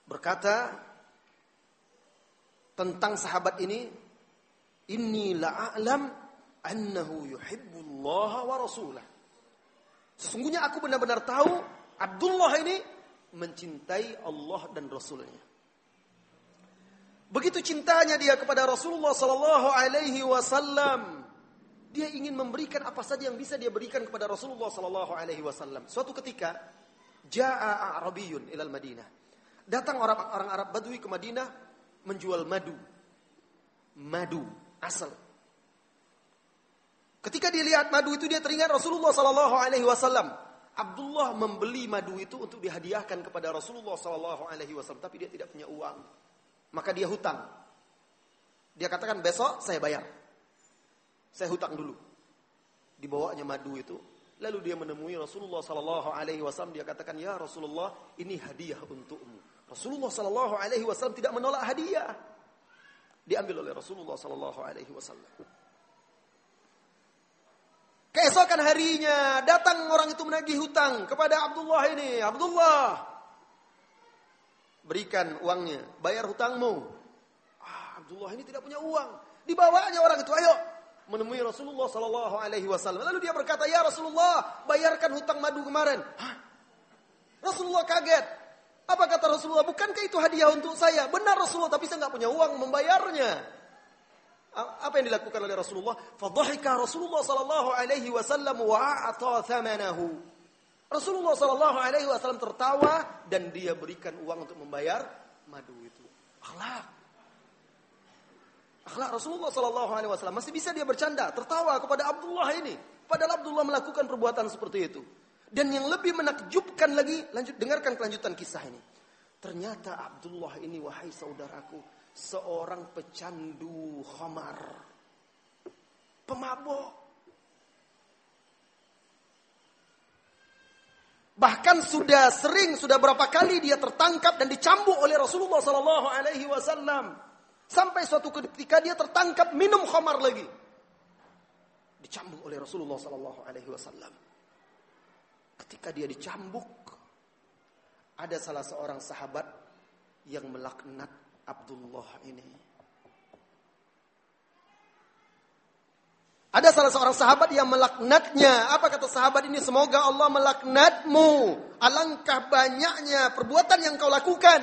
berkata tentang sahabat ini, "Inni la'alam annahu yuhibbullaha wa rasulah." Sesungguhnya aku benar-benar tahu Abdullah ini mencintai Allah dan Rasulnya. Begitu cintanya dia kepada Rasulullah Sallallahu Alaihi Wasallam, dia ingin memberikan apa saja yang bisa dia berikan kepada Rasulullah Sallallahu Alaihi Wasallam. Suatu ketika, jaa Arabiyun ilal Madinah. Datang orang-orang Arab Badui ke Madinah menjual madu. Madu asal. Ketika dia lihat madu itu dia teringat Rasulullah Sallallahu Alaihi Wasallam. Abdullah membeli madu itu untuk dihadiahkan kepada Rasulullah Sallallahu Alaihi Wasallam, tapi dia tidak punya uang maka dia hutang. Dia katakan besok saya bayar. Saya hutang dulu. Dibawanya madu itu. Lalu dia menemui Rasulullah Sallallahu Alaihi Wasallam. Dia katakan, ya Rasulullah, ini hadiah untukmu. Rasulullah Sallallahu Alaihi Wasallam tidak menolak hadiah. Diambil oleh Rasulullah Sallallahu Alaihi Wasallam. Keesokan harinya datang orang itu menagih hutang kepada Abdullah ini. Abdullah, berikan uangnya, bayar hutangmu. Ah, Abdullah ini tidak punya uang. Dibawanya orang itu, ayo menemui Rasulullah Sallallahu Alaihi Wasallam. Lalu dia berkata, ya Rasulullah, bayarkan hutang madu kemarin. Hah? Rasulullah kaget. Apa kata Rasulullah? Bukankah itu hadiah untuk saya? Benar Rasulullah, tapi saya nggak punya uang membayarnya. Apa yang dilakukan oleh Rasulullah? Fadhahika Rasulullah sallallahu alaihi wasallam wa a'ta thamanahu. Rasulullah Shallallahu Alaihi Wasallam tertawa dan dia berikan uang untuk membayar madu itu. Akhlak. Akhlak Rasulullah Shallallahu Alaihi Wasallam masih bisa dia bercanda, tertawa kepada Abdullah ini. Padahal Abdullah melakukan perbuatan seperti itu. Dan yang lebih menakjubkan lagi, lanjut dengarkan kelanjutan kisah ini. Ternyata Abdullah ini wahai saudaraku, seorang pecandu khamar. Pemabok. Bahkan sudah sering, sudah berapa kali dia tertangkap dan dicambuk oleh Rasulullah Sallallahu Alaihi Wasallam. Sampai suatu ketika dia tertangkap minum khamar lagi. Dicambuk oleh Rasulullah Sallallahu Alaihi Wasallam. Ketika dia dicambuk, ada salah seorang sahabat yang melaknat Abdullah ini. Ada salah seorang sahabat yang melaknatnya. Apa kata sahabat ini? Semoga Allah melaknatmu. Alangkah banyaknya perbuatan yang kau lakukan.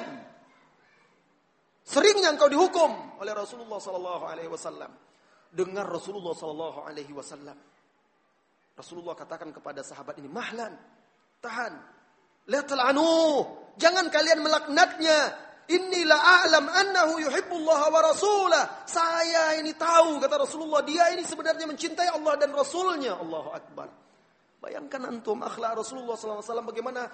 Seringnya engkau dihukum oleh Rasulullah sallallahu alaihi wasallam. Dengar Rasulullah sallallahu alaihi wasallam. Rasulullah katakan kepada sahabat ini, "Mahlan, tahan. La tal'anu. Jangan kalian melaknatnya. Inilah a'lam annahu yuhibbullah wa rasulah. Saya ini tahu kata Rasulullah, dia ini sebenarnya mencintai Allah dan Rasulnya. Allahu Akbar. Bayangkan antum akhlak Rasulullah SAW bagaimana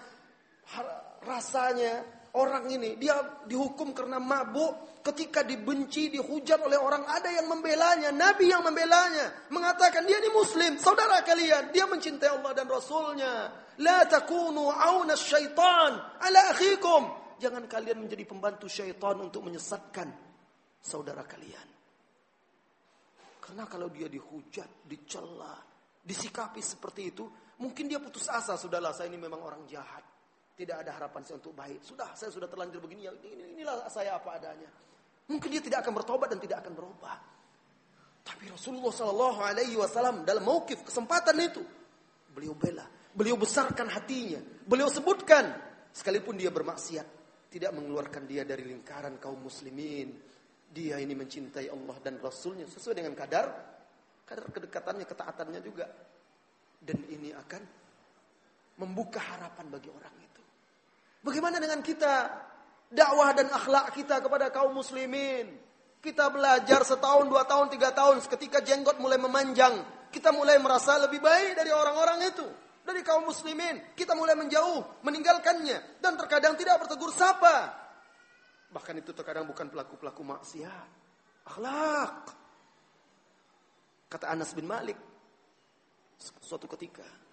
rasanya orang ini. Dia dihukum karena mabuk. Ketika dibenci, dihujat oleh orang. Ada yang membelanya. Nabi yang membelanya. Mengatakan dia ini muslim. Saudara kalian. Dia mencintai Allah dan Rasulnya. La takunu awna syaitan ala akhikum. Jangan kalian menjadi pembantu syaitan untuk menyesatkan saudara kalian. Karena kalau dia dihujat, dicela, disikapi seperti itu, mungkin dia putus asa, sudahlah saya ini memang orang jahat. Tidak ada harapan saya untuk baik. Sudah, saya sudah terlanjur begini, ya, inilah saya apa adanya. Mungkin dia tidak akan bertobat dan tidak akan berubah. Tapi Rasulullah Shallallahu Alaihi Wasallam dalam mauqif kesempatan itu, beliau bela, beliau besarkan hatinya, beliau sebutkan sekalipun dia bermaksiat, tidak mengeluarkan dia dari lingkaran kaum muslimin. Dia ini mencintai Allah dan Rasulnya sesuai dengan kadar kadar kedekatannya, ketaatannya juga. Dan ini akan membuka harapan bagi orang. Bagaimana dengan kita? Dakwah dan akhlak kita kepada kaum muslimin. Kita belajar setahun, dua tahun, tiga tahun. Ketika jenggot mulai memanjang. Kita mulai merasa lebih baik dari orang-orang itu dari kaum muslimin. Kita mulai menjauh, meninggalkannya. Dan terkadang tidak bertegur sapa. Bahkan itu terkadang bukan pelaku-pelaku maksiat. Akhlak. Kata Anas bin Malik. Suatu ketika.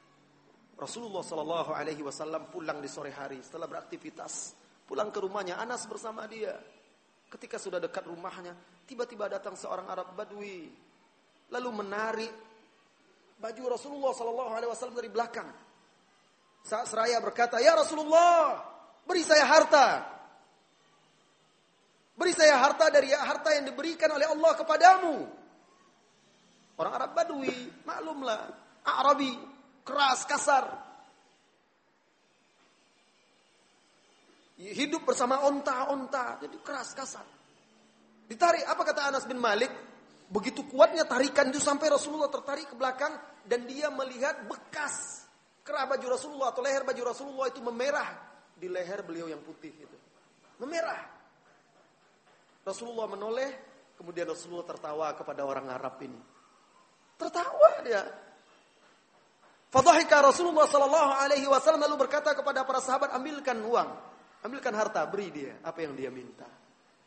Rasulullah Sallallahu Alaihi Wasallam pulang di sore hari setelah beraktivitas. Pulang ke rumahnya, Anas bersama dia. Ketika sudah dekat rumahnya, tiba-tiba datang seorang Arab Badui. Lalu menarik baju Rasulullah Sallallahu Alaihi Wasallam dari belakang. saat seraya berkata, "Ya Rasulullah, beri saya harta." Beri saya harta dari harta yang diberikan oleh Allah kepadamu. Orang Arab Badui, maklumlah, Arabi, keras, kasar. Hidup bersama onta-onta, jadi keras, kasar. Ditarik, apa kata Anas bin Malik? Begitu kuatnya tarikan itu sampai Rasulullah tertarik ke belakang dan dia melihat bekas kerah baju Rasulullah atau leher baju Rasulullah itu memerah di leher beliau yang putih itu. Memerah. Rasulullah menoleh, kemudian Rasulullah tertawa kepada orang Arab ini. Tertawa dia. Fadhahika Rasulullah sallallahu alaihi wasallam lalu berkata kepada para sahabat, "Ambilkan uang, ambilkan harta, beri dia apa yang dia minta."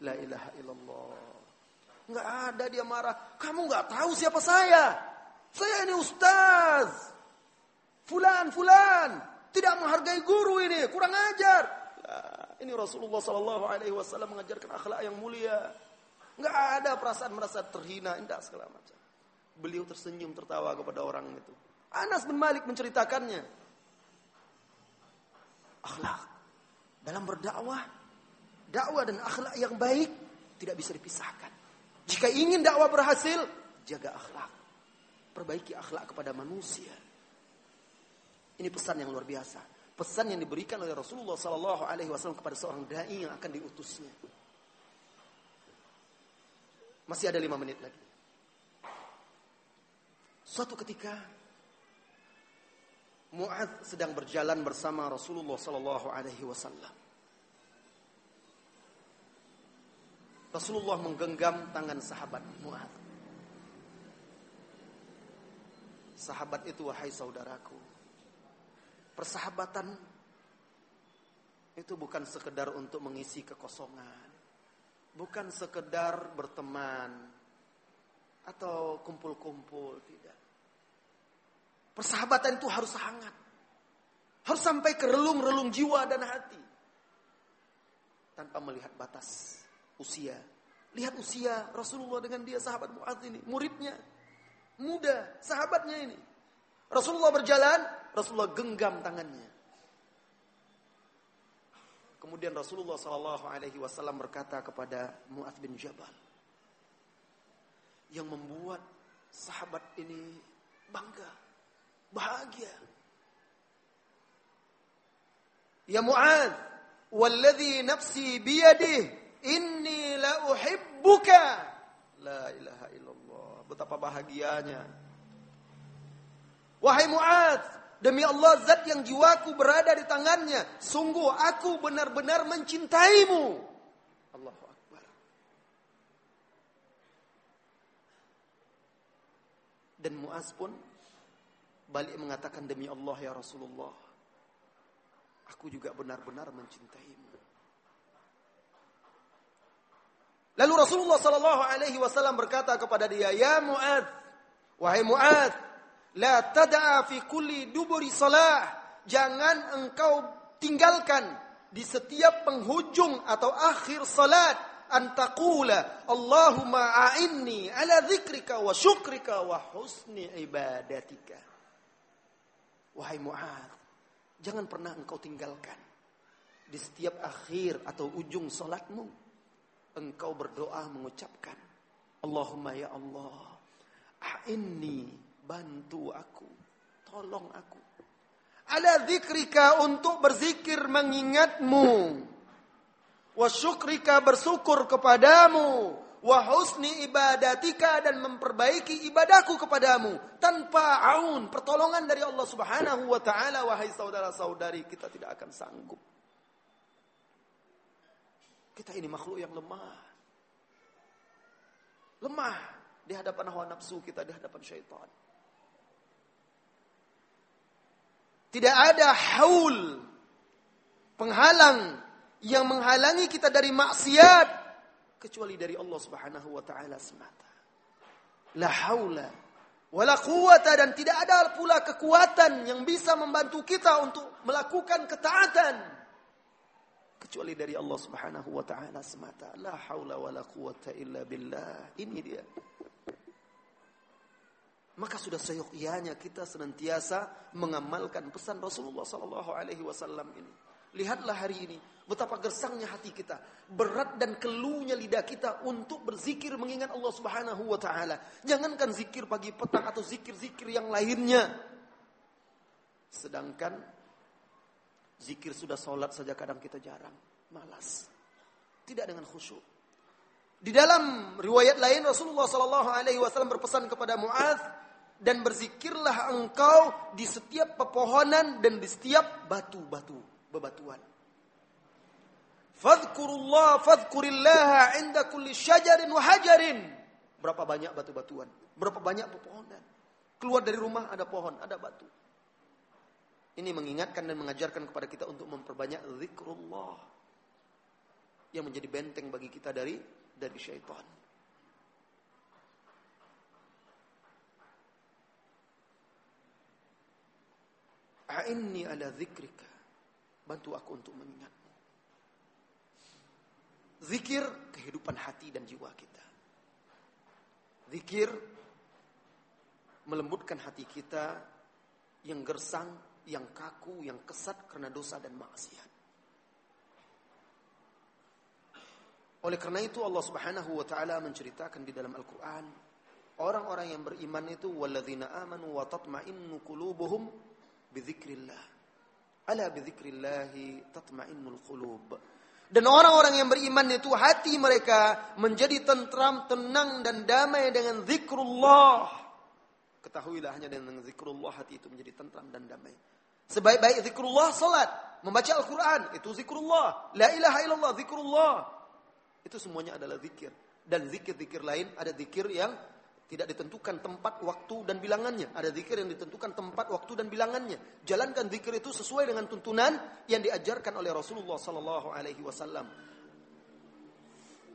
La ilaha illallah. Enggak ada dia marah. Kamu enggak tahu siapa saya? Saya ini ustaz. Fulan, fulan. Tidak menghargai guru ini, kurang ajar. Ini Rasulullah Sallallahu Alaihi Wasallam mengajarkan akhlak yang mulia. Nggak ada perasaan merasa terhina, indah segala macam. Beliau tersenyum tertawa kepada orang itu. Anas bin Malik menceritakannya. Akhlak dalam berdakwah, dakwah dan akhlak yang baik tidak bisa dipisahkan. Jika ingin dakwah berhasil, jaga akhlak. Perbaiki akhlak kepada manusia. Ini pesan yang luar biasa pesan yang diberikan oleh Rasulullah Sallallahu Alaihi Wasallam kepada seorang dai yang akan diutusnya. Masih ada lima menit lagi. Suatu ketika Mu'ad sedang berjalan bersama Rasulullah Sallallahu Alaihi Wasallam. Rasulullah menggenggam tangan sahabat Mu'ad. Sahabat itu wahai saudaraku Persahabatan itu bukan sekedar untuk mengisi kekosongan. Bukan sekedar berteman atau kumpul-kumpul, tidak. Persahabatan itu harus hangat. Harus sampai ke relung-relung jiwa dan hati. Tanpa melihat batas usia. Lihat usia Rasulullah dengan dia sahabat Mu'ad ini. Muridnya. Muda. Sahabatnya ini. Rasulullah berjalan, Rasulullah genggam tangannya. Kemudian Rasulullah Shallallahu Alaihi Wasallam berkata kepada Muaz bin Jabal, yang membuat sahabat ini bangga, bahagia. Ya Muaz, walladhi nafsi biyadih, inni la uhibbuka. La ilaha illallah. Betapa bahagianya Wahai Mu'ad, demi Allah zat yang jiwaku berada di tangannya, sungguh aku benar-benar mencintaimu. Allahu Akbar. Dan Mu'az pun balik mengatakan demi Allah ya Rasulullah, aku juga benar-benar mencintaimu. Lalu Rasulullah sallallahu alaihi wasallam berkata kepada dia, "Ya Mu'ad, wahai Mu'ad, La tada'a fi kulli duburi salah. Jangan engkau tinggalkan di setiap penghujung atau akhir salat antakula Allahumma a'inni ala dzikrika wa syukrika wa husni ibadatika. Wahai Mu'ad, jangan pernah engkau tinggalkan di setiap akhir atau ujung salatmu engkau berdoa mengucapkan Allahumma ya Allah a'inni bantu aku, tolong aku. Ala zikrika untuk berzikir mengingatmu. Wa syukrika bersyukur kepadamu. Wa husni ibadatika dan memperbaiki ibadahku kepadamu. Tanpa aun, pertolongan dari Allah subhanahu wa ta'ala. Wahai saudara-saudari, kita tidak akan sanggup. Kita ini makhluk yang lemah. Lemah di hadapan hawa nafsu kita, di hadapan syaitan. Tidak ada haul penghalang yang menghalangi kita dari maksiat kecuali dari Allah Subhanahu wa taala semata. La haula wala quwata dan tidak ada pula kekuatan yang bisa membantu kita untuk melakukan ketaatan kecuali dari Allah Subhanahu wa taala semata. La haula wala quwata illa billah. Ini dia. maka sudah seyogyanya kita senantiasa mengamalkan pesan Rasulullah Sallallahu Alaihi Wasallam ini. Lihatlah hari ini betapa gersangnya hati kita, berat dan keluhnya lidah kita untuk berzikir mengingat Allah Subhanahu Wa Taala. Jangankan zikir pagi petang atau zikir-zikir yang lainnya. Sedangkan zikir sudah sholat saja kadang kita jarang, malas, tidak dengan khusyuk. Di dalam riwayat lain Rasulullah Sallallahu Alaihi Wasallam berpesan kepada Muadz dan berzikirlah engkau di setiap pepohonan dan di setiap batu-batu, bebatuan. Fadhkurullah fadhkurillah inda kulli syajarin wa hajarin. Berapa banyak batu-batuan, berapa banyak pepohonan. Keluar dari rumah ada pohon, ada batu. Ini mengingatkan dan mengajarkan kepada kita untuk memperbanyak zikrullah yang menjadi benteng bagi kita dari dari syaitan. A'inni ala zikrika. Bantu aku untuk mengingatmu. Zikir kehidupan hati dan jiwa kita. Zikir melembutkan hati kita yang gersang, yang kaku, yang kesat karena dosa dan maksiat. Oleh karena itu Allah Subhanahu wa taala menceritakan di dalam Al-Qur'an orang-orang yang beriman itu walladzina amanu wa tatma'innu qulubuhum bizikrillah. Ala bizikrillahi tatma'innul qulub. Dan orang-orang yang beriman itu hati mereka menjadi tentram, tenang dan damai dengan zikrullah. Ketahuilah hanya dengan zikrullah hati itu menjadi tentram dan damai. Sebaik-baik zikrullah salat, membaca Al-Qur'an itu zikrullah. La ilaha illallah zikrullah. Itu semuanya adalah zikir. Dan zikir-zikir lain ada zikir yang tidak ditentukan tempat, waktu, dan bilangannya. Ada zikir yang ditentukan tempat, waktu, dan bilangannya. Jalankan zikir itu sesuai dengan tuntunan yang diajarkan oleh Rasulullah Sallallahu Alaihi Wasallam.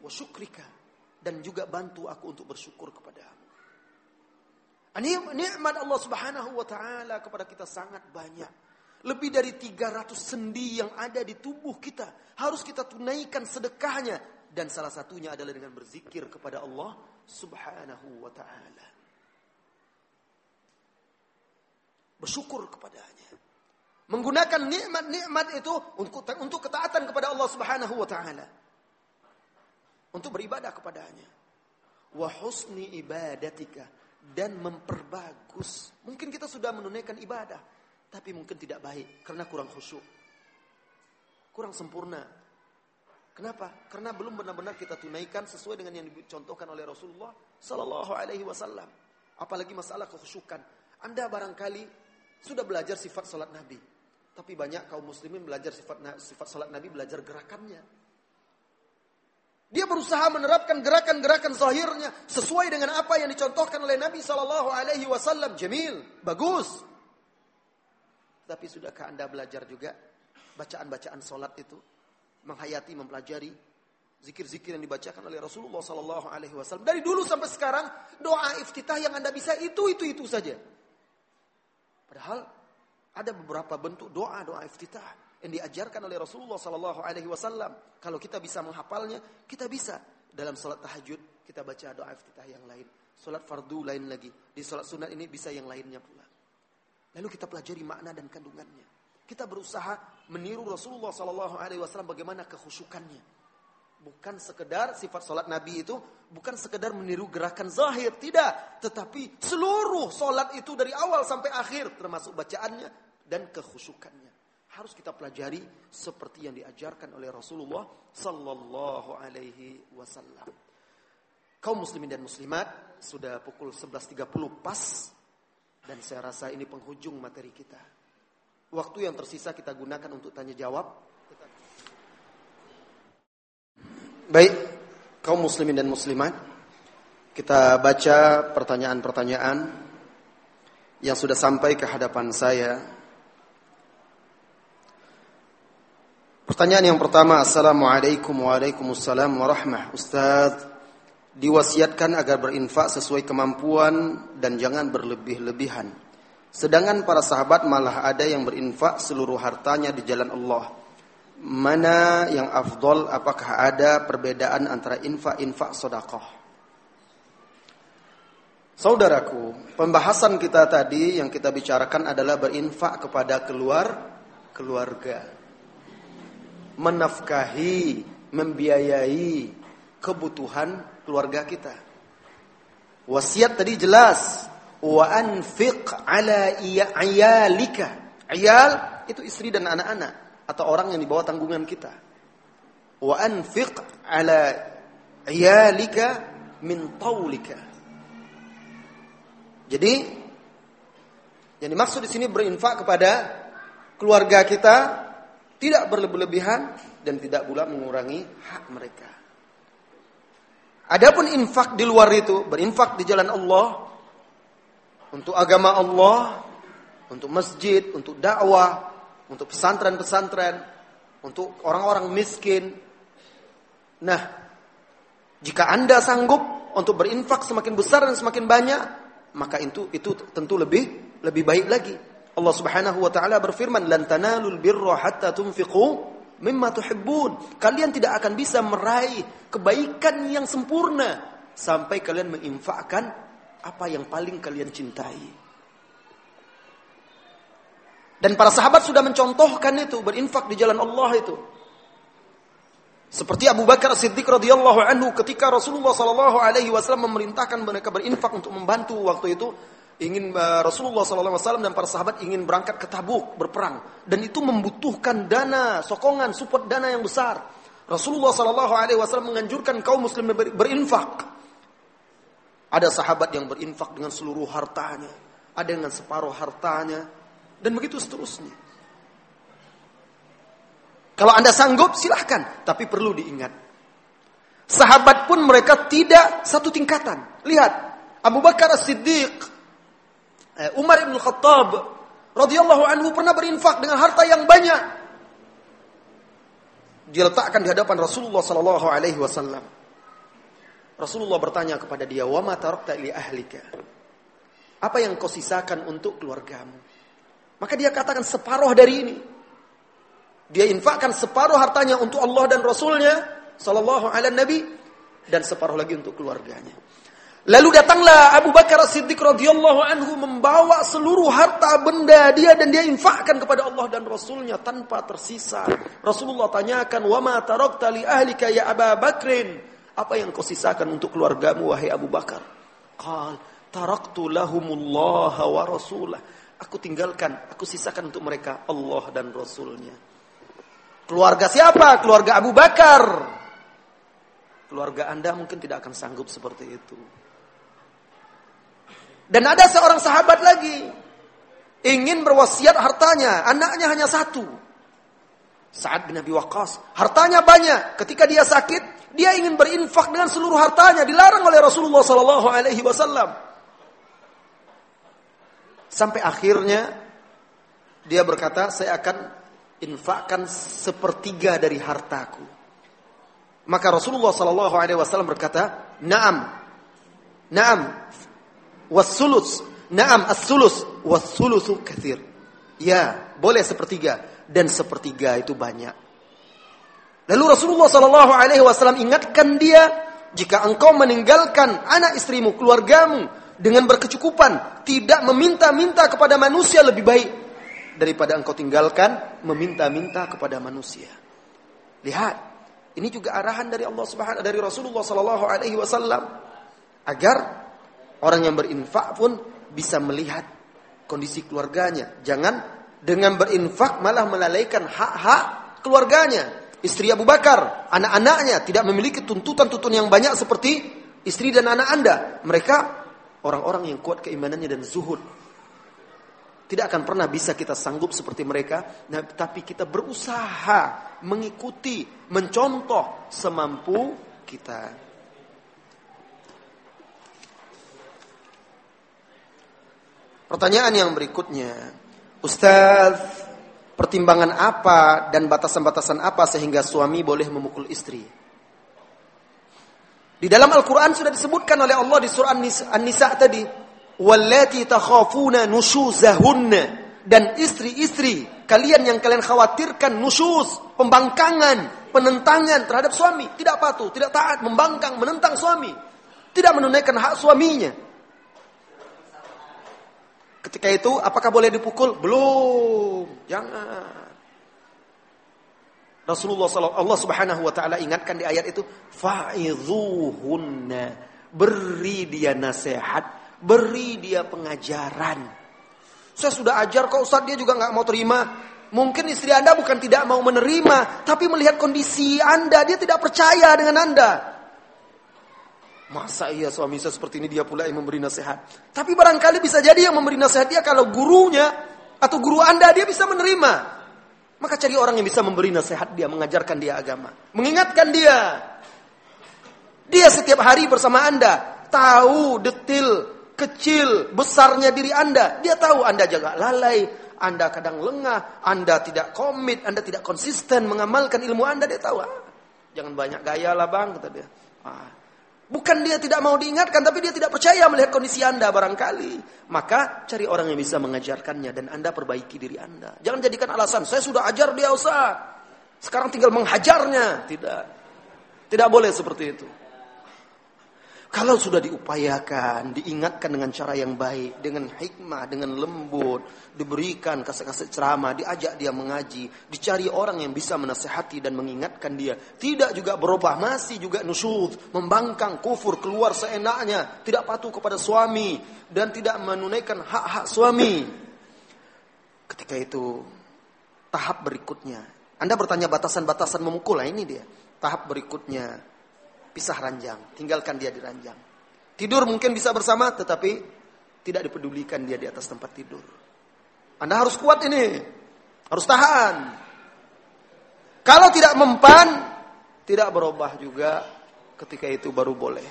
Wa syukrika dan juga bantu aku untuk bersyukur kepada Nikmat Allah Subhanahu wa taala kepada kita sangat banyak. Lebih dari 300 sendi yang ada di tubuh kita harus kita tunaikan sedekahnya dan salah satunya adalah dengan berzikir kepada Allah Subhanahu wa taala. Bersyukur kepadanya. Menggunakan nikmat-nikmat itu untuk untuk ketaatan kepada Allah Subhanahu wa taala. Untuk beribadah kepadanya. Wa husni ibadatika dan memperbagus. Mungkin kita sudah menunaikan ibadah, tapi mungkin tidak baik karena kurang khusyuk. Kurang sempurna, Kenapa? Karena belum benar-benar kita tunaikan sesuai dengan yang dicontohkan oleh Rasulullah Sallallahu Alaihi Wasallam. Apalagi masalah kekhusyukan. Anda barangkali sudah belajar sifat salat Nabi, tapi banyak kaum muslimin belajar sifat sifat salat Nabi belajar gerakannya. Dia berusaha menerapkan gerakan-gerakan zahirnya sesuai dengan apa yang dicontohkan oleh Nabi Sallallahu Alaihi Wasallam. Jamil, bagus. Tapi sudahkah anda belajar juga bacaan-bacaan solat itu? Menghayati, mempelajari zikir-zikir yang dibacakan oleh Rasulullah Sallallahu Alaihi Wasallam. Dari dulu sampai sekarang doa iftitah yang anda bisa itu itu itu saja. Padahal ada beberapa bentuk doa doa iftitah yang diajarkan oleh Rasulullah Sallallahu Alaihi Wasallam. Kalau kita bisa menghafalnya, kita bisa dalam sholat tahajud kita baca doa iftitah yang lain. Sholat fardu lain lagi. Di sholat sunat ini bisa yang lainnya pula. Lalu kita pelajari makna dan kandungannya. Kita berusaha meniru Rasulullah Sallallahu Alaihi Wasallam bagaimana kekhusyukannya. Bukan sekedar sifat solat Nabi itu bukan sekedar meniru gerakan zahir, tidak. Tetapi seluruh solat itu dari awal sampai akhir termasuk bacaannya dan kekhusyukannya. Harus kita pelajari seperti yang diajarkan oleh Rasulullah Sallallahu Alaihi Wasallam. Kaum muslimin dan muslimat sudah pukul 11.30 pas dan saya rasa ini penghujung materi kita. Waktu yang tersisa kita gunakan untuk tanya jawab. Baik, kaum muslimin dan muslimat, kita baca pertanyaan-pertanyaan yang sudah sampai ke hadapan saya. Pertanyaan yang pertama, Assalamualaikum Waalaikumsalam warahmah. Ustaz, diwasiatkan agar berinfak sesuai kemampuan dan jangan berlebih-lebihan. Sedangkan para sahabat malah ada yang berinfak seluruh hartanya di jalan Allah. Mana yang afdol? Apakah ada perbedaan antara infak-infak sodakoh? Saudaraku, pembahasan kita tadi yang kita bicarakan adalah berinfak kepada keluar keluarga. Menafkahi, membiayai kebutuhan keluarga kita. Wasiat tadi jelas, wa anfiq ala iyalika. Iyal itu istri dan anak-anak atau orang yang di bawah tanggungan kita. Wa anfiq ala iyalika min taulika. Jadi yang dimaksud di sini berinfak kepada keluarga kita tidak berlebihan dan tidak pula mengurangi hak mereka. Adapun infak di luar itu, berinfak di jalan Allah untuk agama Allah, untuk masjid, untuk dakwah, untuk pesantren-pesantren, untuk orang-orang miskin. Nah, jika Anda sanggup untuk berinfak semakin besar dan semakin banyak, maka itu itu tentu lebih lebih baik lagi. Allah Subhanahu wa taala berfirman, "Lan tanalul birra hatta tunfiqu mimma tuhibbun." Kalian tidak akan bisa meraih kebaikan yang sempurna sampai kalian menginfakkan apa yang paling kalian cintai. Dan para sahabat sudah mencontohkan itu, berinfak di jalan Allah itu. Seperti Abu Bakar Siddiq radhiyallahu anhu ketika Rasulullah sallallahu alaihi wasallam memerintahkan mereka berinfak untuk membantu waktu itu ingin uh, Rasulullah wasallam dan para sahabat ingin berangkat ke Tabuk berperang dan itu membutuhkan dana, sokongan, support dana yang besar. Rasulullah sallallahu alaihi wasallam menganjurkan kaum muslim berinfak. Ada sahabat yang berinfak dengan seluruh hartanya, ada dengan separuh hartanya, dan begitu seterusnya. Kalau Anda sanggup silahkan, tapi perlu diingat. Sahabat pun mereka tidak satu tingkatan. Lihat, Abu Bakar As-Siddiq, eh, Umar Ibn Khattab, radhiyallahu anhu pernah berinfak dengan harta yang banyak. Diletakkan di hadapan Rasulullah sallallahu alaihi wasallam. Rasulullah bertanya kepada dia, "Wa ma tarakta li ahlika?" Apa yang kau sisakan untuk keluargamu? Maka dia katakan separuh dari ini. Dia infakkan separuh hartanya untuk Allah dan Rasulnya, Sallallahu alaihi Nabi, dan separuh lagi untuk keluarganya. Lalu datanglah Abu Bakar Siddiq radhiyallahu anhu membawa seluruh harta benda dia dan dia infakkan kepada Allah dan Rasulnya tanpa tersisa. Rasulullah tanyakan, "Wa ma tarakta li ahlika ya Abu Bakrin?" Apa yang kau sisakan untuk keluargamu wahai Abu Bakar? Qal, "Taraktu lahumullah wa rasulah." Aku tinggalkan, aku sisakan untuk mereka Allah dan Rasulnya. Keluarga siapa? Keluarga Abu Bakar. Keluarga Anda mungkin tidak akan sanggup seperti itu. Dan ada seorang sahabat lagi. Ingin berwasiat hartanya. Anaknya hanya satu. Saat bin Abi Waqqas. Hartanya banyak. Ketika dia sakit, dia ingin berinfak dengan seluruh hartanya. Dilarang oleh Rasulullah Sallallahu Alaihi Wasallam. Sampai akhirnya dia berkata, saya akan infakkan sepertiga dari hartaku. Maka Rasulullah Sallallahu Alaihi Wasallam berkata, Naam, Naam, wasulus, Naam as-sulus, wasulusu kathir. Ya, boleh sepertiga dan sepertiga itu banyak. Lalu Rasulullah Sallallahu Alaihi Wasallam ingatkan dia, jika engkau meninggalkan anak istrimu, keluargamu, dengan berkecukupan, tidak meminta-minta kepada manusia lebih baik daripada engkau tinggalkan meminta-minta kepada manusia. Lihat, ini juga arahan dari Allah Subhanahu dari Rasulullah sallallahu alaihi wasallam agar orang yang berinfak pun bisa melihat kondisi keluarganya. Jangan dengan berinfak malah melalaikan hak-hak keluarganya. Istri Abu Bakar, anak-anaknya tidak memiliki tuntutan-tuntutan yang banyak seperti istri dan anak Anda. Mereka orang-orang yang kuat keimanannya dan zuhud. Tidak akan pernah bisa kita sanggup seperti mereka, nah, tapi kita berusaha mengikuti, mencontoh semampu kita. Pertanyaan yang berikutnya, Ustaz, pertimbangan apa dan batasan-batasan apa sehingga suami boleh memukul istri? Di dalam Al-Quran sudah disebutkan oleh Allah di surah An-Nisa tadi. Wallati takhafuna nushuzahunna. Dan istri-istri kalian yang kalian khawatirkan nusyuz, pembangkangan, penentangan terhadap suami. Tidak patuh, tidak taat, membangkang, menentang suami. Tidak menunaikan hak suaminya. Ketika itu apakah boleh dipukul? Belum. Jangan. Rasulullah SAW, Allah Subhanahu wa taala ingatkan di ayat itu, fa'idhuhunna. Beri dia nasihat, beri dia pengajaran. Saya sudah ajar kok Ustaz, dia juga nggak mau terima. Mungkin istri Anda bukan tidak mau menerima, tapi melihat kondisi Anda, dia tidak percaya dengan Anda. Masa iya suami saya seperti ini dia pula yang memberi nasihat. Tapi barangkali bisa jadi yang memberi nasihat dia kalau gurunya atau guru anda dia bisa menerima. Maka cari orang yang bisa memberi nasihat dia, mengajarkan dia agama. Mengingatkan dia. Dia setiap hari bersama anda. Tahu detil, kecil, besarnya diri anda. Dia tahu anda jaga lalai. Anda kadang lengah, Anda tidak komit, Anda tidak konsisten mengamalkan ilmu Anda, dia tahu. Ah, jangan banyak gaya lah bang, kata dia. Ah, Bukan dia tidak mau diingatkan, tapi dia tidak percaya melihat kondisi Anda barangkali. Maka cari orang yang bisa mengajarkannya dan Anda perbaiki diri Anda. Jangan jadikan alasan, saya sudah ajar dia usah. Sekarang tinggal menghajarnya. Tidak. Tidak boleh seperti itu. Kalau sudah diupayakan, diingatkan dengan cara yang baik, dengan hikmah, dengan lembut, diberikan kasih-kasih ceramah, diajak dia mengaji, dicari orang yang bisa menasehati dan mengingatkan dia. Tidak juga berubah, masih juga nusyud, membangkang, kufur, keluar seenaknya, tidak patuh kepada suami, dan tidak menunaikan hak-hak suami. Ketika itu, tahap berikutnya. Anda bertanya batasan-batasan memukul, nah ini dia. Tahap berikutnya, pisah ranjang, tinggalkan dia di ranjang. Tidur mungkin bisa bersama tetapi tidak dipedulikan dia di atas tempat tidur. Anda harus kuat ini. Harus tahan. Kalau tidak mempan, tidak berubah juga ketika itu baru boleh.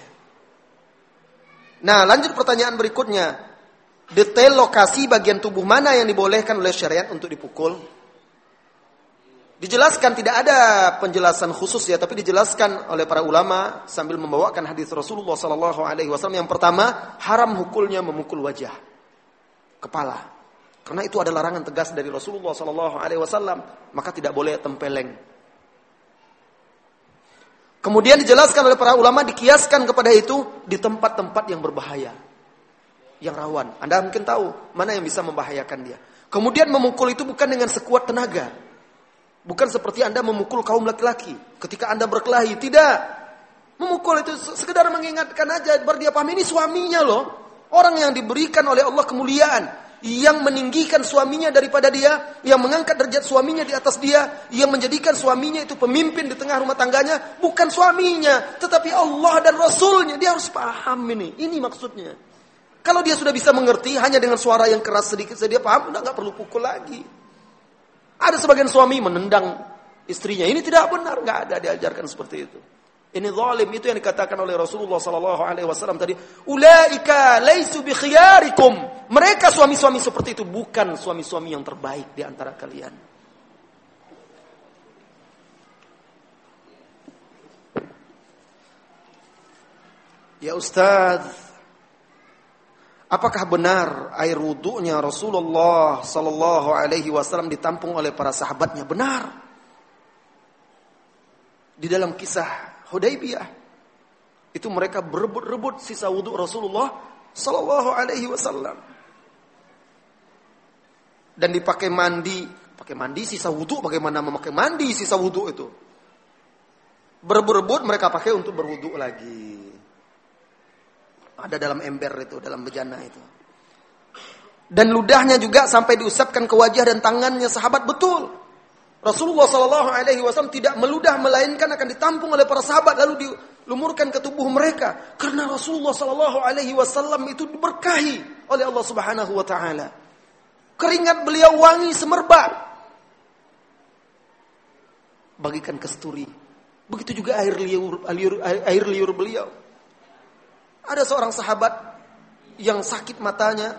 Nah, lanjut pertanyaan berikutnya. Detail lokasi bagian tubuh mana yang dibolehkan oleh syariat untuk dipukul? Dijelaskan tidak ada penjelasan khusus ya, tapi dijelaskan oleh para ulama sambil membawakan hadis Rasulullah Sallallahu Alaihi Wasallam. Yang pertama, haram hukulnya memukul wajah, kepala, karena itu ada larangan tegas dari Rasulullah Sallallahu Alaihi Wasallam. Maka tidak boleh tempeleng. Kemudian dijelaskan oleh para ulama dikiaskan kepada itu di tempat-tempat yang berbahaya, yang rawan. Anda mungkin tahu mana yang bisa membahayakan dia. Kemudian memukul itu bukan dengan sekuat tenaga, Bukan seperti Anda memukul kaum laki-laki ketika Anda berkelahi. Tidak. Memukul itu sekedar mengingatkan aja biar dia paham ini suaminya loh. Orang yang diberikan oleh Allah kemuliaan. Yang meninggikan suaminya daripada dia. Yang mengangkat derajat suaminya di atas dia. Yang menjadikan suaminya itu pemimpin di tengah rumah tangganya. Bukan suaminya. Tetapi Allah dan Rasulnya. Dia harus paham ini. Ini maksudnya. Kalau dia sudah bisa mengerti hanya dengan suara yang keras sedikit saja dia paham. Udah gak perlu pukul lagi. Sebagian suami menendang istrinya. Ini tidak benar, nggak ada diajarkan seperti itu. Ini zalim itu yang dikatakan oleh Rasulullah sallallahu alaihi wasallam tadi, "Ulaika laisu bi khiyarikum." Mereka suami-suami seperti itu bukan suami-suami yang terbaik di antara kalian. Ya Ustaz, Apakah benar air wudhunya Rasulullah Sallallahu Alaihi Wasallam ditampung oleh para sahabatnya? Benar. Di dalam kisah Hudaybiyah itu mereka berebut-rebut sisa wudhu Rasulullah Sallallahu Alaihi Wasallam dan dipakai mandi, pakai mandi sisa wudhu. Bagaimana memakai mandi sisa wudhu itu? Berebut-rebut mereka pakai untuk berwudhu lagi. Ada dalam ember itu, dalam bejana itu. Dan ludahnya juga sampai diusapkan ke wajah dan tangannya sahabat betul. Rasulullah Shallallahu Alaihi Wasallam tidak meludah melainkan akan ditampung oleh para sahabat lalu dilumurkan ke tubuh mereka karena Rasulullah Shallallahu Alaihi Wasallam itu diberkahi oleh Allah Subhanahu Wa Taala. Keringat beliau wangi semerbak. Bagikan kesturi. Begitu juga air liur, air, air liur beliau. Ada seorang sahabat yang sakit matanya,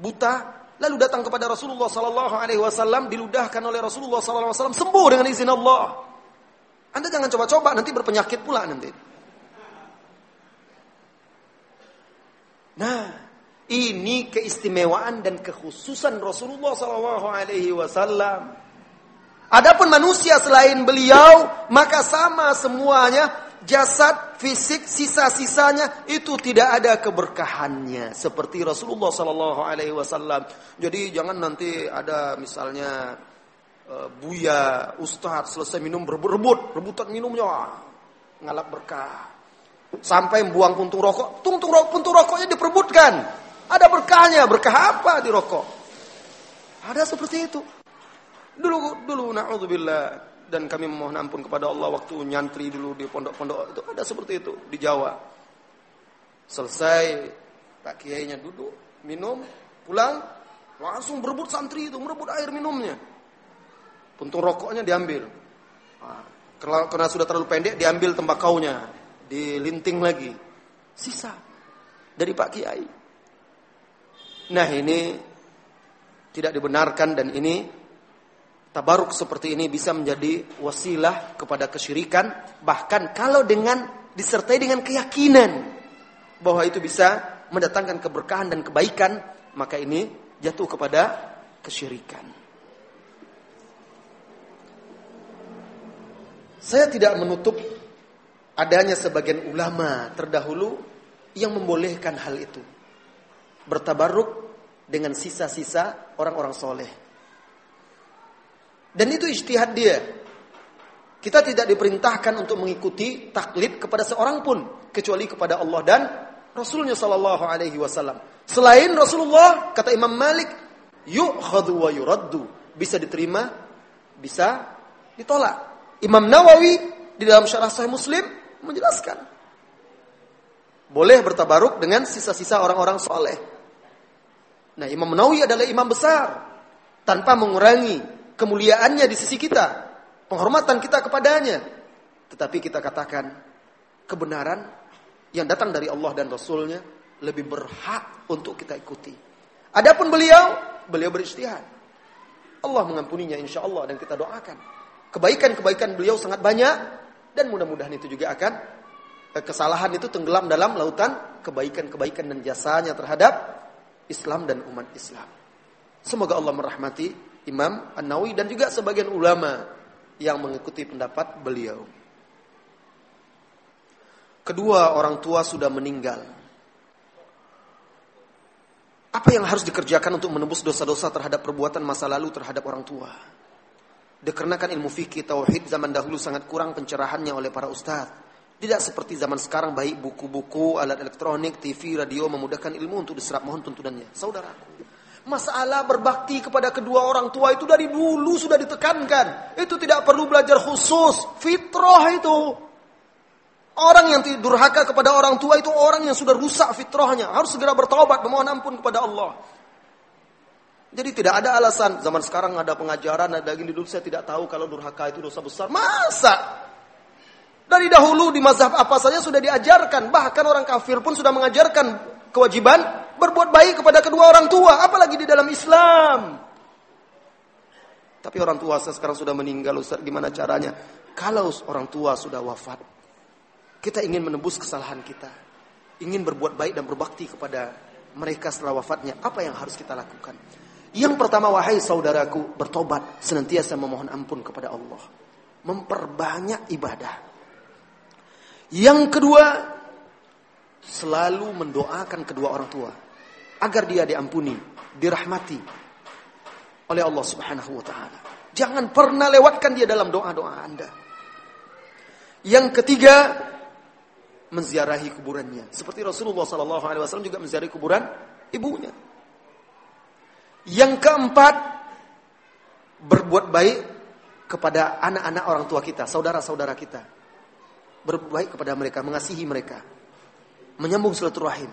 buta, lalu datang kepada Rasulullah Sallallahu Alaihi Wasallam, diludahkan oleh Rasulullah Sallallahu Alaihi Wasallam sembuh dengan izin Allah. Anda jangan coba-coba nanti berpenyakit pula nanti. Nah, ini keistimewaan dan kekhususan Rasulullah Sallallahu Alaihi Wasallam. Adapun manusia selain beliau, maka sama semuanya jasad fisik sisa-sisanya itu tidak ada keberkahannya. Seperti Rasulullah Sallallahu Alaihi Wasallam. Jadi jangan nanti ada misalnya uh, buya ustadz selesai minum berebut rebutan minumnya ngalap berkah. Sampai buang puntung rokok. Puntung rokok puntung rokoknya diperebutkan. Ada berkahnya. Berkah apa di rokok? Ada seperti itu. Dulu dulu naudzubillah dan kami memohon ampun kepada Allah waktu nyantri dulu di pondok-pondok itu ada seperti itu di Jawa. Selesai Pak Kiainya duduk, minum, pulang, langsung berebut santri itu, merebut air minumnya. Puntung rokoknya diambil. Nah, karena sudah terlalu pendek diambil tembakaunya, dilinting lagi. Sisa dari Pak Kiai. Nah, ini tidak dibenarkan dan ini Tabaruk seperti ini bisa menjadi wasilah kepada kesyirikan bahkan kalau dengan disertai dengan keyakinan bahwa itu bisa mendatangkan keberkahan dan kebaikan maka ini jatuh kepada kesyirikan. Saya tidak menutup adanya sebagian ulama terdahulu yang membolehkan hal itu. Bertabaruk dengan sisa-sisa orang-orang soleh. Dan itu ijtihad dia. Kita tidak diperintahkan untuk mengikuti taklid kepada seorang pun kecuali kepada Allah dan Rasulnya Shallallahu Alaihi Wasallam. Selain Rasulullah, kata Imam Malik, yu'khadhu wa yuraddu. Bisa diterima, bisa ditolak. Imam Nawawi di dalam syarah Sahih Muslim menjelaskan boleh bertabaruk dengan sisa-sisa orang-orang soleh. Nah, Imam Nawawi adalah imam besar tanpa mengurangi kemuliaannya di sisi kita, penghormatan kita kepadanya. Tetapi kita katakan kebenaran yang datang dari Allah dan Rasulnya lebih berhak untuk kita ikuti. Adapun beliau, beliau beristihad. Allah mengampuninya insya Allah dan kita doakan. Kebaikan-kebaikan beliau sangat banyak dan mudah-mudahan itu juga akan eh, kesalahan itu tenggelam dalam lautan kebaikan-kebaikan dan jasanya terhadap Islam dan umat Islam. Semoga Allah merahmati Imam An-Nawawi dan juga sebagian ulama yang mengikuti pendapat beliau. Kedua, orang tua sudah meninggal. Apa yang harus dikerjakan untuk menembus dosa-dosa terhadap perbuatan masa lalu terhadap orang tua? Dikarenakan ilmu fikih tauhid zaman dahulu sangat kurang pencerahannya oleh para ustadz. Tidak seperti zaman sekarang baik buku-buku, alat elektronik, TV, radio memudahkan ilmu untuk diserap mohon tuntunannya. Saudaraku, Masalah berbakti kepada kedua orang tua itu dari dulu sudah ditekankan. Itu tidak perlu belajar khusus. Fitrah itu. Orang yang durhaka kepada orang tua itu orang yang sudah rusak fitrahnya. Harus segera bertobat, memohon ampun kepada Allah. Jadi tidak ada alasan. Zaman sekarang ada pengajaran, ada gini dulu saya tidak tahu kalau durhaka itu dosa besar. Masa? Dari dahulu di mazhab apa saja sudah diajarkan. Bahkan orang kafir pun sudah mengajarkan kewajiban berbuat baik kepada kedua orang tua, apalagi di dalam Islam. Tapi orang tua saya sekarang sudah meninggal, Ustaz, gimana caranya? Kalau orang tua sudah wafat, kita ingin menebus kesalahan kita. Ingin berbuat baik dan berbakti kepada mereka setelah wafatnya. Apa yang harus kita lakukan? Yang pertama, wahai saudaraku, bertobat. Senantiasa memohon ampun kepada Allah. Memperbanyak ibadah. Yang kedua, selalu mendoakan kedua orang tua agar dia diampuni, dirahmati oleh Allah Subhanahu wa taala. Jangan pernah lewatkan dia dalam doa-doa Anda. Yang ketiga, menziarahi kuburannya. Seperti Rasulullah sallallahu alaihi wasallam juga menziarahi kuburan ibunya. Yang keempat, berbuat baik kepada anak-anak orang tua kita, saudara-saudara kita. Berbuat baik kepada mereka, mengasihi mereka. Menyambung silaturahim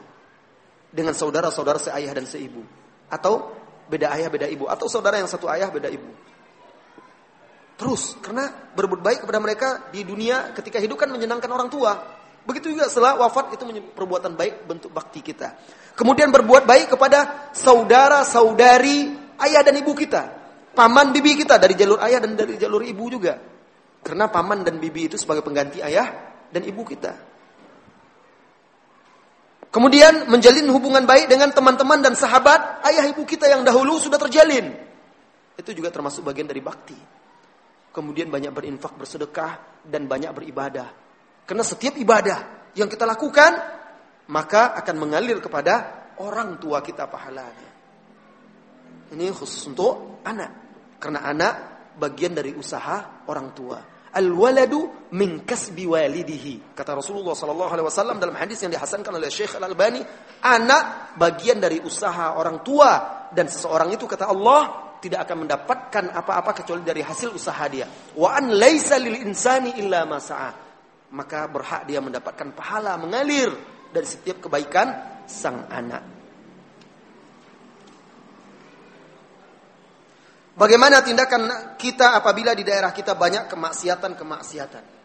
dengan saudara-saudara seayah dan seibu atau beda ayah beda ibu atau saudara yang satu ayah beda ibu. Terus karena berbuat baik kepada mereka di dunia ketika hidup kan menyenangkan orang tua. Begitu juga setelah wafat itu perbuatan baik bentuk bakti kita. Kemudian berbuat baik kepada saudara-saudari ayah dan ibu kita. Paman bibi kita dari jalur ayah dan dari jalur ibu juga. Karena paman dan bibi itu sebagai pengganti ayah dan ibu kita. Kemudian menjalin hubungan baik dengan teman-teman dan sahabat ayah ibu kita yang dahulu sudah terjalin. Itu juga termasuk bagian dari bakti. Kemudian banyak berinfak, bersedekah dan banyak beribadah. Karena setiap ibadah yang kita lakukan, maka akan mengalir kepada orang tua kita pahalanya. Ini khusus untuk anak. Karena anak bagian dari usaha orang tua. Al-waladu min kasbi walidihi. Kata Rasulullah sallallahu alaihi wasallam dalam hadis yang dihasankan oleh Syekh Al-Albani, anak bagian dari usaha orang tua dan seseorang itu kata Allah tidak akan mendapatkan apa-apa kecuali dari hasil usaha dia. Wa an laisa lil insani illa ma Maka berhak dia mendapatkan pahala mengalir dari setiap kebaikan sang anak. Bagaimana tindakan kita apabila di daerah kita banyak kemaksiatan-kemaksiatan?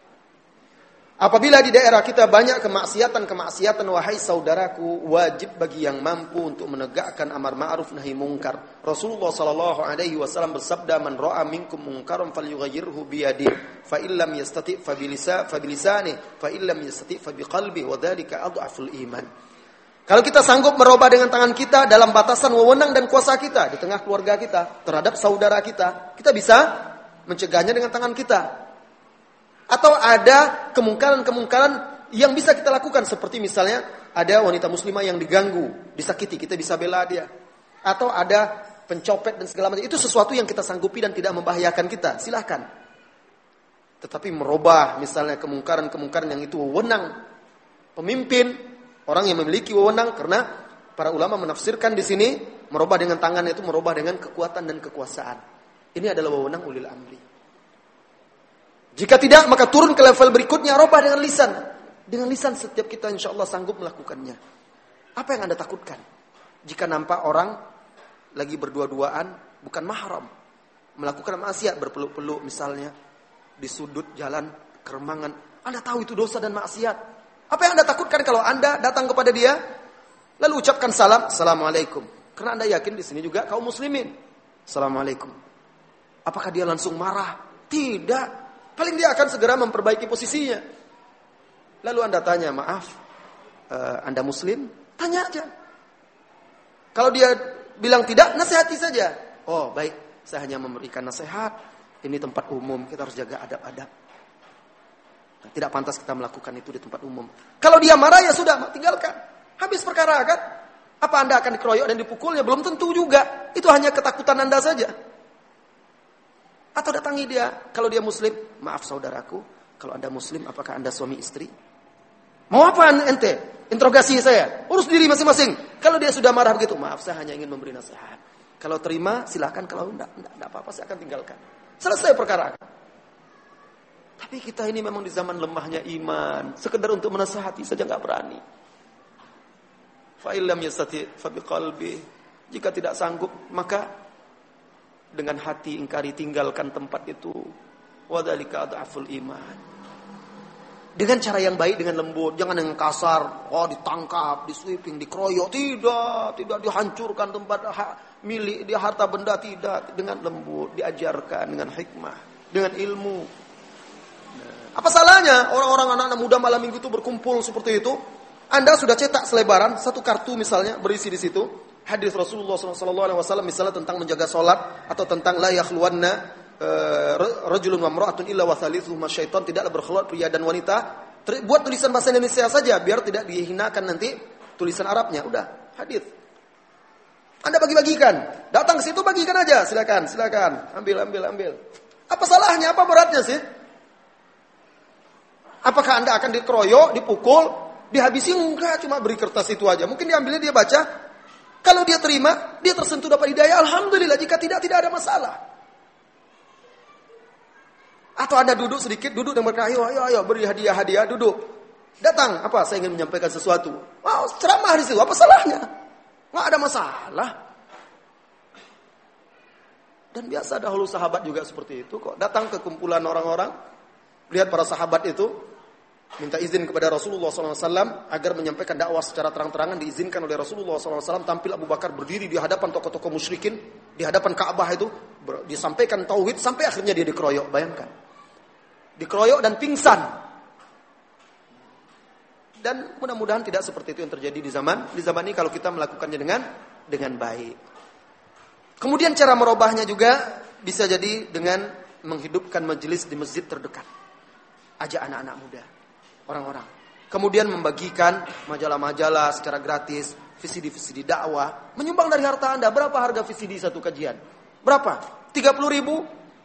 Apabila di daerah kita banyak kemaksiatan-kemaksiatan wahai saudaraku wajib bagi yang mampu untuk menegakkan amar ma'ruf nahi mungkar. Rasulullah sallallahu alaihi wasallam bersabda man ra'a minkum munkaran falyughayyirhu bi yadihi fa illam yastati' fa bi lisani fa illam yastati' fa bi qalbi wa dzalika adhaful iman. Kalau kita sanggup merubah dengan tangan kita dalam batasan wewenang dan kuasa kita di tengah keluarga kita, terhadap saudara kita, kita bisa mencegahnya dengan tangan kita. Atau ada kemungkaran-kemungkaran yang bisa kita lakukan seperti misalnya ada wanita muslimah yang diganggu, disakiti, kita bisa bela dia. Atau ada pencopet dan segala macam. Itu sesuatu yang kita sanggupi dan tidak membahayakan kita. Silahkan. Tetapi merubah misalnya kemungkaran-kemungkaran yang itu wewenang pemimpin Orang yang memiliki wewenang karena para ulama menafsirkan di sini merubah dengan tangan itu merubah dengan kekuatan dan kekuasaan. Ini adalah wewenang ulil amri. Jika tidak maka turun ke level berikutnya rubah dengan lisan. Dengan lisan setiap kita insya Allah sanggup melakukannya. Apa yang anda takutkan? Jika nampak orang lagi berdua-duaan bukan mahram. Melakukan maksiat berpeluk-peluk misalnya. Di sudut jalan keremangan. Anda tahu itu dosa dan maksiat. Apa yang Anda takutkan kalau Anda datang kepada dia lalu ucapkan salam, Assalamualaikum. Karena Anda yakin di sini juga kaum muslimin. Assalamualaikum. Apakah dia langsung marah? Tidak. Paling dia akan segera memperbaiki posisinya. Lalu Anda tanya, maaf, uh, Anda muslim? Tanya aja. Kalau dia bilang tidak, nasihati saja. Oh, baik, saya hanya memberikan nasihat. Ini tempat umum, kita harus jaga adab-adab. Tidak pantas kita melakukan itu di tempat umum. Kalau dia marah ya sudah, tinggalkan. Habis perkara kan? Apa Anda akan dikeroyok dan dipukulnya? Belum tentu juga. Itu hanya ketakutan Anda saja. Atau datangi dia. Kalau dia muslim, maaf saudaraku. Kalau Anda muslim, apakah Anda suami istri? Mau apa ente? Interogasi saya. Urus diri masing-masing. Kalau dia sudah marah begitu, maaf saya hanya ingin memberi nasihat. Kalau terima, silakan. Kalau enggak, enggak, enggak apa-apa, saya akan tinggalkan. Selesai perkara. Tapi kita ini memang di zaman lemahnya iman. Sekedar untuk menasihati saja nggak berani. Fa'ilam yastati fabi qalbi. Jika tidak sanggup, maka dengan hati ingkari tinggalkan tempat itu. Wadhalika adhaful iman. Dengan cara yang baik, dengan lembut. Jangan yang kasar. Oh ditangkap, disweeping, dikeroyok. Tidak, tidak dihancurkan tempat milik dia harta benda. Tidak, dengan lembut. Diajarkan dengan hikmah. Dengan ilmu. Apa salahnya orang-orang anak-anak muda malam minggu itu berkumpul seperti itu? Anda sudah cetak selebaran satu kartu misalnya berisi di situ. Hadis Rasulullah SAW misalnya tentang menjaga sholat atau tentang la yakhluwanna uh, rajulun wa imra'atun illa wa syaitan tidaklah berkhulwat pria dan wanita. Buat tulisan bahasa Indonesia saja biar tidak dihinakan nanti tulisan Arabnya. Udah hadis. Anda bagi-bagikan. Datang ke situ bagikan aja. Silakan silakan. Ambil ambil ambil. Apa salahnya? Apa beratnya sih Apakah Anda akan dikeroyok, dipukul, dihabisi? Enggak, cuma beri kertas itu aja. Mungkin diambilnya dia baca. Kalau dia terima, dia tersentuh dapat hidayah. Alhamdulillah. Jika tidak, tidak ada masalah. Atau Anda duduk sedikit, duduk dan berkata, ayo, ayo, ayo, beri hadiah-hadiah, duduk. Datang, apa? Saya ingin menyampaikan sesuatu. Wow, ceramah di situ. Apa salahnya? Nggak ada masalah. Dan biasa dahulu sahabat juga seperti itu kok. Datang ke kumpulan orang-orang, lihat para sahabat itu, minta izin kepada Rasulullah SAW agar menyampaikan dakwah secara terang-terangan diizinkan oleh Rasulullah SAW tampil Abu Bakar berdiri di hadapan tokoh-tokoh musyrikin di hadapan Ka'bah itu disampaikan tauhid sampai akhirnya dia dikeroyok bayangkan. Dikeroyok dan pingsan. Dan mudah-mudahan tidak seperti itu yang terjadi di zaman di zaman ini kalau kita melakukannya dengan dengan baik. Kemudian cara merubahnya juga bisa jadi dengan menghidupkan majelis di masjid terdekat. Ajak anak-anak muda orang-orang. Kemudian membagikan majalah-majalah secara gratis, VCD-VCD dakwah, menyumbang dari harta Anda. Berapa harga VCD satu kajian? Berapa? 30 ribu?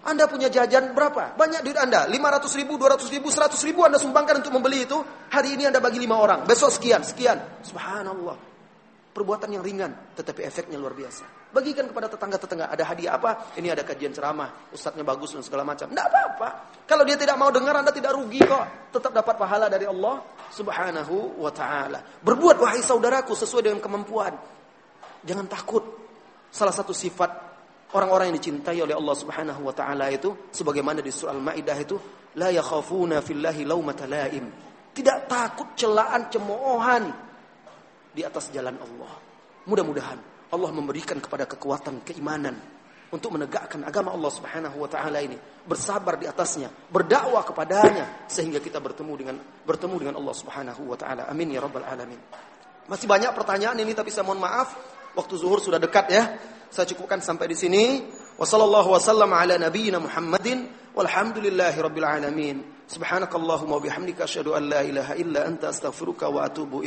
Anda punya jajan berapa? Banyak duit Anda. 500 ribu, 200 ribu, 100 ribu Anda sumbangkan untuk membeli itu. Hari ini Anda bagi lima orang. Besok sekian, sekian. Subhanallah. Perbuatan yang ringan, tetapi efeknya luar biasa. Bagikan kepada tetangga-tetangga. Ada hadiah apa? Ini ada kajian ceramah. Ustadznya bagus dan segala macam. Tidak apa-apa. Kalau dia tidak mau dengar, Anda tidak rugi kok. Tetap dapat pahala dari Allah subhanahu wa ta'ala. Berbuat wahai saudaraku sesuai dengan kemampuan. Jangan takut. Salah satu sifat orang-orang yang dicintai oleh Allah Subhanahu wa taala itu sebagaimana di surah Al-Maidah itu la yakhafuna fillahi laumata laim. Tidak takut celaan cemoohan di atas jalan Allah. Mudah-mudahan Allah memberikan kepada kekuatan keimanan untuk menegakkan agama Allah Subhanahu wa taala ini, bersabar di atasnya, berdakwah kepadanya sehingga kita bertemu dengan bertemu dengan Allah Subhanahu wa taala. Amin ya rabbal alamin. Masih banyak pertanyaan ini tapi saya mohon maaf, waktu zuhur sudah dekat ya. Saya cukupkan sampai di sini. Wassallallahu wasallam ala nabiyyina Muhammadin walhamdulillahi rabbil alamin. Subhanakallahumma wa bihamdika asyhadu an la ilaha illa anta astaghfiruka wa atubu